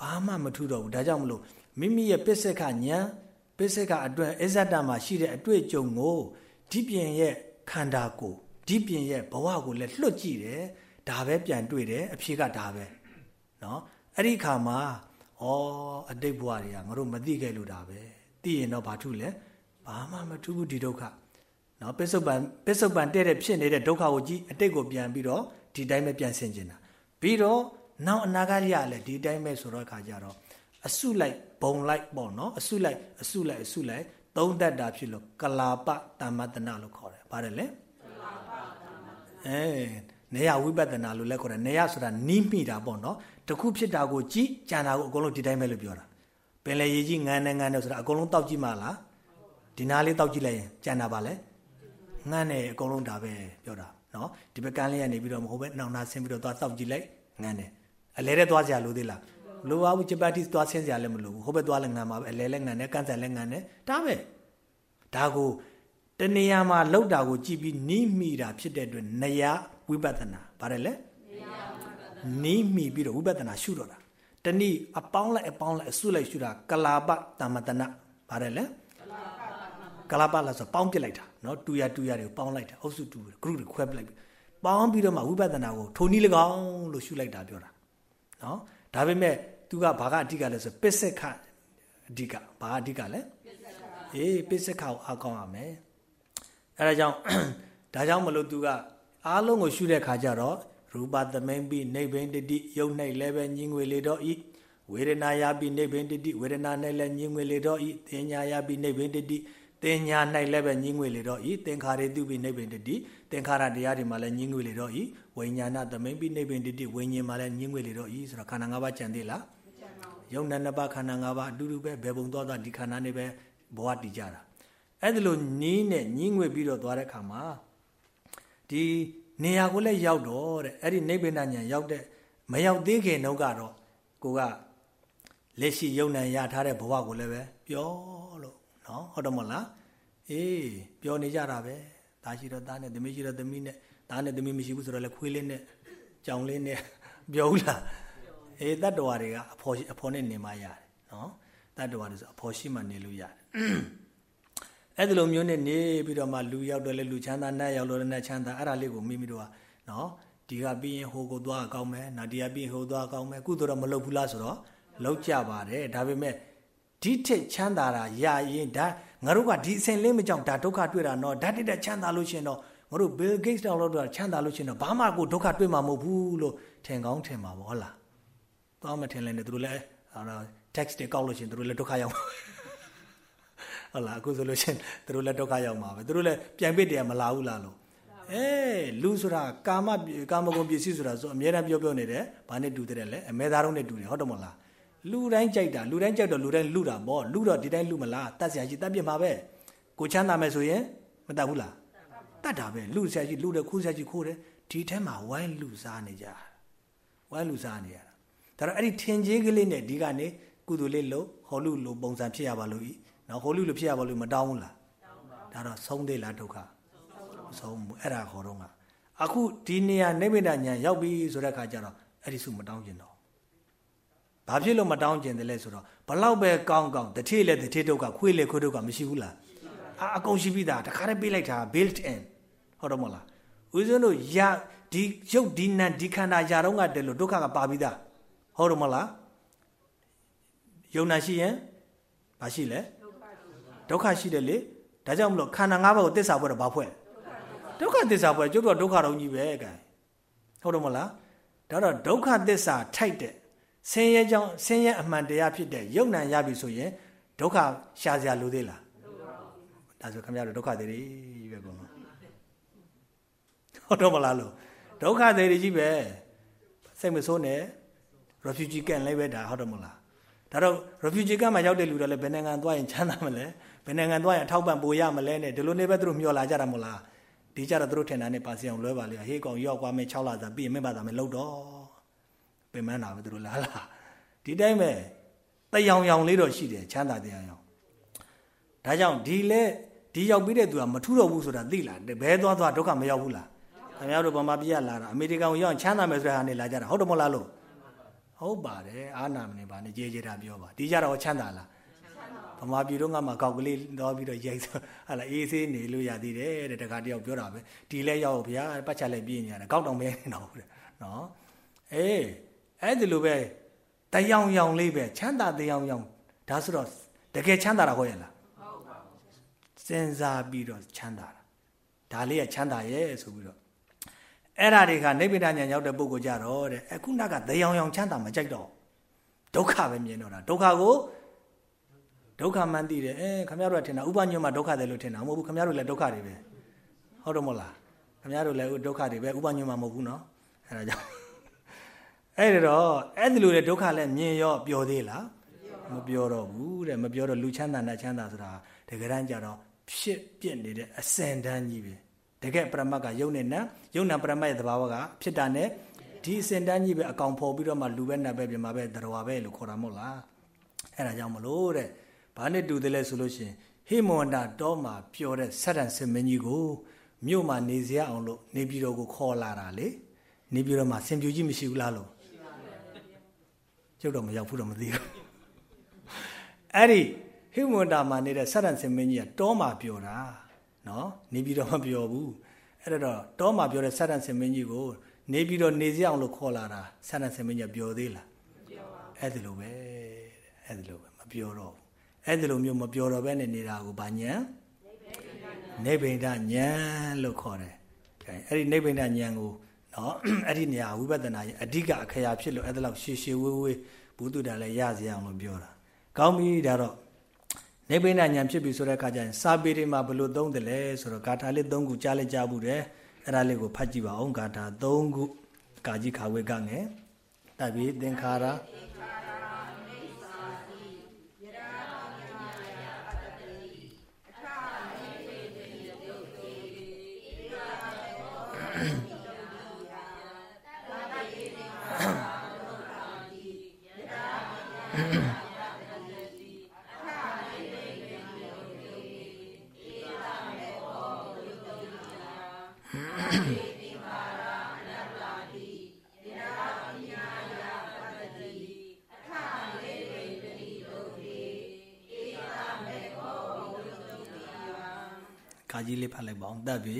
ဘာမှမထူတော့ဘူးဒါကြောင့်မလို့မိမိရဲ့ပစ္စေခဉာဏ်ပစ္စေခအတွဲအစ္ဆတမှာရှိတဲ့အတွေ့အကြုံကိုဒီပြင်ရဲ့ခန္ဓာကိုယ်ဒီပြင်ရဲ့ဘဝကိုလည်းလွတ်ကြည့်တယ်ဒါပဲပြန်တွေ့တယ်အဖြေကဒါပဲเนาะအဲ့ဒီခါမှာဩအတိတ်ဘဝတွေကငါတို့မသိခဲ့လို့ဒါပဲသိရင်တော့ဘာထုလဲဘာမှမထူးဘူးဒီဒုက္ခ နော်ပစ္စုပန်ပစ္စုပန်တဲ့တဲ့ဖြစ်နေတဲ့ဒုက္ခကိုကြည့်အတိတ်ကိုပြန်ပြီးတော့ဒီတိုင်းပဲပြန်ဆင်ကျင်တာပြီးတော့နောက်အနာဂတ်ရလည်းဒီတိုင်းပဲဆိုတော့အခါကျတော့အစုလိုက်ဘုံလိုက်ပေါ့နော်အစုလိုက်အစုလိုက်အစုလိုက်သုံးသက်တာဖြစ်လို့ကလာပတမတနာလို့ခေါ်တယ်ဗါတယ်လေကလာပတမတနာအဲနေရဝိပဿနာလို့လည်းခေါ်တယ်နေရဆိုတာနီးမိတာပေါ့နော်တခုဖြစ်တာကိုကြည့်ကြံတာကိုအကုန်လုံးဒီတိုင်းပဲလို့ပြောတာပင်လေရေကြီးငန်းနေငန်းနေဆိုတာအကုန်လုံးတောက်ကြည့်မှလားဒီနားလေးတောက်ကြည့်လိုက်ရင်ကြံတာပါလေ ငန်းနေအကုန်လုံးဒါပဲပြောတာနော်။ဒီဘက်ကန်းလေးကနေပြီးတော့မဟုတ်ပဲနောင်နာဆင်းပြီးတော့သွားတောက်ကြည့်လိုက်ငန်းနေ။အလဲတဲ့သွားကြလို့သေးလား။လိုပါဘူးဂျပတိသွားဆင်းစရာလည်းမလိုဘူးဟိုဘက်သွားလည်းငံမှာပဲအလဲလည်းငံတယ်ကန့်တယ်လည်းငံတယ်ဒါပဲဒါကိုတနေရာမှာလောက်တာကိုကြည့်ပြီးနီးမိတာဖြစ်တဲ့အတွက်နယဝိပဿနာဗါတယ်လေနီးမိပြီးတော့ဝိပဿနာရှုတော့တာတနည်းအပေါင်းလိုက်အပေါင်းလိုက်အစုလိုက်ရှုတာကလာပတမတနာဗါတယ်လေ ဂလာပါလာဆိုပေါင်းပစ်လိုက်တာနော်တူရတူရတွေကိုပေါင်းလိုက်တာအုပ်စုတူ group တွေခွဲပစ်လိုက်ပေါင်းပြီးတော့မှဝိပဿနာကိုထုံနီး၎င်းလို့ရှုလိုက်တာပြောတာနော်ဒါပေမဲ့ तू ကဘာကအဓိကလဲဆိုပစ္စခအဓိကဘာအဓိကလဲအေးပစ္စခကိုအကောင်းရမယ်အဲဒါကြောင့်ဒါကြောင့်မလို့ तू ကအားလုံးကိုရှုတဲ့ခါကျတော့ရူပသမင်ပိနိဗ္ဗိန္တတိယုံ၌လည်းပဲညင်ွေလေတော့ဤဝေဒနာယပိနိဗ္ဗိန္တတိဝေဒနာ၌လည်းညင်ွေလေတော့ဤသင်ညာယပိနိဗ္ဗိန္တတိ တင်ညာ၌လည်းပဲညင်ငွေလေတော့ဤသင်္ခါရေတုပိနိဗ္ဗိန္တတိသင်္ခါရတရားတွေမှာလည်းညင်ငွေလေတော့ဤဝိညာဏသမိန်ပိနိဗ္ဗိန္တတိဝိညာဉ်မှာလည်းညင်ငွေလေတော့ဤဆိုတော့ခန္ဓာ၅ပါးကြံသေးလားယုံနာနှစ်ပါးခန္ဓာ၅ပါးအတူတူပဲဘယ်ပုံသွားသွားဒီခန္ဓာနဲ့ပဲဘဝတည်ကြတာအဲ့ဒါလို့နင်းနဲ့ညင်းငွေပြီးတော့သွားတဲ့ခါမှာဒီနေရာကိုလည်းရောက်တော့တဲ့အဲ့ဒီနိဗ္ဗာန်ဉာဏ်ရောက်တဲ့မရောက်သေးခင်တော့ကတော့ကိုကလက်ရှိယုံနာရထားတဲ့ဘဝကိုလည်းပဲပြောလို့ နော်ဟုတ်တယ်မဟုတ်လားအေးပြောနေကြတာပဲဒါရှိတော့သားနဲ့သမီးရှိတော့သမီးနဲ့သားနဲ့သမီးမရှိဘူးဆိုတော့လည်းခွေးလေးနဲ့ကြောင်လေးနဲ့ပြောဘူးလားအေးတတ္တဝါတွေကအဖော်အဖော်နဲ့နေမှရတယ်နော်တတ္တဝါတွေဆိုအဖော်ရှိမှနေလို့ရတယ်အဲ့ဒီလိုမျိုးနဲ့နေပြီးတော့မှလူရောက်တော့လေလူချမ်းသာနတ်ရောက်တော့နတ်ချမ်းသာအဲ့ဒါလေးကိုမိမိတို့ကနော်ဒီကပြီးရင်ဟိုကိုသွားကောင်းမယ်နာဒီကပြီးဟိုသွားကောင်းမယ်ကုသိုလ်တော့မလုပ်ဘူးလားဆိုတော့လောက်ကြပါတယ်ဒါပေမဲ့ ဒီထက်ချမ်းသာတာရရင်ဒါငါတို့ကဒီအစဉ်လေးမကြောက်ဒါဒုက္ခတွေ့တာနော်ဓာတ်တိတဲ့ချမ်းသာလို့ရှင်တော့ငါတို့ Bill Gates တောင်လို့တော့ချမ်းသာလို့ရှင်တော့ဘာမှကိုဒုက္ခတွေ့မှာမဟုတ်ဘူးလို့ထင်ကောင်းထင်မှာပေါ့ဟုတ်လားသွားမထင်လဲနဲ့သူတို့လည်းအာ tax တွေကောက်လို့ရှင်သူတို့လည်းဒုက္ခရောက်ဟုတ်လားအခုဆိုလို့ရှင်သူတို့လည်းဒုက္ခရောက်မှာပဲသူတို့လည်းပြန်ပစ်တယ်မလာဘူးလားလို့အေးလူဆိုတာကာမကာမဂုဏ်ပစ္စည်းဆိုတာဆိုအများအားပြောပြောနေတယ်ဘာနဲ့တူတယ်လဲအမဲသားတုံးနဲ့တူတယ်ဟုတ်တယ်မဟုတ်လား လူတိုင်းကြိုက်တာလူတိုင်းကြိုက်တော့လူတိုင်းလူတာပေါ့လူတော့ဒီတိုင်းလူမလားတတ်ဆရာကြီးတတ်ပြမှာပဲကိုချမ်းသာမယ်ဆိုရင်မတတ်ဘူးလားတတ်တာပဲလူဆရာကြီးလူတယ်ခိုးဆရာကြီးခိုးတယ်ဒီထဲမှာဝိုင်းလူစားနေကြဝိုင်းလူစားနေရတာဒါတော့အဲ့ဒီထင်ကြီးကလေးနဲ့ဒီကနေကုသိုလ်လေးလို့ဟောလူလိုပုံစံဖြစ်ရပါလို့ဤနော်ဟောလူလိုဖြစ်ရပါလို့မတောင်းဘူးလားဒါတော့ဆုံးသေးလားဒုက္ခဆုံးဘူးအဲ့ဒါခေါ်တော့ကအခုဒီနေရာနိဗ္ဗာန်ဉာဏ်ရောက်ပြီဆိုတဲ့အခါကျတော့အဲ့ဒီစုမတောင်းကျင်တော့ ဘာဖြစ်လို့မတောင်းကျင်တယ်လဲဆိုတော့ဘလောက်ပဲကောင်းကောင်းတတိလေတတိဒုက္ခခွေးလေခွေးဒုက္ခမရှိဘူးလားအာအကုန်ရှိပြီးသားတခါတည်းပေးလိုက်တာ built in ဟုတ်တော့မလားဦးဇင်းတို့ရဒီရုပ်ဒီနံဒီခန္ဓာຢာတော့ကတည်းလို့ဒုက္ခကပါပြီးသားဟုတ်တော့မလားယုံနာရှိရင်ဘာရှိလဲဒုက္ခရှိတယ်လေဒါကြောင့်မလို့ခန္ဓာ၅ပါးကိုသစ္စာဖွဲ့တော့ဘာဖွဲ့ဒုက္ခသစ္စာဖွဲ့ကျုပ်တော့ဒုက္ခတော့ကြီးပဲကဲဟုတ်တယ်မလားဒါတော့ဒုက္ခသစ္စာထိုက်တဲ့ ဆင်းရဲကြောင်းဆင်းရဲအမှန်တရားဖြစ်တဲ့ယုံ nant ရပြီဆိုရင်ဒုက္ခရှာစရာလိုသေးလားဒါဆိုခင်ဗျားတို့ဒုက္ခတွေကြီးပဲကုန်ဟုတ်တော့မလားလို့ဒုက္ခတွေကြီးပဲစိတ်မဆိုးနဲ့ refugee camp လည်းပဲဒါဟုတ်တယ်မလားဒါတော့ refugee camp မှာရောက်တဲ့လူတွေလည်းဘယ်နိုင်ငံသွားရင်ချမ်းသာမလဲဘယ်နိုင်ငံသွားရင်အထောက်ပံ့ပို့ရမလဲနဲ့ဒီလိုနေပဲသူတို့မျှော်လာကြတာမလားဒီကြတော့သူတို့ထင်တာနဲ့ပါစီအောင်လွဲပါလေဟေးကောင်ရောက်သွားမယ်6လသာပြီးရင်မင်းပါသာမယ်လှုပ်တော့ ပင်မနာပဲသူတို့လားလားဒီတိုင်းပဲတယောင်ယောင်လေးတော့ရှိတယ်ချမ်းသာတရားယောင်ဒါကြောင့်ဒီလဲဒီရောက်ပြီးတဲ့သူကမထူတော့ဘူးဆိုတာသိလားဘဲသွားသွားဒုက္ခမရောက်ဘူးလားခင်ဗျားတို့ဗမာပြည်ကလာတာအမေရိကန်ကိုရောက်ချမ်းသာမယ်ဆိုတဲ့ဟာနဲ့လာကြတာဟုတ်တယ်မဟုတ်လားလို့ဟုတ်ပါတယ်အာနာမနေပါနဲ့ကြေကြေတာပြောပါဒီကြတော့ချမ်းသာလားဗမာပြည်တော့ငါမှကောက်ကလေးတော့ပြီးတော့ရိုက်ဆိုဟာလာအေးဆေးနေလို့ရသေးတယ်တဲ့တခါတယောက်ပြောတာပဲဒီလဲရောက်ဗျာပတ်ချက်လဲပြင်းနေရတယ်ကောက်တော့မဲနေတော့တဲ့နော်အေး အဲ့ဒီလိုပဲတယောင်ယောင်လေးပဲချမ်းသာတယောင်ယောင်ဒါဆိုတော့တကယ်ချမ်းသာတာဟုတ်ရဲ့လားဟုတ်ပါဘူးစဉ်းစားပြီးတော့ချမ်းသာတာဒါလေးကချမ်းသာရဲ့ဆိုပြီးတော့အဲ့ဓာတွေကနိဗ္ဗာန်ဉာဏ်ရောက်တဲ့ပုဂ္ဂိုလ်ကြတော့တဲ့အခုနကတယောင်ယောင်ချမ်းသာမကြိုက်တော့ဒုက္ခပဲမြင်တော့တာဒုက္ခကိုဒုက္ခမှန်းသိတယ်အဲခမရတို့ကထင်တာဥပညွတ်မှာဒုက္ခတယ်လို့ထင်တာမဟုတ်ဘူးခမရတို့လည်းဒုက္ခတွေပဲဟုတ်တော့မဟုတ်လားခမရတို့လည်းဒုက္ခတွေပဲဥပညွတ်မှာမဟုတ်ဘူးနော်အဲဒါကြောင့် အဲ့ဒါတော့အဲ့ဒီလိုလေဒုက္ခလည်းမြင်ရောပျော်သေးလားမပျော်တော့ဘူးတဲ့မပျော်တော့လူချမ်းသာနဲ့ချမ်းသာဆိုတာတကယ်တမ်းကျတော့ဖြစ်ပြစ်နေတဲ့အစင်တန်းကြီးပဲတကယ်ပရမတ်ကယုံနဲ့နံယုံနံပရမတ်ရဲ့သဘာဝကဖြစ်တာနဲ့ဒီအစင်တန်းကြီးပဲအကောင်ဖော်ပြီးတော့မှလူပဲနတ်ပဲပြမပဲတတော်ပဲလို့ခေါ်တာမဟုတ်လားအဲ့ဒါကြောင့်မလို့တဲ့ဘာနဲ့တူတယ်လဲဆိုလို့ရှိရင်ဟိမဝန္တာတောမှာပျော်တဲ့ဆက်တန်စင်မင်းကြီးကိုမြို့မှာနေစရာအောင်လို့နေပြည်တော်ကိုခေါ်လာတာလေနေပြည်တော်မှာစင်ပြူကြီးမရှိဘူးလားလို့ ကျုပ်တော့မရောက်ဘူးတော့မသိဘူးအဲ့ဒီဟိမဝန္တာမှာနေတဲ့ဆက်တန်စင်မင်းကြီးကတောမှာပျော်တာနော်နေပြည်တော်မှာပျော်ဘူးအဲ့တော့တောမှာပြောတဲ့ဆက်တန်စင်မင်းကြီးကိုနေပြည်တော်နေစရာအောင်လို့ခေါ်လာတာဆက်တန်စင်မင်းကြီးပျော်သေးလားမပျော်ပါဘူးအဲ့ဒီလိုပဲအဲ့ဒီလိုပဲမပျော်တော့ဘူးအဲ့ဒီလိုမျိုးမပျော်တော့ဘဲနဲ့နေတာကိုဘာညံနိဗ္ဗိဒညံလို့ခေါ်တယ်။အဲ့ဒီနိဗ္ဗိဒညံကို နော်အဲ့ဒီနေရာဝိပဿနာရဲ့အဓိကအခရာဖြစ်လို့အဲ့ဒါလောက်ရှည်ရှည်ဝေးဝေးဘုသူတန်လည်းရစေအောင်လို့ပြောတာ။ကောင်းပြီဒါတော့နိဗ္ဗိဒညံဖြစ်ပြီဆိုတဲ့အခါကျရင်စာပေတွေမှာဘယ်လိုသုံးတယ်လဲဆိုတော့ဂါထာလေး၃ခုကြားလိုက်ကြဘူးတယ်။အဲ့ဒါလေးကိုဖတ်ကြည့်ပါအောင်ဂါထာ၃ခုကာကြီးခါဝေကငယ်တပိသင်္ခါရကာ ကြီးလေးဖတ်လိုက်ပါအောင်တပ်ပြီ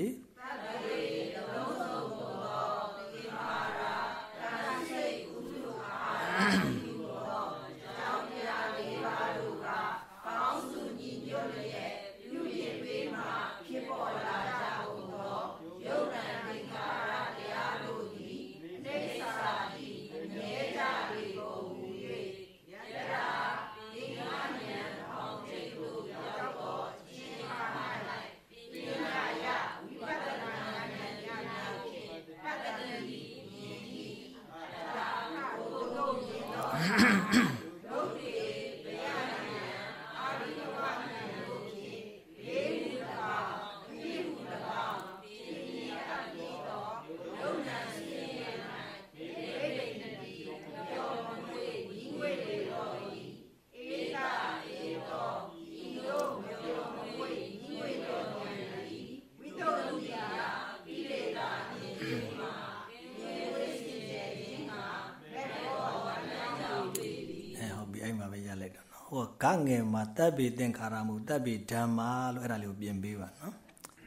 ငယ်မှာတပ်ပေသင်္ခါရမူတပ်ပေဓမ္မာလို့အဲ့ဒါလေးကိုပြင်ပေးပါနော်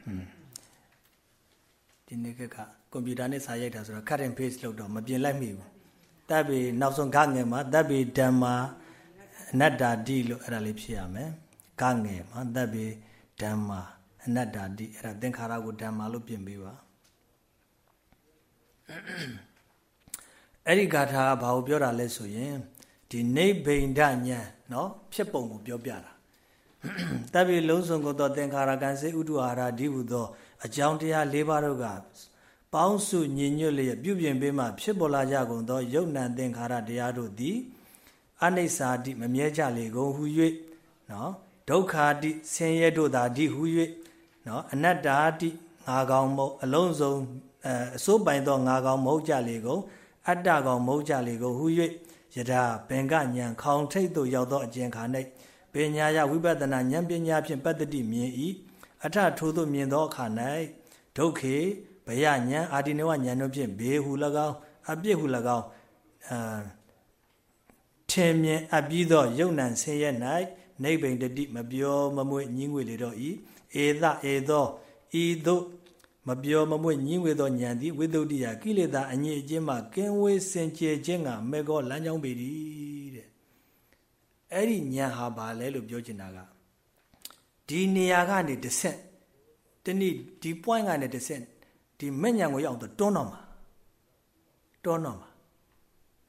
ဟွန်းဒီနေ့ကကွန်ပျူတာနဲ့စာရိုက်တာဆိုတော့ cut and paste လုပ်တော့မပြင်လိုက်မိဘူးတပ်ပေနောက်ဆုံးဂငယ်မှာတပ်ပေဓမ္မာအနတ္တာတိလို့အဲ့ဒါလေးဖြစ်ရမယ်ဂငယ်မှာတပ်ပေဓမ္မာအနတ္တာတိအဲ့ဒါသင်္ခါရကိုဓမ္မာလို့ပြင်ပေးပါအဲ့ဒီဂါထာကဘာကိုပြောတာလဲဆိုရင် ဒီနိဗ္ဗိန္ဒဉာဏ်နော်ဖြစ်ပုံကိုပြောပြတာတပ်ပြီးလုံးစုံကုန်သောသင်္ခါရကံစေဥဒ္ဓဟာရဒီဟုသောအကြောင်းတရား၄ပါးတို့ကပေါင်းစုညီညွတ်လျက်ပြုပြင်ပေးမှဖြစ်ပေါ်လာကြကုန်သောယုံနံသင်္ခါရတရားတို့သည်အနိစ္စာတိမမြဲကြလေကုန်ဟု၍နော်ဒုက္ခာတိဆင်းရဲတို့သာတိဟု၍နော်အနတ္တာတိငါကောင်မဟုတ်အလုံးစုံအစိုးပိုင်သောငါကောင်မဟုတ်ကြလေကုန်အတ္တကောင်မဟုတ်ကြလေကုန်ဟု၍ ယထာဘင်္ဂညံခေါင်ထိတ်သို့ရောက်သောအကျင့်ခါ၌ပညာယဝိပဿနာဉာဏ်ပညာဖြင့်ပတ္တိမြင်၏အထထိုသို့မြင်သောအခါ၌ဒုက္ခေဘယဉာဏ်အာတိနဝဉာဏ်တို့ဖြင့်ဘေဟု၎င်းအပြစ်ဟု၎င်းအာထင်မြင်အပ်ပြီးသောယုံ nant ဆင်းရဲ၌နိဗ္ဗိန်တတိမပြောမမွေ့ညင်းငွေလေတော့ဤဧသဧသောဤသို့ မပြောမမွေ့ညင်းဝေသောဉာဏ်သည်ဝိသုဒ္ဓိယကိလေသာအငြိအကျဉ်းမှကင်းဝေးစင်ကြယ်ခြင်းကမေကောလမ်းကြောင်းပေသည်တဲ့အဲ့ဒီဉာဏ်ဟာဘာလဲလို့ပြောချင်တာကဒီနေရာကနေတစ်ဆက်တနည်းဒီ point ကနေတစ်ဆက်ဒီမဲ့ဉာဏ်ကိုရောက်တော့တွန်းတော့မှာတွန်းတော့မှာ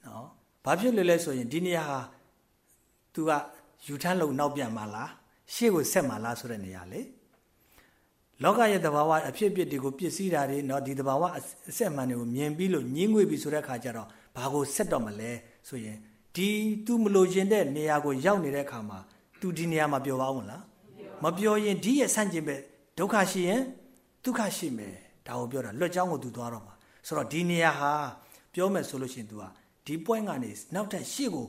နော်ဘာဖြစ်လဲလဲဆိုရင်ဒီနေရာဟာ तू ကယူထမ်းလုံနောက်ပြန်မှာလားရှေ့ကိုဆက်မှာလားဆိုတဲ့နေရာလေ လောကရဲ့သဘာဝအဖြစ်အပျက်တွေကိုပြည့်စည်တာတွေเนาะဒီသဘာဝအဆက်မှန်တွေကိုမြင်ပြီးလို့ညင်းငွေပြီဆိုတဲ့အခါကျတော့ဘာကိုဆက်တော့မလဲဆိုရင်ဒီ तू မလို့ရင်တဲ့နေရာကိုရောက်နေတဲ့အခါမှာ तू ဒီနေရာမှာပျော်ပါဦးမလားမပျော်ရင်ဒီရဲ့ဆန့်ကျင်ပဲဒုက္ခရှိရင်ဒုက္ခရှိမယ်ဒါကိုပြောတာလွတ်ကြောင်းကို तू သွားတော့မှာဆိုတော့ဒီနေရာဟာပြောမယ်ဆိုလို့ရှိရင် तू ဟာဒီ point ကနေနောက်ထပ်ရှေ့ကို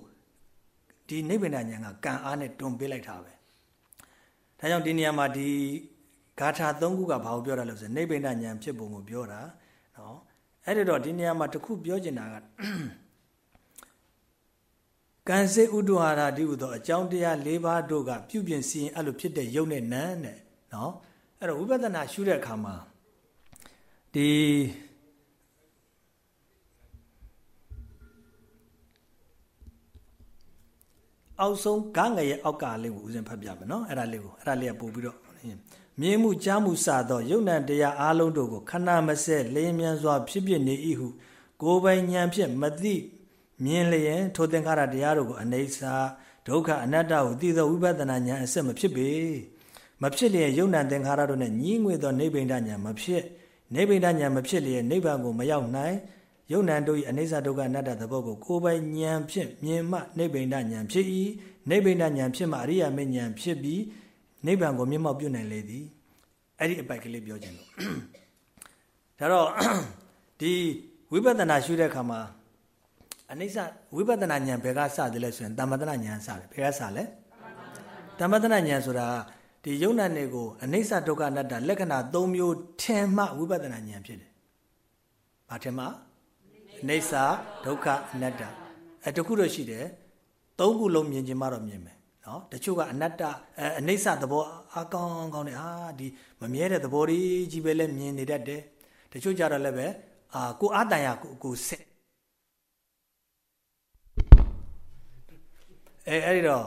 ဒီနိဗ္ဗာန်ဉာဏ်ကကံအားနဲ့တွန်းပေးလိုက်တာပဲဒါကြောင့်ဒီနေရာမှာဒီ ဂါထာ၃ခုကဘာကိုပြောတာလဲဆိုရင်နိဗ္ဗာန်ဉာဏ်ဖြစ်ပုံကိုပြောတာနော်အဲ့ဒီတော့ဒီနေရာမှာတခုပြောချင်တာကကံစေဥဒ္ဓဟာရတိဟုသောအကြောင်းတရား၄ပါးတို့ကပြုပြင်စီရင်အဲ့လိုဖြစ်တဲ့ယုတ်နဲ့နန်းတဲ့နော်အဲ့တော့ဝိပဿနာရှုတဲ့အခါမှာဒီအောက်ဆုံးဂငရဲ့အောက်ကလေးကိုဦးဇင်ဖတ်ပြမယ်နော်အဲ့ဒါလေးကိုအဲ့ဒါလေးကပို့ပြီးတော့ မြင်မှုကြားမှုစသောယုံ nant တရားအလုံးတို့ကိုခဏမစဲလင်းမြန်စွာဖြစ်ဖြစ်နေ၏ဟုကိုယ်ပိုင်ဉာဏ်ဖြင့်မသိမြင်လျင်ထိုသင်္ခါရတရားတို့ကိုအနိစ္စဒုက္ခအနတ္တဟုသိသောဝိပဿနာဉာဏ်အစစ်မဖြစ်ပေမဖြစ်လျင်ယုံ nant သင်္ခါရတို့နဲ့ညီးငွေသောနိဗ္ဗိန္ဒဉာဏ်မဖြစ်နိဗ္ဗိန္ဒဉာဏ်မဖြစ်လျင်နိဗ္ဗာန်ကိုမရောက်နိုင်ယုံ nant တို့၏အနိစ္စဒုက္ခအနတ္တသဘောကိုကိုယ်ပိုင်ဉာဏ်ဖြင့်မြင်မှနိဗ္ဗိန္ဒဉာဏ်ဖြစ်၏နိဗ္ဗိန္ဒဉာဏ်ဖြစ်မှအရိယာမေဉာဏ်ဖြစ်ပြီး နိဗ္ဗာန်ကိုမျက်မှောက်ပြုနိုင်လေသည်အဲ့ဒီအပိုက်ကလေးပြောခြင်းလို့ဒါတော့ဒီဝိပဿနာရှုတဲ့အခါမှာအနိစ္စဝိပဿနာဉာဏ်ဘယ်ကစတယ်လဲဆိုရင်တမ္မတနာဉာဏ်စတယ်ဘယ်ကစလဲတမ္မတနာဉာဏ်ဆိုတာဒီယုံနာနေကိုအနိစ္စဒုက္ခအနတ္တလက္ခဏာ၃မျိုးထင်မှဝိပဿနာဉာဏ်ဖြစ်တယ်။ဘာထင်မှအနိစ္စဒုက္ခအနတ္တအဲတခုတော့ရှိတယ်။သုံးခုလုံးမြင်ခြင်းမှတော့မြင်မယ် နော်တချို့ကအနတ္တအနိစ္စသဘောအကောင်းကောင်းနဲ့အာဒီမမြဲတဲ့သဘောကြီးပဲလဲမြင်နေတတ်တယ်တချို့ကြတော့လည်းပဲအာကိုအတန်ရကိုကိုဆက်အဲအဲ့ဒီတော့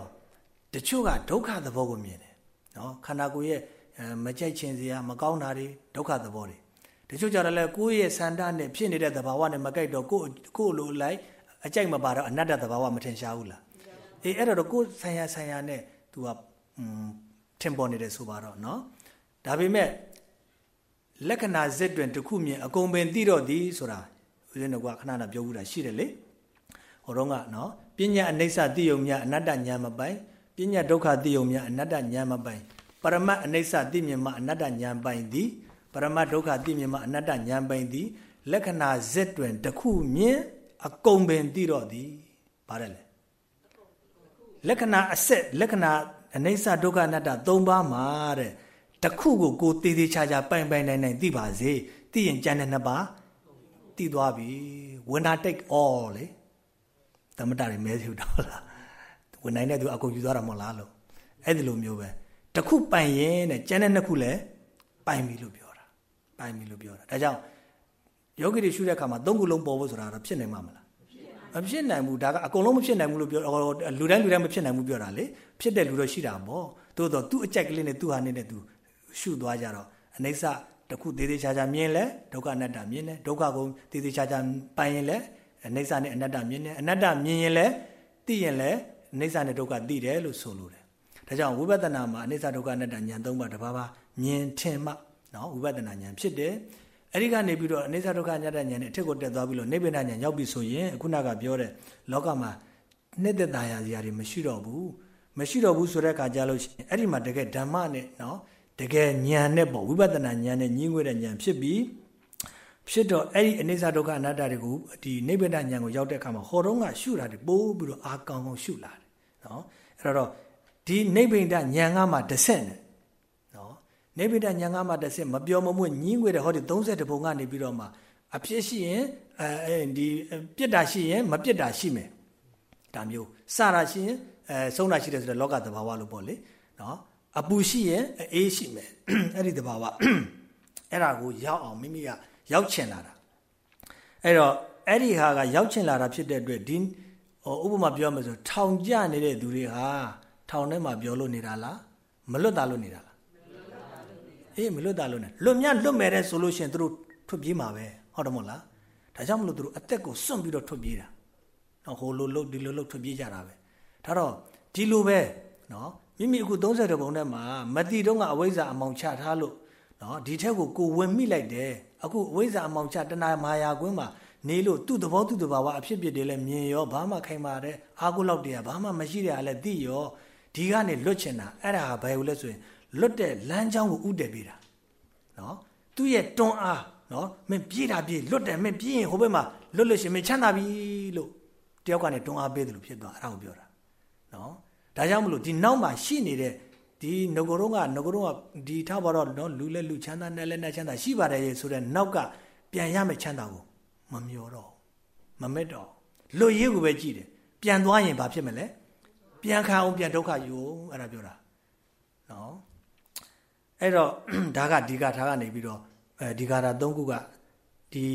တချို့ကဒုက္ခသဘောကိုမြင်တယ်နော်ခန္ဓာကိုယ်ရဲ့မကြိုက်ခြင်းစရာမကောင်းတာတွေဒုက္ခသဘောတွေတချို့ကြတော့လည်းကိုယ့်ရဲ့ဆန္ဒနဲ့ဖြစ်နေတဲ့သဘာဝနဲ့မကြိုက်တော့ကိုယ့်ကိုယ်လိုလိုက်အကြိုက်မပါတော့အနတ္တသဘာဝမထင်ရှားဘူးလား အေးအဲ့တော့ကိုယ်ဆိုင်ရာဆိုင်ရာနဲ့ तू ကထင်ပေါ်နေတယ်ဆိုပါတော့เนาะဒါပေမဲ့လက္ခဏာဇက်တွင်တစ်ခုမြင်အကုန်ပင်သိတော့သည်ဆိုတာဦးဇင်းတို့ကခဏခဏပြောဘူးတာရှိတယ်လေဟိုတော့ကเนาะပညာအနိစ္စသိယုံမြအနတ္တဉာဏ်မပိုင်ပညာဒုက္ခသိယုံမြအနတ္တဉာဏ်မပိုင်ပရမတ်အနိစ္စသိမြင်မှအနတ္တဉာဏ်ပိုင်သည်ပရမတ်ဒုက္ခသိမြင်မှအနတ္တဉာဏ်ပိုင်သည်လက္ခဏာဇက်တွင်တစ်ခုမြင်အကုန်ပင်သိတော့သည်ပါတယ်လေ လက္ခဏာအဆက်လက္ခဏာအနိစ္စဒုက္ခအနတ္တ၃ပါးမှာတဲ့တခုကိုကိုတည်တည်ချာချာပိုင်ပိုင်နိုင်နိုင်သိပါစေသိရင်ကြံတဲ့နှစ်ပါးသိသွားပြီ winner take all လေသမတတွေမဲစီတော့လားဝင်နိုင်တဲ့သူအကုန်ယူသွားတာမဟုတ်လားလို့အဲ့ဒီလိုမျိုးပဲတခုပိုင်ရင်တဲ့ကြံတဲ့နှစ်ခုလည်းပိုင်ပြီလို့ပြောတာပိုင်ပြီလို့ပြောတာဒါကြောင့်ယောဂီတွေရှုတဲ့အခါမှာသုံးခုလုံးပေါ်ဖို့ဆိုတာတော့ဖြစ်နိုင်မှာမလား မဖြစ်နိုင်ဘူးဒါကအကုန်လုံးမဖြစ်နိုင်ဘူးလို့ပြောလူတိုင်းလူတိုင်းမဖြစ်နိုင်ဘူးပြောတာလေဖြစ်တဲ့လူတော့ရှိတာပေါ့သို့တော့သူ့အကြိုက်ကလေးနဲ့သူ့ဟာနဲ့နဲ့သူရှုသွားကြတော့အနိစ္စတခုသေးသေးချာချာမြင်လဲဒုက္ခအနတ္တမြင်တယ်ဒုက္ခကိုသေးသေးချာချာပိုင်ရင်လဲအိဋ္ဌနဲ့အနတ္တမြင်တယ်အနတ္တမြင်ရင်လဲသိရင်လဲအိဋ္ဌနဲ့ဒုက္ခသိတယ်လို့ဆိုလိုတယ်ဒါကြောင့်ဝိပဿနာမှာအိဋ္ဌဒုက္ခအနတ္တဉာဏ်သုံးပါးတစ်ပါးပါမြင်ထင်မှနော်ဝိပဿနာဉာဏ်ဖြစ်တယ် အဲ့ဒီကနေပြီးတော့အိဋ္ဌဒုက္ခအနတ္တဉာဏ်နဲ့အထက်ကိုတက်သွားပြီးလို့နိဗ္ဗာန်ဉာဏ်ရောက်ပြီဆိုရင်အခုနကပြောတဲ့လောကမှာနှစ်သက်သာရာဇာတွေမရှိတော့ဘူးမရှိတော့ဘူးဆိုတဲ့အခါကျလို့ရှိရင်အဲ့ဒီမှာတကယ်ဓမ္မနဲ့နော်တကယ်ဉာဏ်နဲ့ပေါ့ဝိပဿနာဉာဏ်နဲ့ညှင်းငွေတဲ့ဉာဏ်ဖြစ်ပြီးဖြစ်တော့အဲ့ဒီအနိစ္စဒုက္ခအနတ္တတွေကိုဒီနိဗ္ဗာန်ဉာဏ်ကိုရောက်တဲ့အခါမှာဟောတော့ကရှုတာတွေပိုးပြီးတော့အာကောင်းကောင်းရှုလာတယ်နော်အဲ့တော့ဒီနိဗ္ဗာန်ဉာဏ်ကမှတစ်ဆင့်နဲ့နော် နိဗ္ဗာန်ဉာဏ်ကမှတစ်ဆင့်မပြောမမွညှင်းငွေတဲ့ဟောဒီ30ဘုံကနေပြီးတော့မှအဖြစ်ရှိရင်အဲဒီပြစ်တာရှိရင်မပြစ်တာရှိမယ်ဒါမျိုးစတာရှိရင်အဲဆုံးတာရှိတယ်ဆိုတော့လောကသဘာဝလို့ပေါ့လေနော်အပူရှိရင်အေးရှိမယ်အဲ့ဒီသဘာဝအဲ့ဒါကိုရောက်အောင်မိမိကရောက်ချင်လာတာအဲ့တော့အဲ့ဒီဟာကရောက်ချင်လာတာဖြစ်တဲ့အတွက်ဒီဟိုဥပမာပြောမှဆိုထောင်ကြနေတဲ့သူတွေဟာထောင်ထဲမှာပြောလို့နေတာလားမလွတ်တာလို့နေတာလား အေးမလွတ်တာလို့နေလွတ်မြလွတ်မယ်တဲ့ဆိုလို့ရှိရင်သူတို့ထွက်ပြေးမှာပဲဟုတ်တယ်မို့လားဒါကြောင့်မလို့သူတို့အသက်ကိုစွန့်ပြီးတော့ထွက်ပြေးတာနော်ဟိုလိုလုတ်ဒီလိုလုတ်ထွက်ပြေးကြတာပဲဒါတော့ဒီလိုပဲနော်မိမိအခု30ပုံထဲမှာမတိတုံးကအဝိဇ္ဇာအမောင်ချထားလို့နော်ဒီထက်ကိုကိုဝင်မိလိုက်တယ်အခုအဝိဇ္ဇာအမောင်ချတဏမာယာကွင်းမှာနေလို့သူ့သဘောသူ့တဘာဝအဖြစ်ဖြစ်တွေလည်းမြင်ရောဘာမှခိုင်မာတဲ့အာကုလောက်တွေကဘာမှမရှိတဲ့အလည်းသိရောဒီကနေလွတ်ချင်တာအဲ့ဒါဟာဘယ်လိုလဲဆိုရင် လွတ်တဲ့လမ်းကြောင်းကိုဥတည်ပေးတာနော်သူ့ရဲ့တွန်းအားနော်မင်းပြေးတာပြေးလွတ်တယ်မင်းပြေးရင်ဟိုဘက်မှာလွတ်လို့ရှင်မင်းချမ်းသာပြီလို့တယောက်ကနေတွန်းအားပေးတယ်လို့ဖြစ်သွားအဲ့ဒါကိုပြောတာနော်ဒါကြောင့်မလို့ဒီနောက်မှာရှိနေတဲ့ဒီငကိုတော့ကငကိုတော့ကဒီထားပါတော့နော်လူလဲလူချမ်းသာနဲ့လဲနဲ့ချမ်းသာရှိပါတယ်ဆိုတဲ့နောက်ကပြန်ရမယ့်ချမ်းသာကိုမမျောတော့မမက်တော့လွတ်ရေးကိုပဲကြည့်တယ်ပြန်သွားရင်ဘာဖြစ်မလဲပြန်ခံအောင်ပြန်ဒုက္ခယူအဲ့ဒါပြောတာနော် အဲ့တော့ဒါကဒီကထားကနေပြီးတော့အဲဒီကာတာ၃ခုကဒီ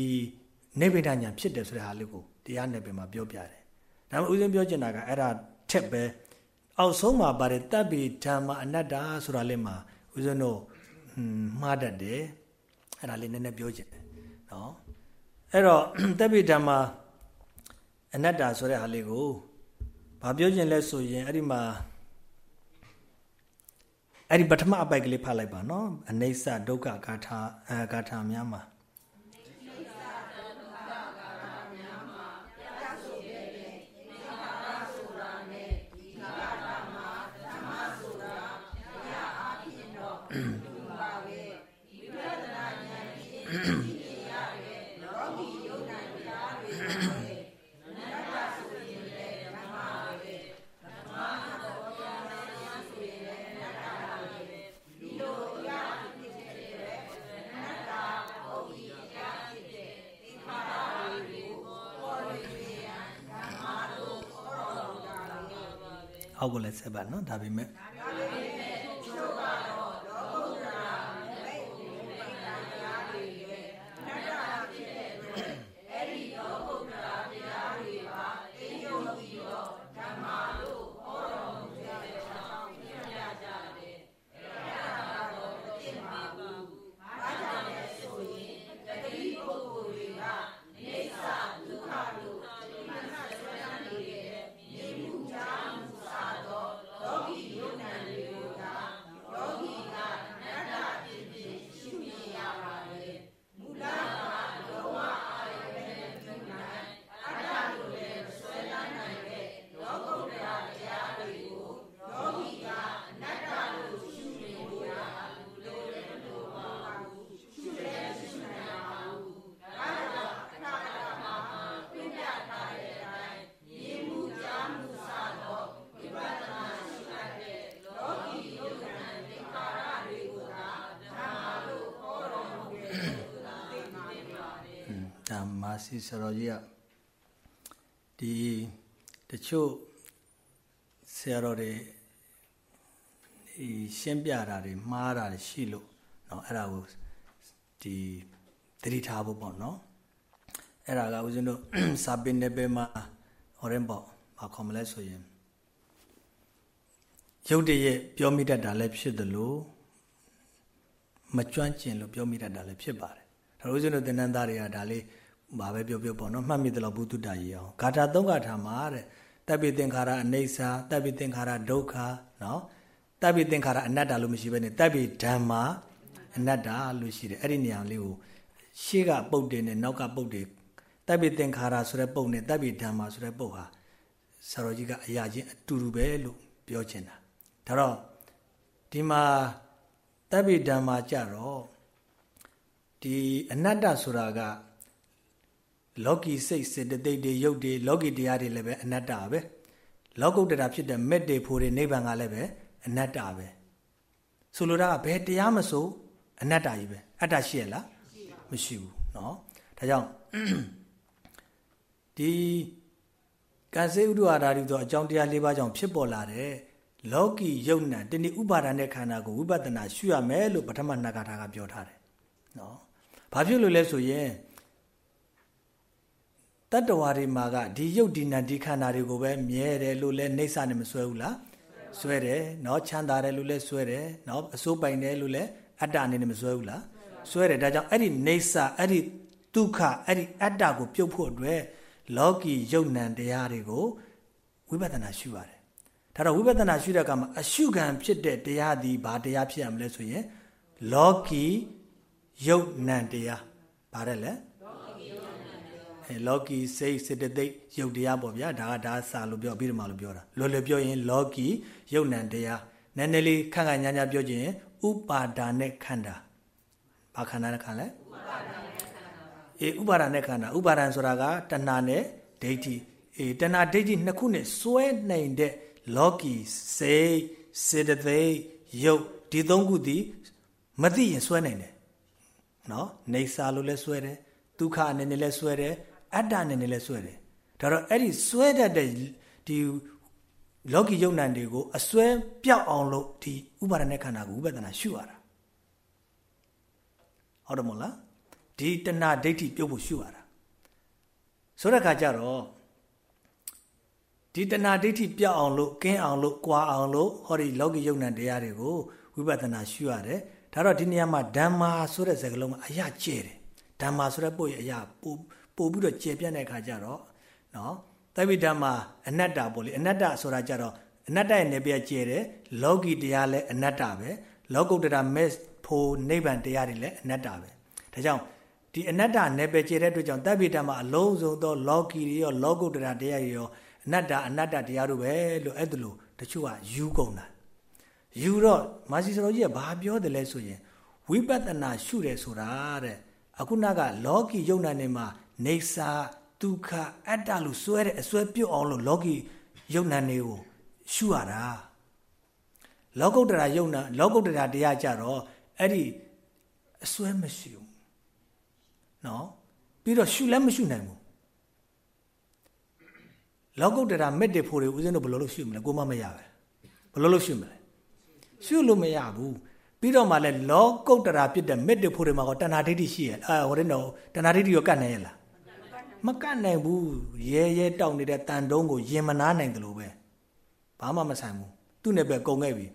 နိဗ္ဗာန်ဉာဏ်ဖြစ်တယ်ဆိုတဲ့ဟာလေးကိုတရားနယ်ပင်မှာပြောပြတယ်ဒါမှမဟုတ်ဦးဇင်းပြောချင်တာကအဲ့ဒါထက်ပဲအောက်ဆုံးမှာပါတယ်တပ်ပိဓမ္မအနတ္တဆိုတာလေးမှာဦးဇင်းတို့မှားတတ်တယ်အဲ့ဒါလေးနည်းနည်းပြောချင်တယ်နော်အဲ့တော့တပ်ပိဓမ္မအနတ္တဆိုတဲ့ဟာလေးကိုဘာပြောချင်လဲဆိုရင်အဲ့ဒီမှာ အဲ့ဒီပထမအပိုက်ကလေးဖတ်လိုက်ပါနော်အနိစ္စဒုက္ခဂါထာအဂါထာများမှာအော က်ကိုလည်းဆက်ပါနော်ဒါပေမဲ့ မာစီဆရာကြီးကဒီတချို့ဆရာတော်တွေဒီရှင်းပြတာတွေမှားတာတွေရှိလို့เนาะအဲ့ဒါကိုဒီတတိထားဖို့ပေါ့เนาะအဲ့ဒါကဦးဇင်းတို့စာပင်နယ်ပယ်မှာဟောရင်ပေါ့ဘာခေါ်မလဲဆိုရင်ရုပ်တရက်ပြောမိတတ်တာလည်းဖြစ်တယ်လို့ မကျွမ်းကျင်လို့ပြောမိတတ်တာလည်းဖြစ်ပါတယ်ဒါလို့ဦးဇင်းတို့သင်္นานသားတွေကဒါလေး ဘာပဲပြောပြောပေါ့နော်မှတ်မိတယ်လို့ဘုသူတ္တရေအောင်ဂါထာသုံးဂါထာမှာတဲ့တပ်ပိသင်္ခါရအနေဆာတပ်ပိသင်္ခါရဒုက္ခနော်တပ်ပိသင်္ခါရအနတ္တလို့မရှိဘဲနဲ့တပ်ပိဓမ္မာအနတ္တလို့ရှိတယ်အဲ့ဒီနေရာလေးကိုရှေ့ကပုတ်တယ်နဲ့နောက်ကပုတ်တယ်တပ်ပိသင်္ခါရဆိုတဲ့ပုတ်နဲ့တပ်ပိဓမ္မာဆိုတဲ့ပုတ်ဟာဆရာတော်ကြီးကအရာချင်းအတူတူပဲလို့ပြောချင်တာဒါတော့ဒီမှာတပ်ပိဓမ္မာကြတော့ဒီအနတ္တဆိုတာက လောကီစိတ်စေတသိက်တွေရုပ်တွေလောကီတရားတွေလည်းပဲအနတ္တပဲလောကုတ္တရာဖြစ်တဲ့မက်တွေဖို့တွေနိဗ္ဗာန်ကလည်းပဲအနတ္တပဲဆိုလိုတာကဘယ်တရားမဆိုအနတ္တကြီးပဲအတ္တရှိရလားမရှိဘူးเนาะဒါကြောင့်ဒီကံစေဥဒ္ဓဝါဒရီဆိုအကြောင်းတရား၄ပါးကြောင့်ဖြစ်ပေါ်လာတဲ့လောကီယုတ်နံတဏိဥပါဒณะခန္ဓာကိုဝိပဿနာရှုရမယ်လို့ပထမနဂါထာကပြောထားတယ်เนาะဘာဖြစ်လို့လဲဆိုရင် တတ္တဝါတွေမှာကဒီယုတ်ဒီနံဒီခန္ဓာတွေကိုပဲမြဲတယ်လို့လဲနှိမ့်စနဲ့မဆွဲဘူးလားဆွဲတယ်เนาะချမ်းသာတယ်လို့လဲဆွဲတယ်เนาะအစိုးပိုင်တယ်လို့လဲအတ္တအနေနဲ့မဆွဲဘူးလားဆွဲတယ်ဒါကြောင့်အဲ့ဒီနှိမ့်စအဲ့ဒီဒုက္ခအဲ့ဒီအတ္တကိုပြုတ်ဖို့အတွက်လောကီယုတ်နံတရားတွေကိုဝိပဿနာရှုရတယ်ဒါတော့ဝိပဿနာရှုတဲ့အခါမှာအရှုခံဖြစ်တဲ့တရားဒီဘာတရားဖြစ်ရမလဲဆိုရင်လောကီယုတ်နံတရားဘာတဲ့လဲအဲ လောကီစိတ်စေတသိက်ယုတ်တရားပေါ့ဗျာဒါကဒါစာလို့ပြောပြီးတော့မှလို့ပြောတာလွယ်လွယ်ပြောရင်လောကီယုတ်နံတရားနည်းနည်းလေးခန့်ခန့်ညာညာပြောခြင်းဥပါဒါနဲ့ခန္ဓာဘာခန္ဓာနဲ့ခန္ဓာလဲအေးဥပါဒနဲ့ခန္ဓာဥပါဒံဆိုတာကတဏှာနဲ့ဒိဋ္ဌိအေးတဏှာဒိဋ္ဌိနှစ်ခုနဲ့စွဲနိုင်တဲ့လောကီစိတ်စေတသိက်ယုတ်ဒီသုံးခုသည်မသိရင်စွဲနိုင်တယ်နော်နေစာလို့လဲစွဲတယ်ဒုက္ခအနေနဲ့လဲစွဲတယ် အတ္တအနေနဲ့လဲစွဲတယ်ဒါတော့အဲ့ဒီစွဲတတ်တဲ့ဒီလောကီယုံ nant တွေကိုအစွဲပြောက်အောင်လို့ဒီဥပါဒณะခန္ဓာကိုဝိပဿနာရှုရတာဟုတ်တယ်မို့လားဒီတဏှာဒိဋ္ဌိပြုတ်ဖို့ရှုရတာဆိုတဲ့အခါကျတော့ဒီတဏှာဒိဋ္ဌိပြောက်အောင်လို့ကင်းအောင်လို့ကွာအောင်လို့ဟောဒီလောကီယုံ nant တရားတွေကိုဝိပဿနာရှုရတယ်ဒါတော့ဒီနေရာမှာဓမ္မာဆိုတဲ့စကားလုံးကအရာကျဲတယ်ဓမ္မာဆိုတဲ့ပုတ်ရဲ့အရာပို့ ပို့ပြီးတော့ကျဲပြန့်တဲ့အခါကျတော့နော်သဗ္ဗိဓမ္မာအနတ္တပေါ့လေအနတ္တဆိုတာကြတော့အနတ္တရဲ့နေပြကျဲတယ်လောကီတရားလည်းအနတ္တပဲလောကုတ္တရာမက်ဖို့နိဗ္ဗာန်တရားတွေလည်းအနတ္တပဲဒါကြောင့်ဒီအနတ္တနယ်ပယ်ကျဲတဲ့အတွက်ကြောင့်သဗ္ဗိဓမ္မာအလုံးစုံသောလောကီတွေရောလောကုတ္တရာတရားတွေရောအနတ္တအနတ္တတရားတို့ပဲလို့အဲ့ဒါလို့တချို့ကယူကုန်တာယူတော့မာစီစတော်ကြီးကဘာပြောတယ်လဲဆိုရင်ဝိပဿနာရှုတယ်ဆိုတာတဲ့အခုနကလောကီယုံနာနေမှာ နေစာဒုက္ခအတ္တလို့စွဲတဲ့အစွဲပြုတ်အောင်လို့လောကီယုံနာနေကိုရှုရတာလောကုတ္တရာယုံနာလောကုတ္တရာတရားကြတော့အဲ့ဒီအစွဲမရှိဘူးနော်ပြီးတော့ရှုလည်းမရှုနိုင်ဘူးလောကုတ္တရာမက်တေဖို့တွေဦးဇင်းတို့ဘယ်လိုလုပ်ရှုမလဲကိုမမရပဲဘယ်လိုလုပ်ရှုမလဲရှုလို့မရဘူးပြီးတော့မှလည်းလောကုတ္တရာဖြစ်တဲ့မက်တေဖို့တွေမှာကတဏှာဒိဋ္ဌိရှိရအဲဟိုတဲ့တော့တဏှာဒိဋ္ဌိရောကတ်နိုင်ရလား မကတ်နိုင်ဘူးရဲရဲတောက်နေတဲ့တန်တုံးကိုယင်မနာနိုင်တယ်လို့ပဲဘာမှမဆိုင်ဘူးသူ့နယ်ပယ်ကုန်ခဲ့ပြီ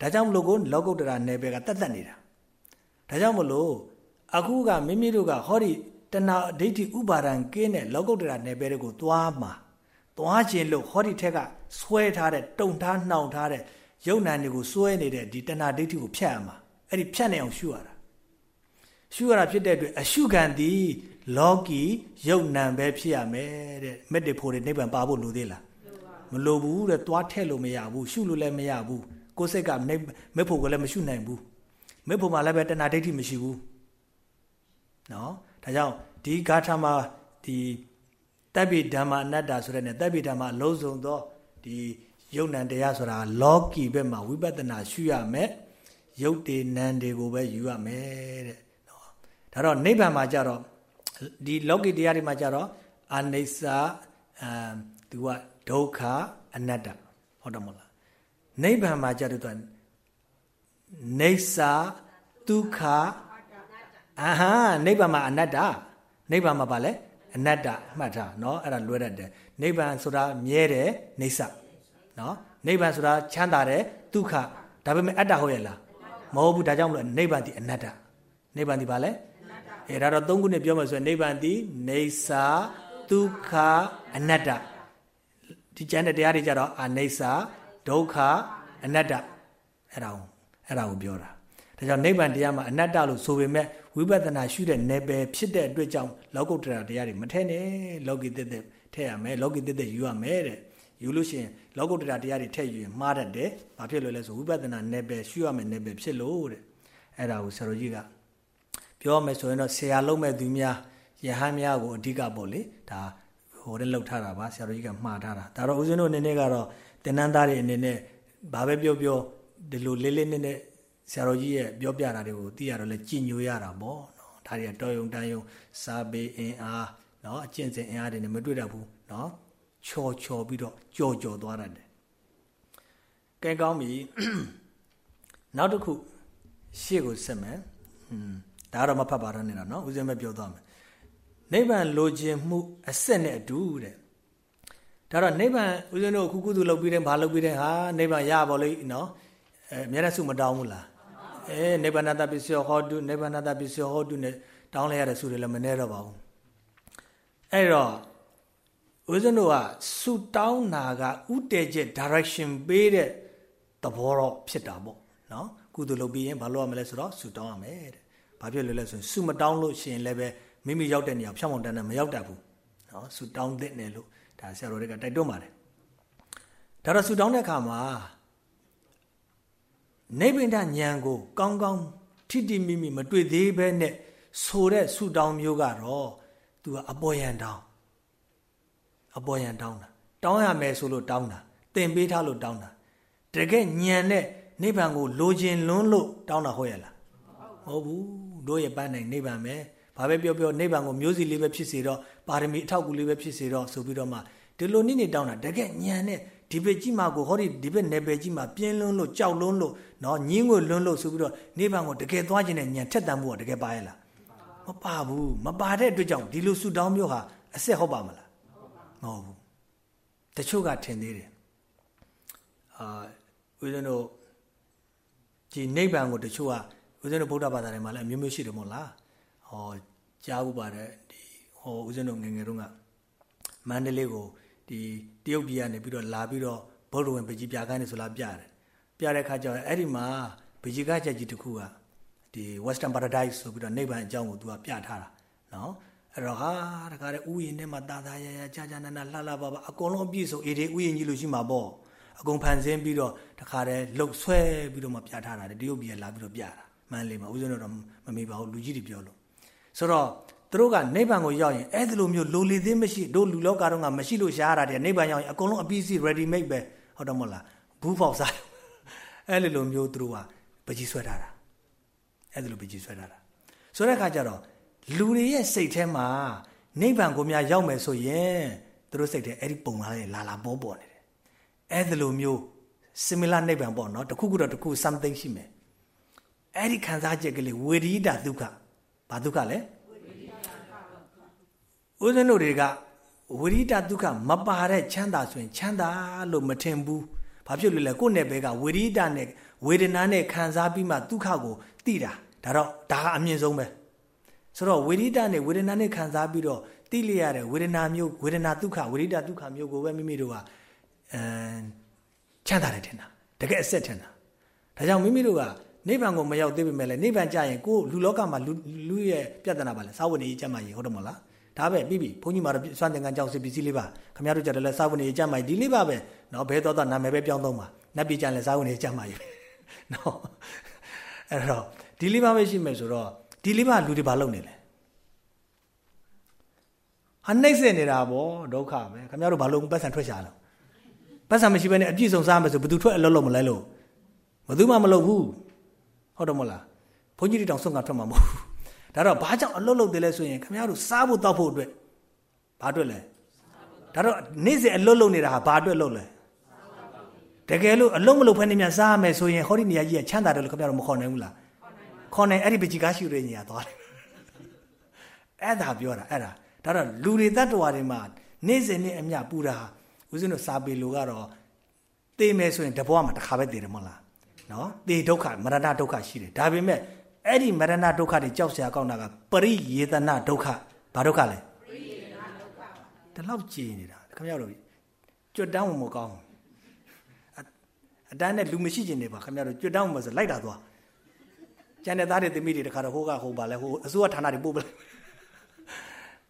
ဒါကြောင့်မလို့ကိုလောကုတ္တရာနယ်ပယ်ကတတ်တတ်နေတာဒါကြောင့်မလို့အခုကမိမိတို့ကဟောဒီတဏှာဒိဋ္ဌိဥပါဒံကင်းတဲ့လောကုတ္တရာနယ်ပယ်တွေကိုသွားမှာသွားခြင်းလို့ဟောဒီထက်ကဆွဲထားတဲ့တုံထားနှောင်ထားတဲ့ယုံနာတွေကိုစွဲနေတဲ့ဒီတဏှာဒိဋ္ဌိကိုဖြတ်ရမှာအဲ့ဒီဖြတ်နေအောင်ရှုရတာရှုရတာဖြစ်တဲ့အတွက်အရှုခံသည် လောကီယုံနံပဲဖြစ်ရမယ်တဲ့မက်တေဖို့တွေနိဗ္ဗာန်ပါဖို့လိုသေးလားမလိုဘူးတဲ့သွားထက်လို့မရဘူးရှုလို့လည်းမရဘူးကိုယ်စိတ်ကမက်ဖို့ကလည်းမရှုနိုင်ဘူးမက်ဖို့မှာလည်းပဲတဏှာဒိဋ္ဌိမရှိဘူးနော်ဒါကြောင့်ဒီဂါထာမှာဒီတပ်ပိဓမ္မအနတ္တဆိုတဲ့နဲ့တပ်ပိဓမ္မအလုံးစုံသောဒီယုတ်နံတရားဆိုတာလောကီဘက်မှာဝိပဿနာရှုရမယ်ယုတ်တေနံတွေကိုပဲယူရမယ်တဲ့နော်ဒါတော့နိဗ္ဗာန်မှာကြတော့ ဒီလောကီတရားတွေမှာကြတော့အနိစ္စအသူကဒုက္ခအနတ္တဟုတ်တယ်မဟုတ်လားနိဗ္ဗာန်မှာကြတော့နေစာဒုက္ခအာဟာနိဗ္ဗာန်မှာအနတ္တနိဗ္ဗာန်မှာပါလဲအနတ္တမှတ်ထားเนาะအဲ့ဒါလွဲတတ်တယ်နိဗ္ဗာန်ဆိုတာမြဲတယ်နေစာနော်နိဗ္ဗာန်ဆိုတာချမ်းသာတယ်ဒုက္ခဒါပေမဲ့အတ္တဟုတ်ရဲ့လား မဟုတ်ဘူးဒါကြောင့်မလို့နိဗ္ဗာန်ဒီအနတ္တ နိဗ္ဗာန်ဒီဘာလဲအဲဒါတော့သုံးခုနဲ့ပြောမှဆိုရင်နိဗ္ဗာန်ဒီနေစာဒုက္ခအနတ္တဒီကျမ်းတဲ့တရားတွေကြတော့အနိစ္စဒုက္ခအနတ္တအဲ့ဒါကိုအဲ့ဒါကိုပြောတာဒါကြောင့်နိဗ္ဗာန်တရားမှာအနတ္တလို့ဆိုပေမဲ့ဝိပဿနာရှုတဲ့နယ်ပယ်ဖြစ်တဲ့အတွက်ကြောင့်လောကုတ္တရာတရားတွေမထဲနဲ့လောကီတက်တက်ထည့်ရမယ်လောကီတက်တက်ယူရမယ်တဲ့ယူလို့ရှိရင်လောကုတ္တရာတရားတွေထည့်ယူရင်မှားတတ်တယ်။ဘာဖြစ်လို့လဲဆိုဝိပဿနာနယ်ပယ်ရှုရမယ်နယ်ပယ်ဖြစ်လို့တဲ့။အဲ့ဒါကိုဆရာတော်ကြီးက ပြောမယ်ဆိုရင်တော့ဆရာလုံးမဲ့သူများယဟန်များကိုအဓိကပေါ့လေဒါဟိုတဲ့လောက်ထားတာပါဆရာတော်ကြီးကမှားထားတာဒါတော့ဦးဇင်းတို့အနေနဲ့ကတော့တင်နန်းသားတွေအနေနဲ့ဘာပဲပြောပြောဒီလိုလေးလေးနက်နက်ဆရာတော်ကြီးရဲ့ပြောပြတာတွေကိုသိရတော့လဲကြည်ညိုရတာပေါ့နော်ဒါတွေကတော်ယုံတန်ယုံစာပေအင်အားနော်အကျင့်စဉ်အင်အားတွေနဲ့မတွေ့တတ်ဘူးနော်ချော်ချော်ပြီးတော့ကြော်ကြော်သွားတတ်တယ်ကဲကောင်းပြီနောက်တစ်ခုရှေ့ကိုဆက်မယ်อืม ဒါတော့မဖတ်ပါတော့နဲ့တော့နော်ဦးဇင်းပဲပြောသွားမယ်နိဗ္ဗာန်လိုချင်မှုအဆက်နဲ့အတူတဲ့ဒါတော့နိဗ္ဗာန်ဦးဇင်းတို့အခုကုသလုပ်ပြီးတဲ့ဘာလုပ်ပြီးတဲ့ဟာနိဗ္ဗာန်ရပါလိမ့်နော်အဲအများနဲ့စုမတောင်းဘူးလားအဲနိဗ္ဗာန်တပစ္စယောဟောတုနိဗ္ဗာန်တပစ္စယောဟောတုနဲ့တောင်းလိုက်ရတဲ့စုတွေလည်းမနှဲတော့ပါဘူးအဲ့တော့ဦးဇင်းတို့ကစုတောင်းတာကဥတည်ချက် direction ပေးတဲ့သဘောတော့ဖြစ်တာပေါ့နော်ကုသလုပ်ပြီးရင်ဘာလုပ်ရမလဲဆိုတော့စုတောင်းရမယ်တဲ့ ဘာဖြစ်လို့လဲဆိုရင်စုမတောင်းလို့ရှိရင်လည်းပဲမိမိရောက်တဲ့နေရာဖြောင်းမောင်တန်းနဲ့မရောက်တတ်ဘူးနော်စုတောင်းတဲ့နယ်လို့ဒါဆရာတော်တွေကတိုက်တွန်းပါတယ်ဒါတော့စုတောင်းတဲ့အခါမှာနိဗ္ဗာန်ဉာဏ်ကို ကောင်းကောင်းထိတိမိမိမတွေ့သေးဘဲနဲ့ဆိုတဲ့စုတောင်းမျိုးကတော့သူကအပေါ်ယံတောင်းအပေါ်ယံတောင်းတာတောင်းရမယ်ဆိုလို့တောင်းတာသင်ပေးထားလို့တောင်းတာတကယ်ဉာဏ်နဲ့နိဗ္ဗာန်ကိုလိုချင်လွန်းလို့တောင်းတာဟုတ်ရဲ့လားမဟုတ်ဘူး တို့ရဲ့ပန်းနိုင်နိဗ္ဗာန်ပဲဘာပဲပြောပြောနိဗ္ဗာန်ကိုမျိုးစီလေးပဲဖြစ်စေတော့ပါရမီအထောက်ကူလေးပဲဖြစ်စေတော့ဆိုပြီးတော့မှဒီလိုနည်းနည်းတောင်းတာတကယ်ဉာဏ်နဲ့ဒီဘက်ကြီးမှာကိုဟောဒီဒီဘက်နယ်ပယ်ကြီးမှာပြင်းလွန်းလို့ကြောက်လွန်းလို့နော်ညင်းငွေလွန်းလို့ဆိုပြီးတော့နိဗ္ဗာန်ကိုတကယ်သွားခြင်းနဲ့ဉာဏ်ထက်တန်မှုကတကယ်ပါရဲ့လားမပါဘူးမပါတဲ့အတွက်ကြောင့်ဒီလိုဆူတောင်းမျိုးဟာအဆက်ဟုတ်ပါမလားမဟုတ်ဘူးတချို့ကထင်သေးတယ်အာဦးဇင်းတို့ဒီနိဗ္ဗာန်ကိုတချို့က ဦးဇင်းတို့ဗုဒ္ဓဘာသာထဲမှာလည်းအမျိုးမျိုးရှိတယ်မို့လားဟောကြားဥပါတယ်ဒီဟောဦးဇင်းတို့ငယ်ငယ်တုန်းကမန္တလေးကိုဒီတရုတ်ပြည်ကနေပြီးတော့လာပြီးတော့ဗုဒ္ဓဝင်ပကြီးပြခိုင်းနေဆိုလားပြတယ်ပြတဲ့ခါကျတော့အဲ့ဒီမှာပကြီးကချက်ကြီးတစ်ခုကဒီ Western Paradise ဆိုပြီးတော့နိဗ္ဗာန်အကြောင်းကိုသူကပြထားတာနော်အဲ့တော့ဟာတခါတည်းဥယျာဉ်ထဲမှာတာတာရရကြာကြာနာနာလှလှပါပါအကုန်လုံးအပြည့်စုံအေဒီဥယျာဉ်ကြီးလို့ရှိမှာပေါ့အကုန်ဖန်ဆင်းပြီးတော့တခါတည်းလှုပ်ဆွဲပြီးတော့မှပြထားတာတရုတ်ပြည်ကလာပြီးတော့ပြတာ မန္တလေးမှာဦးဇင်းတို့တော့မမေ့ပါဘူးလူကြီးတွေပြောလို့ဆိုတော့သူတို့ကနိဗ္ဗာန်ကိုရောက်ရင်အဲ့ဒီလိုမျိုးလိုလေသေးမရှိတို့လူလောကတော့ကမရှိလို့ရှားတာတဲ့နိဗ္ဗာန်ရောက်ရင်အကုန်လုံးအပီးစီ ready made ပဲဟုတ်တယ်မဟုတ်လားဘူးပေါက်စားအဲ့ဒီလိုမျိုးသူတို့ကပကြီးဆွဲထားတာအဲ့ဒီလိုပကြီးဆွဲထားတာဆိုတဲ့အခါကျတော့လူတွေရဲ့စိတ်ထဲမှာနိဗ္ဗာန်ကိုများရောက်မယ်ဆိုရင်သူတို့စိတ်ထဲအဲ့ဒီပုံလားလာလာပေါ်ပေါ်နေတယ်အဲ့ဒီလိုမျိုး similar နိဗ္ဗာန်ပေါ့နော်တခုခုတော့တခု something ရှိမယ် အဲ့ဒီခံစားချက်ကလေးဝေရိတာဒုက္ခဘာဒုက္ခလဲဦးဇင်းတို့တွေကဝိရိတဒုက္ခမပါတဲ့ချမ်းသာဆိုရင်ချမ်းသာလို့မထင်ဘူး။ဘာဖြစ်လို့လဲကိုယ့်နယ်ပယ်ကဝိရိတနဲ့ဝေဒနာနဲ့ခံစားပြီးမှဒုက္ခကိုသိတာ။ဒါတော့ဒါကအမြင့်ဆုံးပဲ။ဆိုတော့ဝိရိတနဲ့ဝေဒနာနဲ့ခံစားပြီးတော့သိလျရတဲ့ဝေဒနာမျိုးဝေဒနာဒုက္ခဝိရိတဒုက္ခမျိုးကိုပဲမိမိတို့ကအဲချမ်းသာတယ်ထင်တာ။တကယ်အဆက်ထင်တာ။ဒါကြောင့်မိမိတို့က နိဗ္ဗာန်ကိုမရောက်သေးပေမဲ့လည်းနိဗ္ဗာန်ကြရင်ကိုလူလောကမှာလူလူရဲ့ပြဿနာပါလဲစာဝတ်နေကြီးကျမ်းမာကြီးဟုတ်တယ်မဟုတ်လားဒါပဲပြီးပြီဘုန်းကြီးမှာတော့စွမ်းသင်္ကန်းကြောင့်စစ်ပစ္စည်းလေးပါခင်ဗျားတို့ကြတယ်လဲစာဝတ်နေကြီးကျမ်းမာကြီးဒီလေးပါပဲနော်ဘဲတော့တော့နာမည်ပဲပြောင်းသုံးပါနတ်ပြည်ကျန်လဲစာဝတ်နေကြီးကျမ်းမာကြီးနော်အဲ့တော့ဒီလေးပါပဲရှိမယ်ဆိုတော့ဒီလေးပါလူတွေဘာလုပ်နေလဲဟာနှိမ့်စင်နေတာဗောဒုက္ခပဲခင်ဗျားတို့ဘာလို့ပတ်စံထွက်ရှာလို့ပတ်စံမရှိဘဲနဲ့အပြည့်စုံစားမယ်ဆိုဘယ်သူထွက်အလုပ်လုပ်မလဲလို့ဘယ်သူမှမလုပ်ဘူး ဟုတ်တယ်မဟုတ်လားဘုန်းကြီးတွေတောင်ဆုံးကထွက်မှာမဟုတ်ဘူးဒါတော့ဘာကြောင့်အလုတ်လုတ်တယ်လဲဆိုရင်ခင်ဗျားတို့စားဖို့တောက်ဖို့အတွက်ဘာအတွက်လဲဒါတော့နေ့စဉ်အလုတ်လုတ်နေတာဟာဘာအတွက်လုတ်လဲတကယ်လို့အလုတ်မလုတ်ဖဲနေမြစားမယ်ဆိုရင်ဟောဒီနေရာကြီးကချမ်းသာတယ်လို့ခင်ဗျားတို့မခေါ်နိုင်ဘူးလားခေါ်နိုင်အဲ့ဒီပကြီးကားရှိရနေရသွားတယ်အဲ့ဒါပြောတာအဲ့ဒါဒါတော့လူတွေတ attva တွေမှာနေ့စဉ်နဲ့အမျှပူတာဦးဇင်းတို့စာပေလိုကတော့တေးမယ်ဆိုရင်တဘောမှာတစ်ခါပဲတေးတယ်မဟုတ်လား နော်သေဒုက္ခမရဏဒုက္ခရှိတယ်ဒါပေမဲ့အဲ့ဒီမရဏဒုက္ခတွေကြောက်စရာကောင်းတာကပရိယေတနာဒုက္ခဘာဒုက္ခလဲပရိယေတနာဒုက္ခဒီလောက်ကြည်နေတာခင်ဗျားတို့ကြွတန်းဝင်မကောင်းအတန်းနဲ့လူမရှိကျင်နေပါခင်ဗျားတို့ကြွတန်းဝင်မဆိုလိုက်တာသွားကျန်တဲ့သားတွေသမီးတွေတခါတော့ဟိုကဟိုပါလဲဟိုအစိုးရဌာနတွေပို့ပလိုက်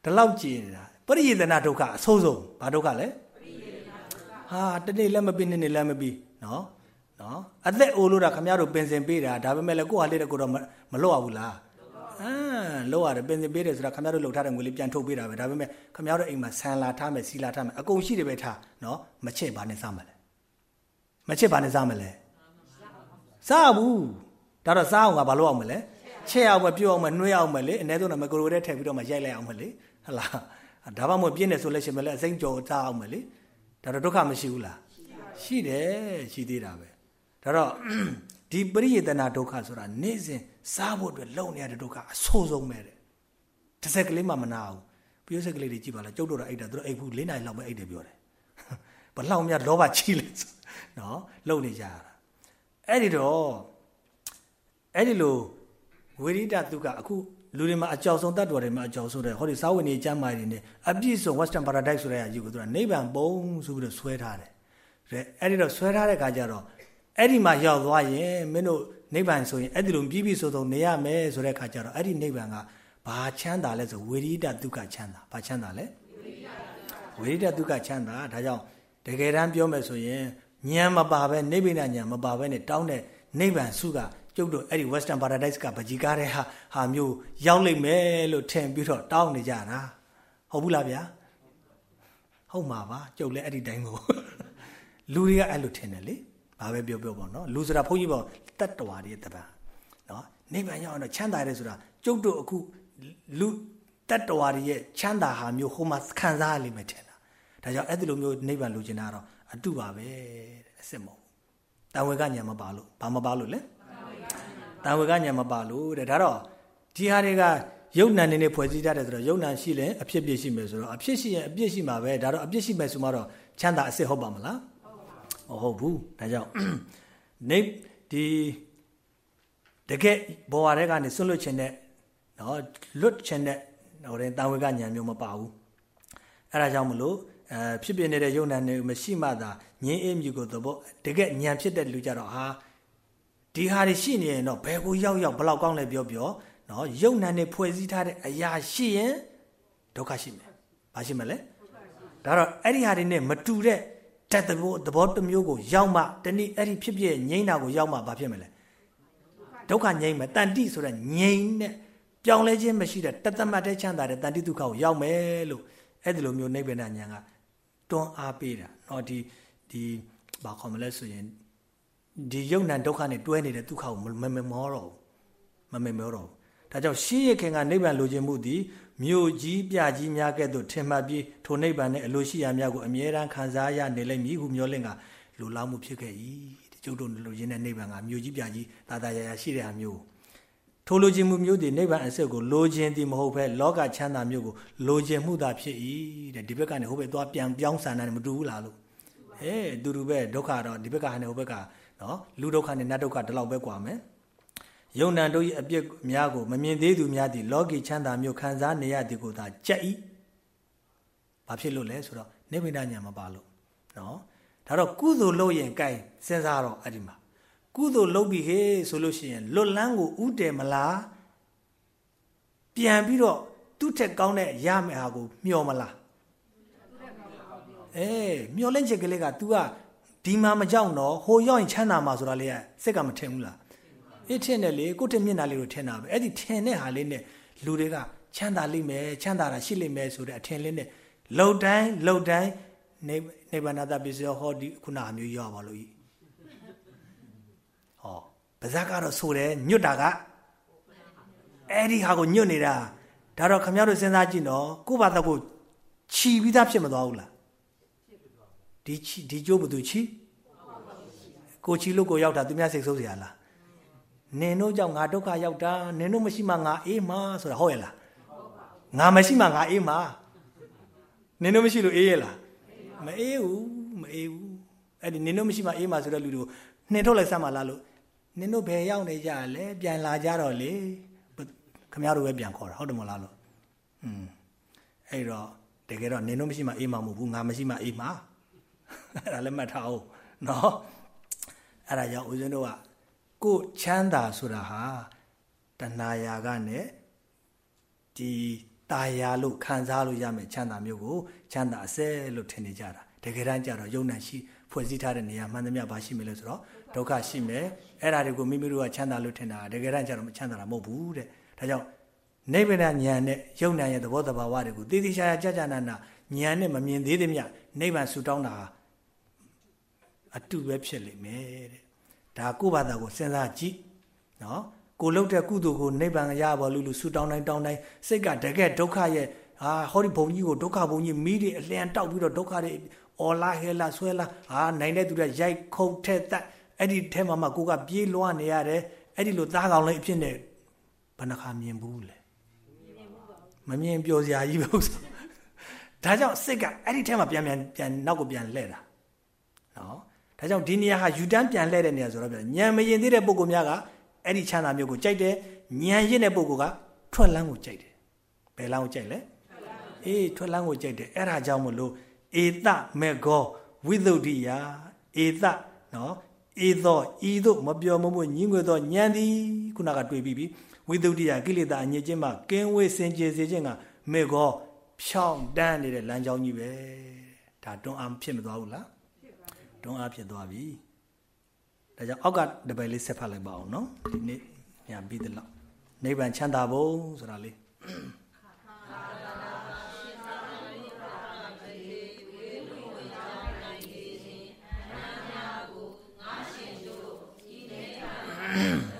ဒီလောက်ကြည်နေတာပရိယေတနာဒုက္ခအဆိုးဆုံးဘာဒုက္ခလဲပရိယေတနာဒုက္ခဟာတနေ့လည်းမပြီးနေ့နေ့လည်းမပြီးနော် နော်အသက်အိုလို့တာခမရတို့ပင်စင်ပေးတာဒါပေမဲ့လည်းကိုယ့်ဟာလေးတကူတော့မလွတ်ရဘူးလားအာလွတ်ရတယ်ပင်စင်ပေးတယ်ဆိုတာခမရတို့လှုပ်ထားတဲ့ငွေလေးပြန်ထုတ်ပေးတာပဲဒါပေမဲ့ခမရတို့အိမ်မှာဆန်လာထားမယ်စီလာထားမယ်အကုန်ရှိတယ်ပဲထားနော်မချစ်ပါနဲ့စားမလဲမချစ်ပါနဲ့စားမလဲစားဘူးဒါတော့စားအောင်ကဘာလုပ်အောင်မလဲချက်အောင်မပြုတ်အောင်မနှွေးအောင်မလေအ ਨੇ ဆုံးတော့မကရိုတဲ့ထည့်ပြီးတော့မှရိုက်လိုက်အောင်မလေဟလားဒါမှမဟုတ်ပြင်းနေဆိုလဲရှင်မလဲအစိမ့်ကြော်စားအောင်မလေဒါတော့ဒုက္ခမရှိဘူးလားရှိတယ်ရှိသေးတာပဲ ဒါတော့ဒီပရိယေတနာဒုက္ခဆိုတာနေ့စဉ်စားဖို့အတွက်လုံနေရတဲ့ဒုက္ခအဆိုးဆုံးပဲတဲ့တစ်စက်ကလေးမှမနာဘူးပြိုးစက်ကလေးတွေကြည့်ပါလားကျုပ်တို့တော့အိတ်တာသူတို့အိတ်ဘူး၄နိုင်လောက်ပဲအိတ်တယ်ပြောတယ်ဘလောက်များလောဘကြီးလဲနော်လုံနေကြရတာအဲ့ဒီတော့အဲ့ဒီလိုဝိရိဒတုကအခုလူတွေမှာအကြောက်ဆုံးတတ်တော်တွေမှာအကြောက်ဆုံးတယ်ဟောဒီစာဝင်နေကျမ်းမာတွေနဲ့အပြည့်စုံ Western Paradise ဆိုတဲ့အယူကိုသူကနိဗ္ဗာန်ပုံဆိုပြီးတော့ဆွဲထားတယ်တဲ့အဲ့ဒီတော့ဆွဲထားတဲ့ခါကျတော့ အဲ့ဒီမှာရောက်သွားရင်မင်းတို့နိဗ္ဗာန်ဆိုရင်အဲ့ဒီလိုပြီးပြီဆိုတော့နေရမယ်ဆိုတဲ့ခါကျတော့အဲ့ဒီနိဗ္ဗာန်ကဘာချမ်းသာလဲဆိုဝိရိဒဒုက္ခချမ်းသာဘာချမ်းသာလဲဝိရိဒဒုက္ခချမ်းသာဒါကြောင့်တကယ်တမ်းပြောမယ်ဆိုရင်ဉာဏ်မပါပဲနိဗ္ဗာန်ဉာဏ်မပါပဲနဲ့တောင်းတဲ့နိဗ္ဗာန်စုကကျုပ်တို့အဲ့ဒီ Western Paradise ကပကြီးကားတဲ့ဟာဟာမျိုးရောက်လိမ့်မယ်လို့ထင်ပြီးတော့တောင်းနေကြတာဟုတ်ဘူးလားဗျာဟုတ်မှာပါကျုပ်လည်းအဲ့ဒီတိုင်းကိုလူတွေကအဲ့လိုထင်တယ်လေ ဘာပဲပြောပြောပေါ့နော်လူဆိုတာဘုန်းကြီးပေါ့တတ္တဝါတွေတပံနော်နိဗ္ဗာန်ရောက်တော့ချမ်းသာတယ်ဆိုတာကျုပ်တို့အခုလူတတ္တဝါတွေရဲ့ချမ်းသာဟာမျိုးဟိုမှာခံစားရလိမ့်မယ်ထင်တာဒါကြောင့်အဲ့ဒီလိုမျိုးနိဗ္ဗာန်လိုချင်တာတော့အတုပါပဲတဲ့အစ်စ်မဟုတ်တန်ဝေကညာမပါလို့ဘာမပါလို့လဲတန်ဝေကညာမပါလို့တဲ့ဒါတော့ဒီဟာတွေကယုတ်နံနေနေဖွဲ့စည်းကြတယ်ဆိုတော့ယုတ်နံရှိရင်အဖြစ်ပြည့်ရှိမယ်ဆိုတော့အဖြစ်ရှိရင်အပြည့်ရှိမှာပဲဒါတော့အပြည့်ရှိမယ်ဆိုမှတော့ချမ်းသာအစ်စ်ဟုတ်ပါမလား မဟုတ်ဘူးဒါကြောင့်နေဒီတကယ်ဘောရတဲ့ကနေဆွလွတ်ခြင်းနဲ့နော်လွတ်ခြင်းနဲ့ဟိုတဲ့တာဝေကညာမျိုးမပါဘူးအဲ့ဒါကြောင့်မလို့အဲဖြစ်ပြနေတဲ့ယုံနာနေမရှိမှသာငင်းအေးမြူကိုသဘောတကယ်ညံဖြစ်တဲ့လူကြတော့ဟာဒီဟာတွေရှိနေရင်တော့ဘယ်ကိုရောက်ရောက်ဘလောက်ကောင်းလဲပြောပြောနော်ယုံနာနေဖွဲ့စည်းထားတဲ့အရာရှိရင်ဒုက္ခရှိမယ်။ဘာရှိမလဲ။ဒါတော့အဲ့ဒီဟာတွေနဲ့မတူတဲ့ တက်သဘောသဘောတစ်မျိုးကိုရောက်မှတနည်းအဲ့ဒီဖြစ်ဖြစ်ငြိမ့်တာကိုရောက်မှဘာဖြစ်မလဲဒုက္ခငြိမ့်မယ်တန်တိဆိုတဲ့ငြိမ့်တဲ့ပြောင်းလဲခြင်းမရှိတဲ့တသမတ်တဲ့ချမ်းသာတဲ့တန်တိဒုက္ခကိုရောက်မယ်လို့အဲ့ဒီလိုမျိုးနိဗ္ဗာန်ဉာဏ်ကတွန်းအားပေးတာเนาะဒီဒီဘာခေါ်မလဲဆိုရင်ဒီယုံနံဒုက္ခနဲ့တွဲနေတဲ့ဒုက္ခကိုမမမောတော့ဘူးမမမောတော့ဘူးဒါကြောင့်ရှင်းရခင်ကနိဗ္ဗာန်လိုချင်မှုသည် မြို့ကြီးပြကြီးများကဲ့သို့ထင်မှတ်ပြီးထိုနိဗ္ဗာန်နဲ့အလိုရှိရာများကိုအမြဲတမ်းခံစားရနေလိမ့်မည်ဟုမျှော်လင့်ကလူလောင်းမှုဖြစ်ခဲ့၏တကျုပ်တို့လူရင်းတဲ့နိဗ္ဗာန်ကမြို့ကြီးပြကြီးသာသာရာရာရှိတဲ့ဟာမျိုးထိုလိုချင်မှုမျိုးတွေနိဗ္ဗာန်အစစ်ကိုလိုချင်သည်မဟုတ်ဘဲလောကချမ်းသာမျိုးကိုလိုချင်မှုသာဖြစ်၏တဲ့ဒီဘက်ကနေဟိုဘက်သွားပြန်ပြောင်းဆန္ဒနဲ့မတူဘူးလားလို့ဟဲ့တူတူပဲဒုက္ခတော့ဒီဘက်ကဟာနဲ့ဟိုဘက်ကနော်လူဒုက္ခနဲ့နတ်ဒုက္ခဒီလောက်ပဲကွာမယ် ယုံနံတို့၏အပြစ်များကိုမမြင်သေးသူများသည်လောကီချမ်းသာမျိုးခံစားနေရသည်ကိုသာကြက်ဤဘာဖြစ်လို့လဲဆိုတော့နိဗ္ဗာန်ညာမပါလို့နော်ဒါတော့ကုသိုလ်လုပ်ရင်ကြိုင်စဉ်းစားတော့အဲ့ဒီမှာကုသိုလ်လုပ်ပြီးဟေးဆိုလို့ရှိရင်လွတ်လန်းကိုဥတည်မလားပြန်ပြီးတော့သူ့ထက်ကောင်းတဲ့ရမယ်ဟာကိုမျှော်မလားအေးမျှော်လင့်ချက်ကလေးက तू ကဒီမှာမကြောက်တော့ဟိုရောက်ရင်ချမ်းသာမှာဆိုတာလေးကစိတ်ကမထင်ဘူးလား အေးထင်တယ်လေကိုယ့်ထင်မျက်နှာလေးကိုထင်တာပဲအဲ့ဒီထင်တဲ့ဟာလေးနဲ့လူတွေကချမ်းသာလိမ့်မယ်ချမ်းသာတာရှိလိမ့်မယ်ဆိုတဲ့အထင်လေးနဲ့လှုပ်တိုင်းလှုပ်တိုင်းနေနေဗနာတပစ္စယောဟောဒီခုနအမျိုးရောက်ပါလို့ဤဟောပါဇက်ကတော့ဆိုတယ်ညွတ်တာကအဲ့ဒီဟာကိုညွတ်နေတာဒါတော့ခမရတို့စဉ်းစားကြည့်နော်ကိုယ့်ဘာသာကိုခြီပြီးသားဖြစ်မသွားဘူးလားဒီခြီဒီကျိုးဘသူခြီကိုခြီလို့ကိုရောက်တာသူများစိတ်ဆိုးစရာလား နင်တို့ကြောင့်ငါဒုက္ခရောက်တာနင်တို့မရှိမှငါအေးမှာဆိုတာဟုတ်ရဲ့လားငါမရှိမှငါအေးမှာနင်တို့မရှိလို့အေးရဲ့လားမအေးဘူးမအေးဘူးအဲ့ဒီနင်တို့မရှိမှအေးမှာဆိုတဲ့လူတွေကိုနှင်ထုတ်လိုက်စမ်းပါလားလို့နင်တို့ဘယ်ရောက်နေကြလဲပြန်လာကြတော့လေခမရတို့ပဲပြန်ခေါ်တာဟုတ်တယ်မလားလို့อืมအဲ့တော့တကယ်တော့နင်တို့မရှိမှအေးမှမဟုတ်ဘူးငါမရှိမှအေးမှအဲ့ဒါလည်းမှတ်ထားအောင်နော်အဲ့ဒါကြောင့်ဦးဇင်းတို့က ကိုချမ်းသာဆိုတာဟာတဏှာယာကနဲ့ဒီตายာလို့ခံစားလို့ရမယ်ချမ်းသာမျိုးကိုချမ်းသာအစဲလို့ထင်နေကြတာတကယ်တမ်းကျတော့ယုံနာရှိဖွဲ့စည်းထားတဲ့နေရာမှန်သမျှဘာရှိမလဲဆိုတော့ဒုက္ခရှိမယ်အဲ့ဒါတွေကိုမိမိတို့ကချမ်းသာလို့ထင်တာတကယ်တမ်းကျတော့မချမ်းသာတာမဟုတ်ဘူးတဲ့ဒါကြောင့်နိဗ္ဗာန်ဉာဏ်နဲ့ယုံနာရဲ့သဘောတဘာဝတွေကိုတည်တည်ရှားရှားကြာကြာနာနာဉာဏ်နဲ့မမြင်သေးသမျှနိဗ္ဗာန်ဆူတောင်းတာအတူပဲဖြစ်လိမ့်မယ်တဲ့ ့ ဒါကိုယ့်ဘာသာကိုစဉ်းစားကြည့်နော်ကိုလှုပ်တဲ့ကုသိုလ်ကိုနိဗ္ဗာန်ရပါလို့လို့ဆူတောင်းတိုင်းတောင်းတိုင်းစိတ်ကတကယ်ဒုက္ခရဲ့ဟာဟောဒီဘုံကြီးကိုဒုက္ခဘုံကြီးမိတွေအလျံတောက်ပြီးတော့ဒုက္ခတွေအော်လာဟဲလာဆွဲလာဟာနိုင်တဲ့သူတွေရိုက်ခုတ်ထဲတက်အဲ့ဒီထဲမှာမှကိုကပြေးလွှားနေရတယ်အဲ့ဒီလိုသားကောင်လေးအဖြစ်နဲ့ဘယ်နှခါမြင်ဘူးလဲမမြင်ပျော်စရာကြီးပဲဥစ္စာဒါကြောင့်စိတ်ကအဲ့ဒီထဲမှာပြန်ပြန်ပြန်နောက်ကိုပြန်လှည့်တာနော် ဒါကြောင့်ဒီနေရာဟာယူတန်းပြန်လှည့်တဲ့နေရာဆိုတော့ပြန်ညံမရင်သေးတဲ့ပုံကများကအဲ့ဒီချမ်းသာမျိုးကိုကြိုက်တယ်ညံရစ်တဲ့ပုံကထွက်လန်းကိုကြိုက်တယ်ဘယ်လန်းကိုကြိုက်လဲအေးထွက်လန်းကိုကြိုက်တယ်အဲ့ဒါကြောင့်မလို့ဧတမေဂောဝိသုဒ္ဓိယဧတနော်ဧသောဤသို့မပြောမမှုညင်းွယ်သောဉာဏ်သည်ခုနကတွေ့ပြီးပြီဝိသုဒ္ဓိယကိလေသာအညစ်အကြေးမှကင်းဝေးစင်ကြယ်စေခြင်းကမေဂောဖြောင်းတန်းနေတဲ့လမ်းကြောင်းကြီးပဲဒါတွန်းအားဖြစ်မသွားဘူးလား တွန်းအားဖြစ်သွားပြီဒါကြောင့်အောက်ကတပယ်လေးဆက်ဖတ်လိုက်ပါအောင်နော်ဒီနေ့ညာပြီးတဲ့လောက်နိဗ္ဗာန်ချမ်းသာဖို့ဆိုတာလေးကော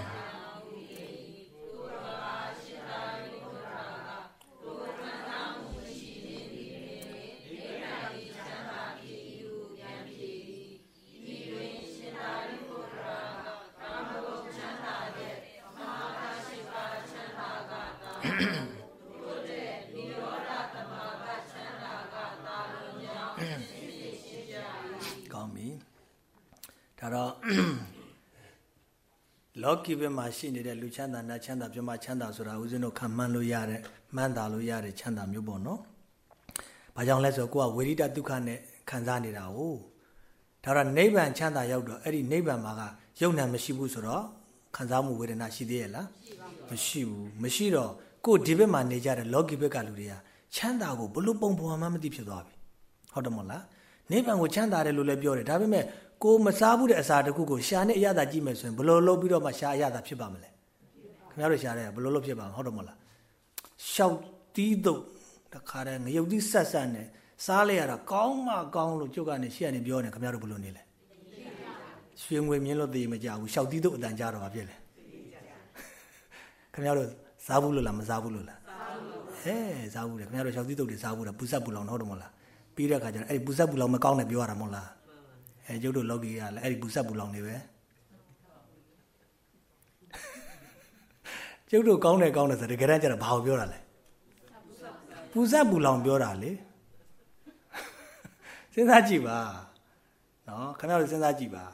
လောကီဘက်မှာရှိနေတဲ့လူချမ်းသာနတ်ချမ်းသာပြမချမ်းသာဆိုတာဦးဇင်းတို့ခံမှန်းလို့ရတဲ့မှန်းတာလို့ရတဲ့ချမ်းသာမျိုးပေါ့နော်။ဘာကြောင့်လဲဆိုတော့ကိုကဝေရိတဒုက္ခနဲ့ခံစားနေတာ哦။ဒါတော့နိဗ္ဗာန်ချမ်းသာရောက်တော့အဲ့ဒီနိဗ္ဗာန်မှာကယုံနာမရှိဘူးဆိုတော့ခံစားမှုဝေဒနာရှိသေးရဲ့လား။မရှိဘူး။မရှိတော့ကိုဒီဘက်မှာနေကြတဲ့လောကီဘက်ကလူတွေကချမ်းသာကိုဘလို့ပုံပေါ်မှမသိဖြစ်သွားပြီ။ဟုတ်တယ်မို့လား။နိဗ္ဗာန်ကိုချမ်းသာတယ်လို့လည်းပြောတယ်ဒါပေမဲ့ ကိုမစားဘူးတဲ့အစာတစ်ခုကိုရှာနဲ့အရသာကြည့်မယ်ဆိုရင်ဘယ်လိုလုပ်ပြီးတော့မှရှာအရသာဖြစ်ပါမလဲခင်ဗျားတို့ရှာတဲ့ဘယ်လိုလုပ်ဖြစ်ပါမလဲဟုတ်တယ်မဟုတ်လားရှောက်တီးတော့တခါတည်းငရုတ်သီးဆက်ဆက်နဲ့စားလိုက်ရတာကောင်းမှကောင်းလို့ကျုပ်ကနေရှေ့ကနေပြောနေခင်ဗျားတို့ဘယ်လိုနေလဲရွှေငွေမြင်းလို့သိမကြဘူးရှောက်တီးတော့အတန်ကြတော့ဘာဖြစ်လဲခင်ဗျားတို့စားဘူးလို့လားမစားဘူးလို့လားဟဲ့စားဘူးတယ်ခင်ဗျားတို့ရှောက်တီးတော့တွေစားဘူးတာပူဆက်ပူလောင်ဟုတ်တယ်မဟုတ်လားပြီးတဲ့အခါကျတော့အဲ့ဒီပူဆက်ပူလောင်မကောင်းတယ်ပြောရတာမဟုတ်လား အဲကျုပ်တို့လောကီကလည်းအဲ့ဒီပူဆက်ပူလောင်နေပဲကျုပ်တို့ကောင်းတယ်ကောင်းတယ်ဆိုတကယ်တမ်းကျတော့ဘာကိုပြောတာလဲပူဆက်ပူလောင်ပြောတာလေစဉ်းစားကြည့်ပါနော်ခင်ဗျားတို့စဉ်းစားကြည့်ပါ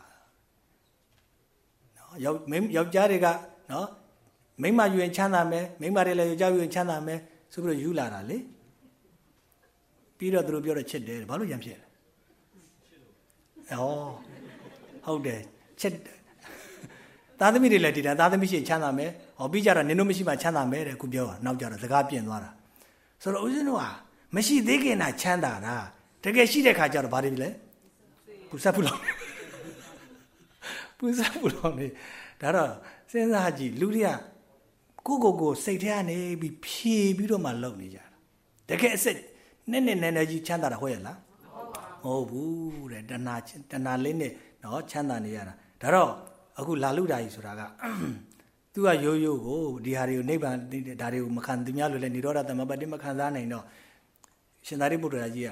နော်ယောက်ယောက်ျားတွေကနော်မိန်းမယူရင်ချမ်းသာမယ်မိန်းမတွေလည်းယောက်ျားယူရင်ချမ်းသာမယ်ဆိုပြီးတော့ယူလာတာလေပြီးတော့သူတို့ပြောတော့ချစ်တယ်ဘာလို့ရံဖြစ်လဲ ဩဟုတ်တယ်ချက်သားသမီးတွေလည်းဒီတိုင်းသားသမီးရှိချမ်းသာမယ်ဟောပြီးကြတော့နင်တို့မရှိမှချမ်းသာမယ်တဲ့ခုပြောတာနောက်ကြတော့စကားပြင်သွားတာဆိုတော့ဦးဇင်းတို့ဟာမရှိသေးခင်တာချမ်းသာတာတကယ်ရှိတဲ့ခါကျတော့ဘာတွေလဲပူဆက်ပူလောင်ပူဆက်ပူလောင်နေဒါတော့စဉ်းစားကြည့်လူတွေကကိုကိုကိုစိတ်ထဲကနေပြီးဖြေပြီးတော့မှလုံနေကြတာတကယ်အစ်စ်နဲ့နဲ့နဲ့နဲ့ကြီးချမ်းသာတာဟုတ်ရဲ့လား မဟုတ်ဘူးတဲ့တဏှာတဏှာလေးနဲ့နော်ချမ်းသာနေရတာဒါတော့အခုလာလူဓာကြီးဆိုတာကသူကရိုးရိုးကိုဒီဟာတွေကိုနိဗ္ဗာန်ဒါတွေကိုမခံသူများလိုလဲនិရောဓသမပတိမခံစားနိုင်တော့ရှင်သာရိပုတ္တရာကြီးက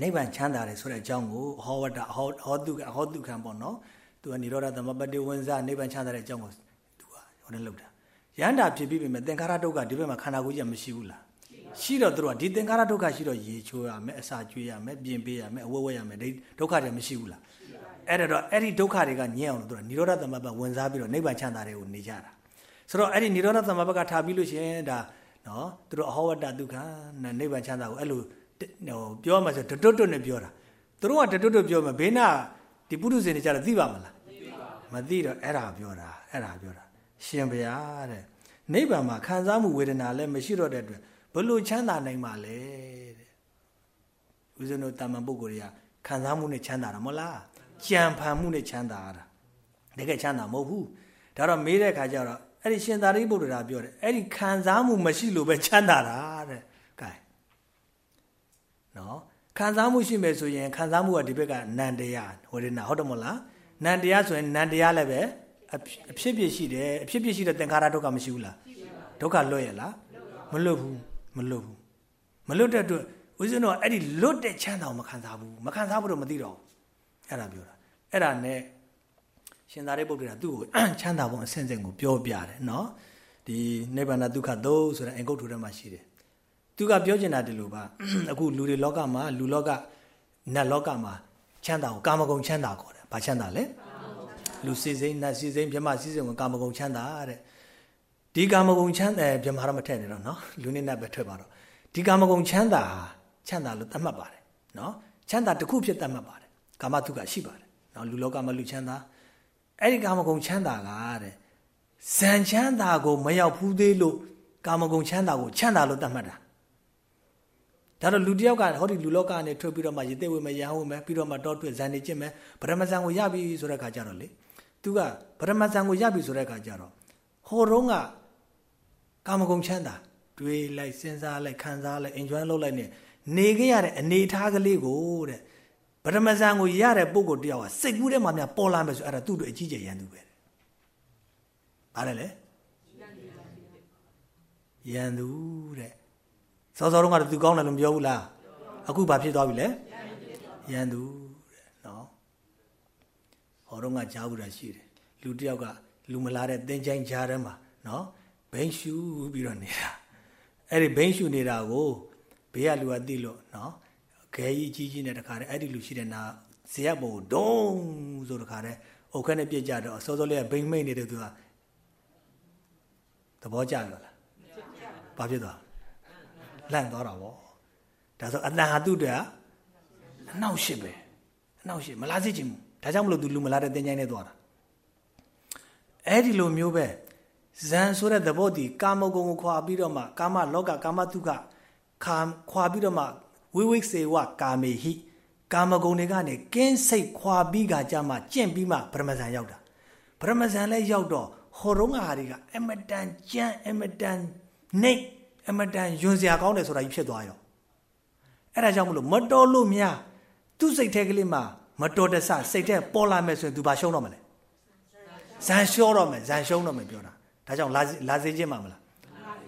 နိဗ္ဗာန်ချမ်းသာတယ်ဆိုတဲ့အကြောင်းကိုဟောဝတ္တဟောဟောတုဟောတုခံပေါ့နော်သူကនិရောဓသမပတ္တိဝင်စားနိဗ္ဗာန်ချမ်းသာတဲ့အကြောင်းကိုသူကဟိုနဲ့လောက်တာရဟန္တာဖြစ်ပြီးပြီမဲ့သင်္ခါရဒုက္ခဒီဘက်မှာခန္ဓာကိုယ်ကြီးမရှိဘူးလား ရှိတော့သူတို့ကဒီသင်္ခါရဒုက္ခရှိတော့ရေချိုးရမယ်အစာကျွေးရမယ်ပြင်ပေးရမယ်အဝတ်ဝတ်ရမယ်ဒီဒုက္ခတွေမရှိဘူးလားအဲ့ဒါတော့အဲ့ဒီဒုက္ခတွေကညင်အောင်လို့သူကនិရောဓသမပဝင်စားပြီးတော့နိဗ္ဗာန်ချမ်းသာတွေကိုနေကြတာဆိုတော့အဲ့ဒီនិရောဓသမပကထားပြီးလို့ရှိရင်ဒါနော်သူတို့အဟောဝတ္တဒုက္ခနိဗ္ဗာန်ချမ်းသာကိုအဲ့လိုဟိုပြောမှဆိုတတွတ်တွတ်နဲ့ပြောတာသူတို့ကတတွတ်တွတ်ပြောမှဘေးနာဒီပုထုဇဉ်တွေကြတော့သိပါမလားမသိတော့အဲ့ဒါပြောတာအဲ့ဒါပြောတာရှင်ဗျာတဲ့နိဗ္ဗာန်မှာခံစားမှုဝေဒနာလည်းမရှိတော့တဲ့အတွက် ဘလို့ချမ်းသာနိုင်မှာလဲတဲ့ဦးဇင်းတို့တာမန်ပုဂ္ဂိုလ်တွေကခံစားမှုနဲ့ချမ်းသာတာမဟုတ်လားကြံဖန်မှုနဲ့ချမ်းသာတာတကယ်ချမ်းသာမဟုတ်ဘူးဒါတော့မေးတဲ့ခါကျတော့အဲ့ဒီရှင်သာရိပုတ္တရာပြောတယ်အဲ့ဒီခံစားမှုမရှိလို့ပဲချမ်းသာတာတဲ့ကဲနော်ခံစားမှုရှိမယ်ဆိုရင်ခံစားမှုကဒီဘက်ကနန္တရားဝေဒနာဟုတ်တယ်မဟုတ်လားနန္တရားဆိုရင်နန္တရားလည်းပဲအဖြစ်ဖြစ်ရှိတယ်အဖြစ်ဖြစ်ရှိတဲ့သင်္ခါရဒုက္ခမရှိဘူးလားဒုက္ခလွတ်ရလားမလွတ်ဘူး မလွတ်ဘူးမလွတ်တဲ့အတွက်ဦးဇင်းတို့အဲ့ဒီလွတ်တဲ့ချမ်းသာကိုမခံစားဘူးမခံစားဘူးတော့မသိတော့အဲ့ဒါပြောတာအဲ့ဒါနဲ့ရှင်သာရိပုတ္တရာသူ့ကိုချမ်းသာပုံအဆင့်ဆင့်ကိုပြောပြတယ်နော်ဒီနိဗ္ဗာန်ဒုက္ခသို့ဆိုတဲ့အင်္ဂုတ္ထုထဲမှာရှိတယ်သူကပြောချင်တာဒီလိုပါအခုလူတွေလောကမှာလူလောကနတ်လောကမှာချမ်းသာကိုကာမဂုဏ်ချမ်းသာခေါ်တယ်ဘာချမ်းသာလဲလူစီစိမ့်နတ်စီစိမ့်မြမစီစိမ့်ကိုကာမဂုဏ်ချမ်းသာတဲ့ ဒီကာမဂုဏ်ချမ်းသာမြမတော့မထည့်နေတော့နော်လူနေနတ်ပဲထွက်ပါတော့ဒီကာမဂုဏ်ချမ်းသာချမ်းသာလို့သတ်မှတ်ပါတယ်နော်ချမ်းသာတစ်ခုဖြစ်သတ်မှတ်ပါတယ်ကာမတုကရှိပါတယ်နော်လူလောကမှာလူချမ်းသာအဲ့ဒီကာမဂုဏ်ချမ်းသာကတဲ့ဇန်ချမ်းသာကိုမရောက်ဘူးသေးလို့ကာမဂုဏ်ချမ်းသာကိုချမ်းသာလို့သတ်မှတ်တာဒါတော့လူတယောက်ကဟောဒီလူလောကနေထွက်ပြီးတော့မှရေသိဝေမရဟဝေမပြီးတော့မှတောတွေ့ဇန်နေကျင့်မယ်ဗရမဇန်ကိုရပြီဆိုတဲ့ခါကျတော့လေသူကဗရမဇန်ကိုရပြီဆိုတဲ့ခါကျတော့ဟိုတုန်းက ကာမဂုဏ်ချမ်းသာတွေးလိုက်စဉ်းစားလိုက်ခံစားလိုက် enjoy လုပ်လိုက်နေနေခဲ့ရတဲ့အနေအထားကလေးကိုတဲ့ပထမဇန်ကိုရတဲ့ပုံကိုတယောက်ကစိတ်ကူးထဲမှာများပေါ်လာမယ်ဆိုအဲ့ဒါသူ့အတွက်အကြီးကျယ်ရန်သူပဲ။ဘာလဲလဲ။ရန်သူတဲ့။စောစောတုန်းကတော့သူကောင်းတယ်လို့မပြောဘူးလား။အခုဘာဖြစ်သွားပြီလဲ။ရန်သူတဲ့နော်။ဟောတော့ကကြားဘူးတာရှိတယ်။လူတယောက်ကလူမလာတဲ့သင်ချိုင်းကြားထဲမှာနော် ဘိန်းရှူပြီးတော့နေတာ။အဲ့ဒီဘိန်းရှူနေတာကိုဘေးကလူကသိလို့နော်။ခဲကြီးကြီးကြီးနဲ့တခါတည်းအဲ့ဒီလူရှိတဲ့နာဇေယဘုံဒုံဆိုတခါတည်းအုတ်ခက်နဲ့ပြစ်ကြတော့စောစောလေးကဘိမ့်မိတ်နေတဲ့သူကသဘောကျရောလားဘာဖြစ်သွားလန့်သွားတာဗောဒါဆိုအတန်ဟာသူ့အတွက်အနောက်ရှိပဲအနောက်ရှိမလားစိချင်ဘူးဒါကြောင့်မလို့သူလူမလားတဲ့တင်ချိုင်းနဲ့သွားတာအဲ့ဒီလိုမျိုးပဲ ဇန်ဆိုတဲ့သဘောတည်ကာမဂုဏ်ကိုခွာပြီးတော့မှကာမလောကကာမတုခခါခွာပြီးတော့မှဝိဝိစေဝကာမေဟိကာမဂုဏ်တွေကနေကင်းစိတ်ခွာပြီးကကြမှာကျင့်ပြီးမှဗြဟ္မဇန်ရောက်တာဗြဟ္မဇန်လည်းရောက်တော့ဟောရုံးဟာတွေကအမတန်ကြမ်းအမတန်နှိတ်အမတန်ယွန်စရာကောင်းတယ်ဆိုတာကြီးဖြစ်သွားရောအဲ့ဒါကြောင့်မလို့မတော်လို့များသူ့စိတ်ထဲကလေးမှာမတော်တဆစိတ်ထဲပေါ်လာမယ်ဆိုရင်သူဘာရှုံးတော့မလဲဇန်ရှုံးတော့မယ်ဇန်ရှုံးတော့မယ်ပြောတာ ဒါကြောင့်လာလာစေခြင်းမှာမလား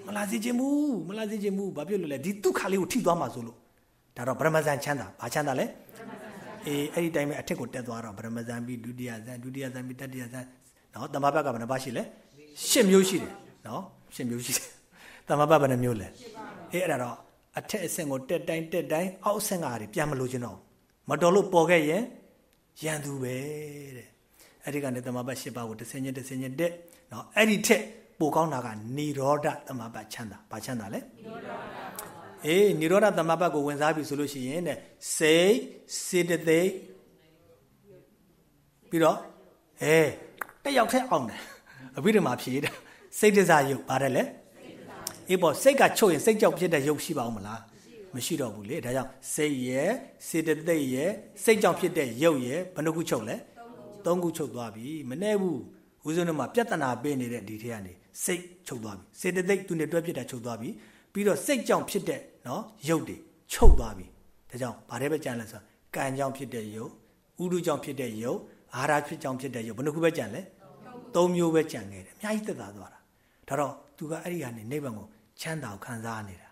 မလာစေခြင်းဘူးမလာစေခြင်းဘူးဘာဖြစ်လို့လဲဒီဒုက္ခလေးကိုထိသွားမှာဆိုလို့ဒါတော့ဗရမဇန်ချမ်းသာဘာချမ်းသာလဲအေးအဲ့ဒီတိုင်းပဲအထက်ကိုတက်သွားတော့ဗရမဇန်ပြီးဒုတိယဇန်ဒုတိယဇန်ပြီးတတိယဇန်နော်တမဘက်ကဘယ်နှပါရှိလဲရှစ်မျိုးရှိတယ်နော်ရှစ်မျိုးရှိတယ်တမဘဘယ်နှမျိုးလဲအေးအဲ့ဒါတော့အထက်အဆင့်ကိုတက်တိုင်းတက်တိုင်းအောက်အဆင့်ကတွေပြန်မလို့ခြင်းတော့မတော်လို့ပေါ်ခဲ့ရင်ရန်သူပဲတဲ့အဲ့ဒီကနေတမဘရှစ်ပါးကိုတစ်ဆင့်ချင်းတစ်ဆင့်ချင်းတက် နော်အဲ့ဒီထက်ပိုကောင်းတာကនិရောဓတမဘချမ်းသာဘာချမ်းသာလဲនិရောဓအေးនិရောဓသမဘတ်ကိုဝင်စားပြီဆိုလို့ရှိရင်တဲ့စိတ်စေတသိက်ပြီးတော့အဲတက်ရောက်ထက်အောင်တယ်အဘိဓမ္မာဖြေတာစိတ်တစားယုတ်ပါတယ်လေအေးပေါ့စိတ်ကချုပ်ရင်စိတ်ကြောက်ဖြစ်တဲ့ယုတ်ရှိပါဦးမလားမရှိတော့ဘူးလေဒါကြောင့်စိတ်ရဲ့စေတသိက်ရဲ့စိတ်ကြောင့်ဖြစ်တဲ့ယုတ်ရဲ့ဘယ်နှခုချုပ်လဲသုံးခုချုပ်သွားပြီမနဲ့ဘူး ဦးဇုံတို့မှာပြဿနာပေးနေတဲ့ဒီထဲကနေစိတ်ချုပ်သွားပြီစေတသိက်သူနဲ့တွဲဖြစ်တာချုပ်သွားပြီပြီးတော့စိတ်ကြောင့်ဖြစ်တဲ့နော်ရုပ်တွေချုပ်သွားပြီဒါကြောင့်ဗါတဲ့ပဲကြံလဲဆိုကံကြောင့်ဖြစ်တဲ့ရုပ်ဥဒုကြောင့်ဖြစ်တဲ့ရုပ်အာဟာရဖြစ်ကြောင့်ဖြစ်တဲ့ရုပ်ဘယ်နှခုပဲကြံလဲသုံးမျိုးပဲကြံခဲ့တယ်အများကြီးသက်သာသွားတာဒါတော့သူကအဲ့ဒီကနေနိဗ္ဗာန်ကိုချမ်းသာကိုခံစားနေတာ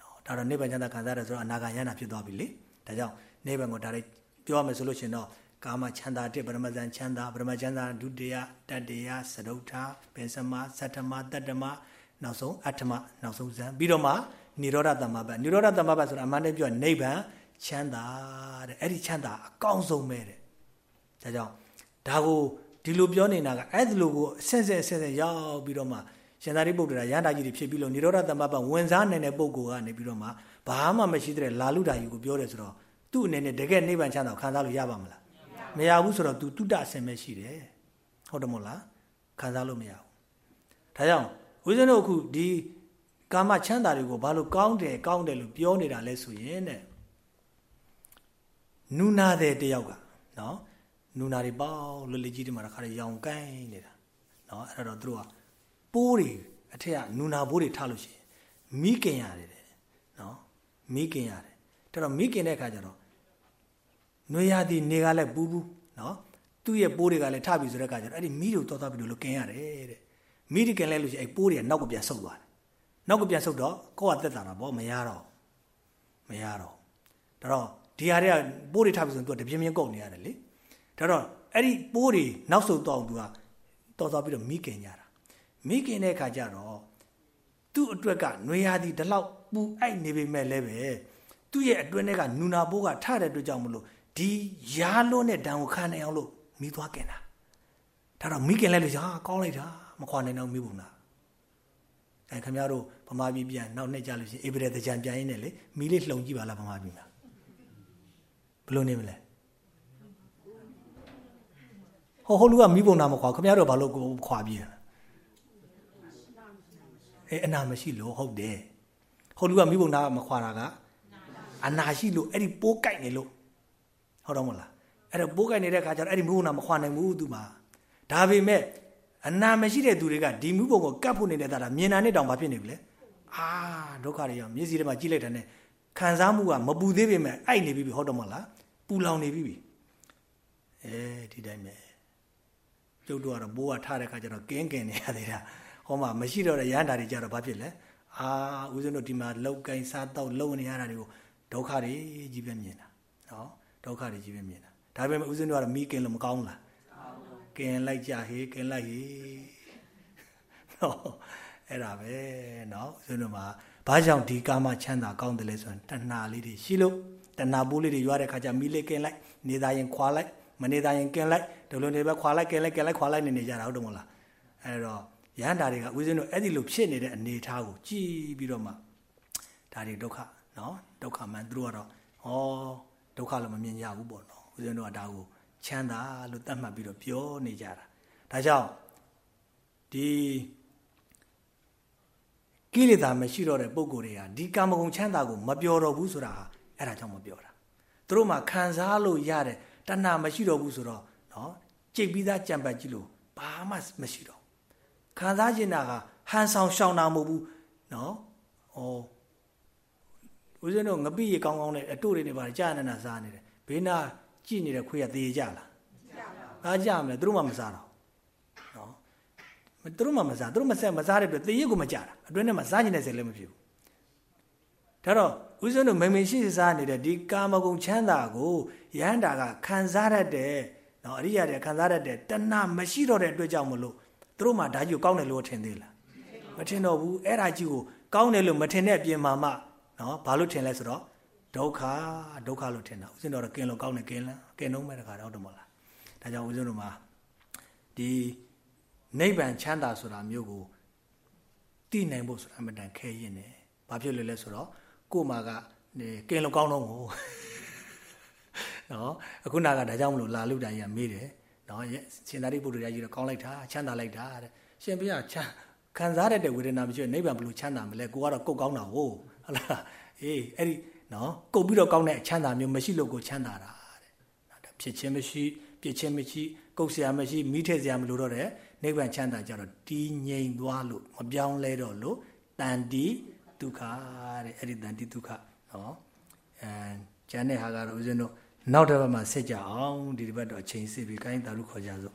နော်ဒါတော့နိဗ္ဗာန်ချမ်းသာခံစားရတယ်ဆိုတော့အနာဂါယန္တာဖြစ်သွားပြီလေဒါကြောင့်နိဗ္ဗာန်ကိုဒါလေးပြောရမယ်ဆိုလို့ရှိရင်တော့ ကာမချမ်းသာတစ်ပရမဇန်ချမ်းသာပရမချမ်းသာဒုတိယတတိယသရုဋ္ဌပင်စမသတ္တမတတ္တမနောက်ဆုံးအဋ္ဌမနောက်ဆုံးဇန်ပြီးတော့မှနိရောဓသမ္မာပတ်နိရောဓသမ္မာပတ်ဆိုတာအမှန်တည်းပြောနိဗ္ဗာန်ချမ်းသာတဲ့အဲ့ဒီချမ်းသာအကောင်းဆုံးပဲတဲ့ဒါကြောင့်ဒါကိုဒီလိုပြောနေတာကအဲ့ဒီလိုကိုအဆင့်ဆင့်အဆင့်ဆင့်ရောက်ပြီးတော့မှရှင်သာရိပုတ္တရာရဟန္တာကြီးတွေဖြစ်ပြီးလို့နိရောဓသမ္မာပတ်ဝင်စားနိုင်တဲ့ပုဂ္ဂိုလ်ကနေပြီးတော့မှဘာမှမရှိတဲ့လာလူတာကြီးကိုပြောတယ်ဆိုတော့သူ့အနေနဲ့တကယ်နိဗ္ဗာန်ချမ်းသာကိုခံစားလို့ရပါမလား မရဘူးဆိုတော့ तू တုတ္တအစင်ပဲရှိတယ်ဟုတ်တယ်မို့လားခံစားလို့မရဘူးဒါကြောင့်ဦးဇင်းတို့အခုဒီကာမချမ်းသာတွေကိုဘာလို့ကောင်းတယ်ကောင်းတယ်လို့ပြောနေတာလဲဆိုရင်တဲ့နူနာတဲ့တယောက်ကနော်နူနာတွေပေါလွတ်လစ်ကြီးတွေမှာတခါတည်းရောင်ကိုင်းနေတာနော်အဲ့တော့သူတို့ကပိုးတွေအထက်ကနူနာပိုးတွေထားလို့ရှိရင်မိခင်ရတယ်တဲ့နော်မိခင်ရတယ်ဒါတော့မိခင်တဲ့အခါကျတော့ နွေရသည်နေကလည်းပူးပူးနော်သူ့ရဲ့ပိုးတွေကလည်းထပြီဆိုတဲ့အခါကျတော့အဲ့ဒီမိတို့တော်တော်ပြီးလို့ကင်ရတယ်တဲ့မိဒီကင်လဲလို့ရှိရင်အဲ့ပိုးတွေကနောက်ကပြန်ဆုပ်သွားတယ်နောက်ကပြန်ဆုပ်တော့ကိုယ့်ကတက်တာတော့မရတော့မရတော့ဒါတော့ဒီဟာတွေကပိုးတွေထပြီဆိုရင်သူကတပြင်းပြင်းကုန်နေရတယ်လေဒါတော့အဲ့ဒီပိုးတွေနောက်ဆုပ်တော့သူကတော်တော်ပြီးတော့မိကင်ကြတာမိကင်တဲ့အခါကျတော့သူ့အတွက်ကနွေရာသီဒီလောက်ပူအိုက်နေပေမဲ့လည်းပဲသူ့ရဲ့အတွင်းထဲကနူနာပိုးကထတဲ့အတွက်ကြောင့်မလို့ ဒီရားလွန်းတဲ့ဒဏ်ကိုခံနိုင်အောင်လို့မိသွားကင်တာဒါတော့မိကင်လဲလို့ဟာကောင်းလိုက်တာမခွာနိုင်တော့မိဘူးလားအဲခင်ဗျားတို့ဗမာပြည်ပြန်နောက်နှစ်ကြလို့ရှိရင်ဧပြီတကြံပြန်ရင်းနဲ့လေမီးလေးလှုံကြည့်ပါလားဗမာပြည်မှာဘယ်လိုနေမလဲဟိုဟိုလူကမိဘုံနာမခွာခင်ဗျားတို့ဘာလို့ကိုခွာပြေးလဲအဲအနာမရှိလို့ဟုတ်တယ်ဟိုလူကမိဘုံနာမခွာတာကအနာရှိလို့အဲ့ဒီပိုးကြိုက်နေလို့ ဟုတ်တော့မလားအဲ့တော့ပိုးကြိုက်နေတဲ့ခါကျတော့အဲ့ဒီမိဘုံနာမခွာနိုင်ဘူးသူမှာဒါပေမဲ့အနာမရှိတဲ့သူတွေကဒီမိဘုံကိုကတ်ဖို့နေတဲ့တာမြင်တာနဲ့တောင်ဘာဖြစ်နေပြီလဲအာဒုက္ခတွေရောမျက်စိထဲမှာကြည့်လိုက်တဲ့နဲ့ခံစားမှုကမပူသေးပေမဲ့အိုက်နေပြီဟုတ်တော့မလားပူလောင်နေပြီအဲဒီတိုင်းပဲကျုပ်တို့ကတော့ဘိုးကထားတဲ့ခါကျတော့ကင်းကင်နေရသေးတာဟောမှာမရှိတော့တဲ့ရဟန္တာတွေကြတော့ဘာဖြစ်လဲအာဦးဇင်းတို့ဒီမှာလောက်ကင်စားတော့လုံနေရတာတွေကိုဒုက္ခတွေကြီးပဲမြင်တာနော် ဒုက္ခတွေကြီးပဲမြင်တာဒါပေမဲ့ဦးဇင်းတို့ကတော့မီးကင်လို့မကောင်းလားကင်လိုက်ကြဟေးကင်လိုက်ဟေးနော်အဲ့ဒါပဲနော်ဦးဇင်းတို့မှာဘာကြောင့်ဒီကာမချမ်းသာကောင်းတယ်လဲဆိုရင်တဏှာလေးတွေရှိလို့တဏှာပိုးလေးတွေရွာတဲ့ခါကျမီးလေးကင်လိုက်နေသားရင်ခွာလိုက်မနေသားရင်ကင်လိုက်ဒီလိုနေပဲခွာလိုက်ကင်လိုက်ကင်လိုက်ခွာလိုက်နေနေကြတာဟုတ်တယ်မဟုတ်လားအဲ့တော့ရဟန္တာတွေကဦးဇင်းတို့အဲ့ဒီလိုဖြစ်နေတဲ့အနေအထားကိုကြည်ပြီးတော့မှဒါတွေဒုက္ခနော်ဒုက္ခမှန်သူတို့ကတော့ဩ ဒုက္ခလို့မမြင်ကြဘူးပေါ့နော်ဦးဇင်းတို့ကဒါကိုချမ်းသာလို့သတ်မှတ်ပြီးတော့ပြောနေကြတာဒါကြောင့်ဒီကိလေသာမရှိတော့တဲ့ပုံကိုယ်တွေဟာဒီကာမဂုဏ်ချမ်းသာကိုမပြောတော့ဘူးဆိုတာအဲ့ဒါကြောင့်မပြောတာသူတို့မှခံစားလို့ရတဲ့တဏှာမရှိတော့ဘူးဆိုတော့နော်ကြိတ်ပြီးသားကြံပတ်ကြည့်လို့ဘာမှမရှိတော့ခံစားကျင်တာကဟန်ဆောင်ရှောင်တာမဟုတ်ဘူးနော်ဩ ဦးဇင်းတို့ငပိရေကောင်းကောင်းနဲ့အတို့တွေနေပါကြာနနာစားနေတယ်ဘေးနာကြည့်နေတဲ့ခွေးကသေကြလားအားကြမလဲသူတို့မှမစားတော့နော်သူတို့မှမစားသူတို့မဆက်မစားတဲ့အတွက်သေရကိုမကြတာအတွင်းထဲမှာစားကျင်တဲ့စိတ်လည်းမဖြစ်ဘူးဒါတော့ဦးဇင်းတို့မိန်မိန်ရှိစားနေတဲ့ဒီကာမဂုဏ်ချမ်းသာကိုယဟန္တာကခံစားရတဲ့နော်အရိယာတွေခံစားရတဲ့တဏှမရှိတော့တဲ့အတွက်ကြောင့်မလို့သူတို့မှဒါကြီးကိုကောင်းတယ်လို့ထင်သေးလားမထင်တော့ဘူးအဲ့ဒါကြီးကိုကောင်းတယ်လို့မထင်တဲ့အပြင်မှာမှ နော်ဘာလို့ထင်လဲဆိုတော့ဒုက္ခဒုက္ခလို့ထင်တာဦးဇင်းတော်ကကင်းလို့ကောင်းတယ်ကင်းလားကင်းတော့မဲ့တခါတော့တော့မလားဒါကြောင့်ဦးဇင်းတို့မှာဒီနိဗ္ဗာန်ချမ်းသာဆိုတာမျိုးကိုသိနိုင်ဖို့ဆိုတာအမှန်တန်ခဲရင်တယ်ဘာဖြစ်လို့လဲဆိုတော့ကို့မှာကကင်းလို့ကောင်းတော့ကိုနော်အခုနာကဒါကြောင့်မလို့လာလူတိုင်ရမေးတယ်နော်ရှင်သာရိပုတ္တရာကြီးတော့ကောင်းလိုက်တာချမ်းသာလိုက်တာတဲ့ရှင်ဘုရားချမ်းခံစားရတဲ့ဝေဒနာမရှိနိဗ္ဗာန်ဘယ်လိုချမ်းသာမလဲကိုကတော့ကုတ်ကောင်းတာဟုတ် ဟုတ်လားအေးအဲ့ဒီနော်ကုန်ပြီးတော့ကောင်းတဲ့ချမ်းသာမျိုးမရှိလို့ကိုချမ်းသာတာတဲ့နော်ဒါဖြစ်ချင်းမရှိပြစ်ချင်းမရှိကုတ်ဆရာမရှိမိထည့်ဆရာမလိုတော့တဲ့နိဗ္ဗာန်ချမ်းသာကြတော့တီးငြိမ်သွားလို့မပြောင်းလဲတော့လို့တန်တီဒုက္ခတဲ့အဲ့ဒီတန်တီဒုက္ခနော်အဲကျန်တဲ့ဟာကတော့ဦးဇင်းတို့နောက်တစ်ပတ်မှာဆက်ကြအောင်ဒီတစ်ပတ်တော့အချိန်စစ်ပြီးကိုင်းတာလို့ခေါ်ကြစို့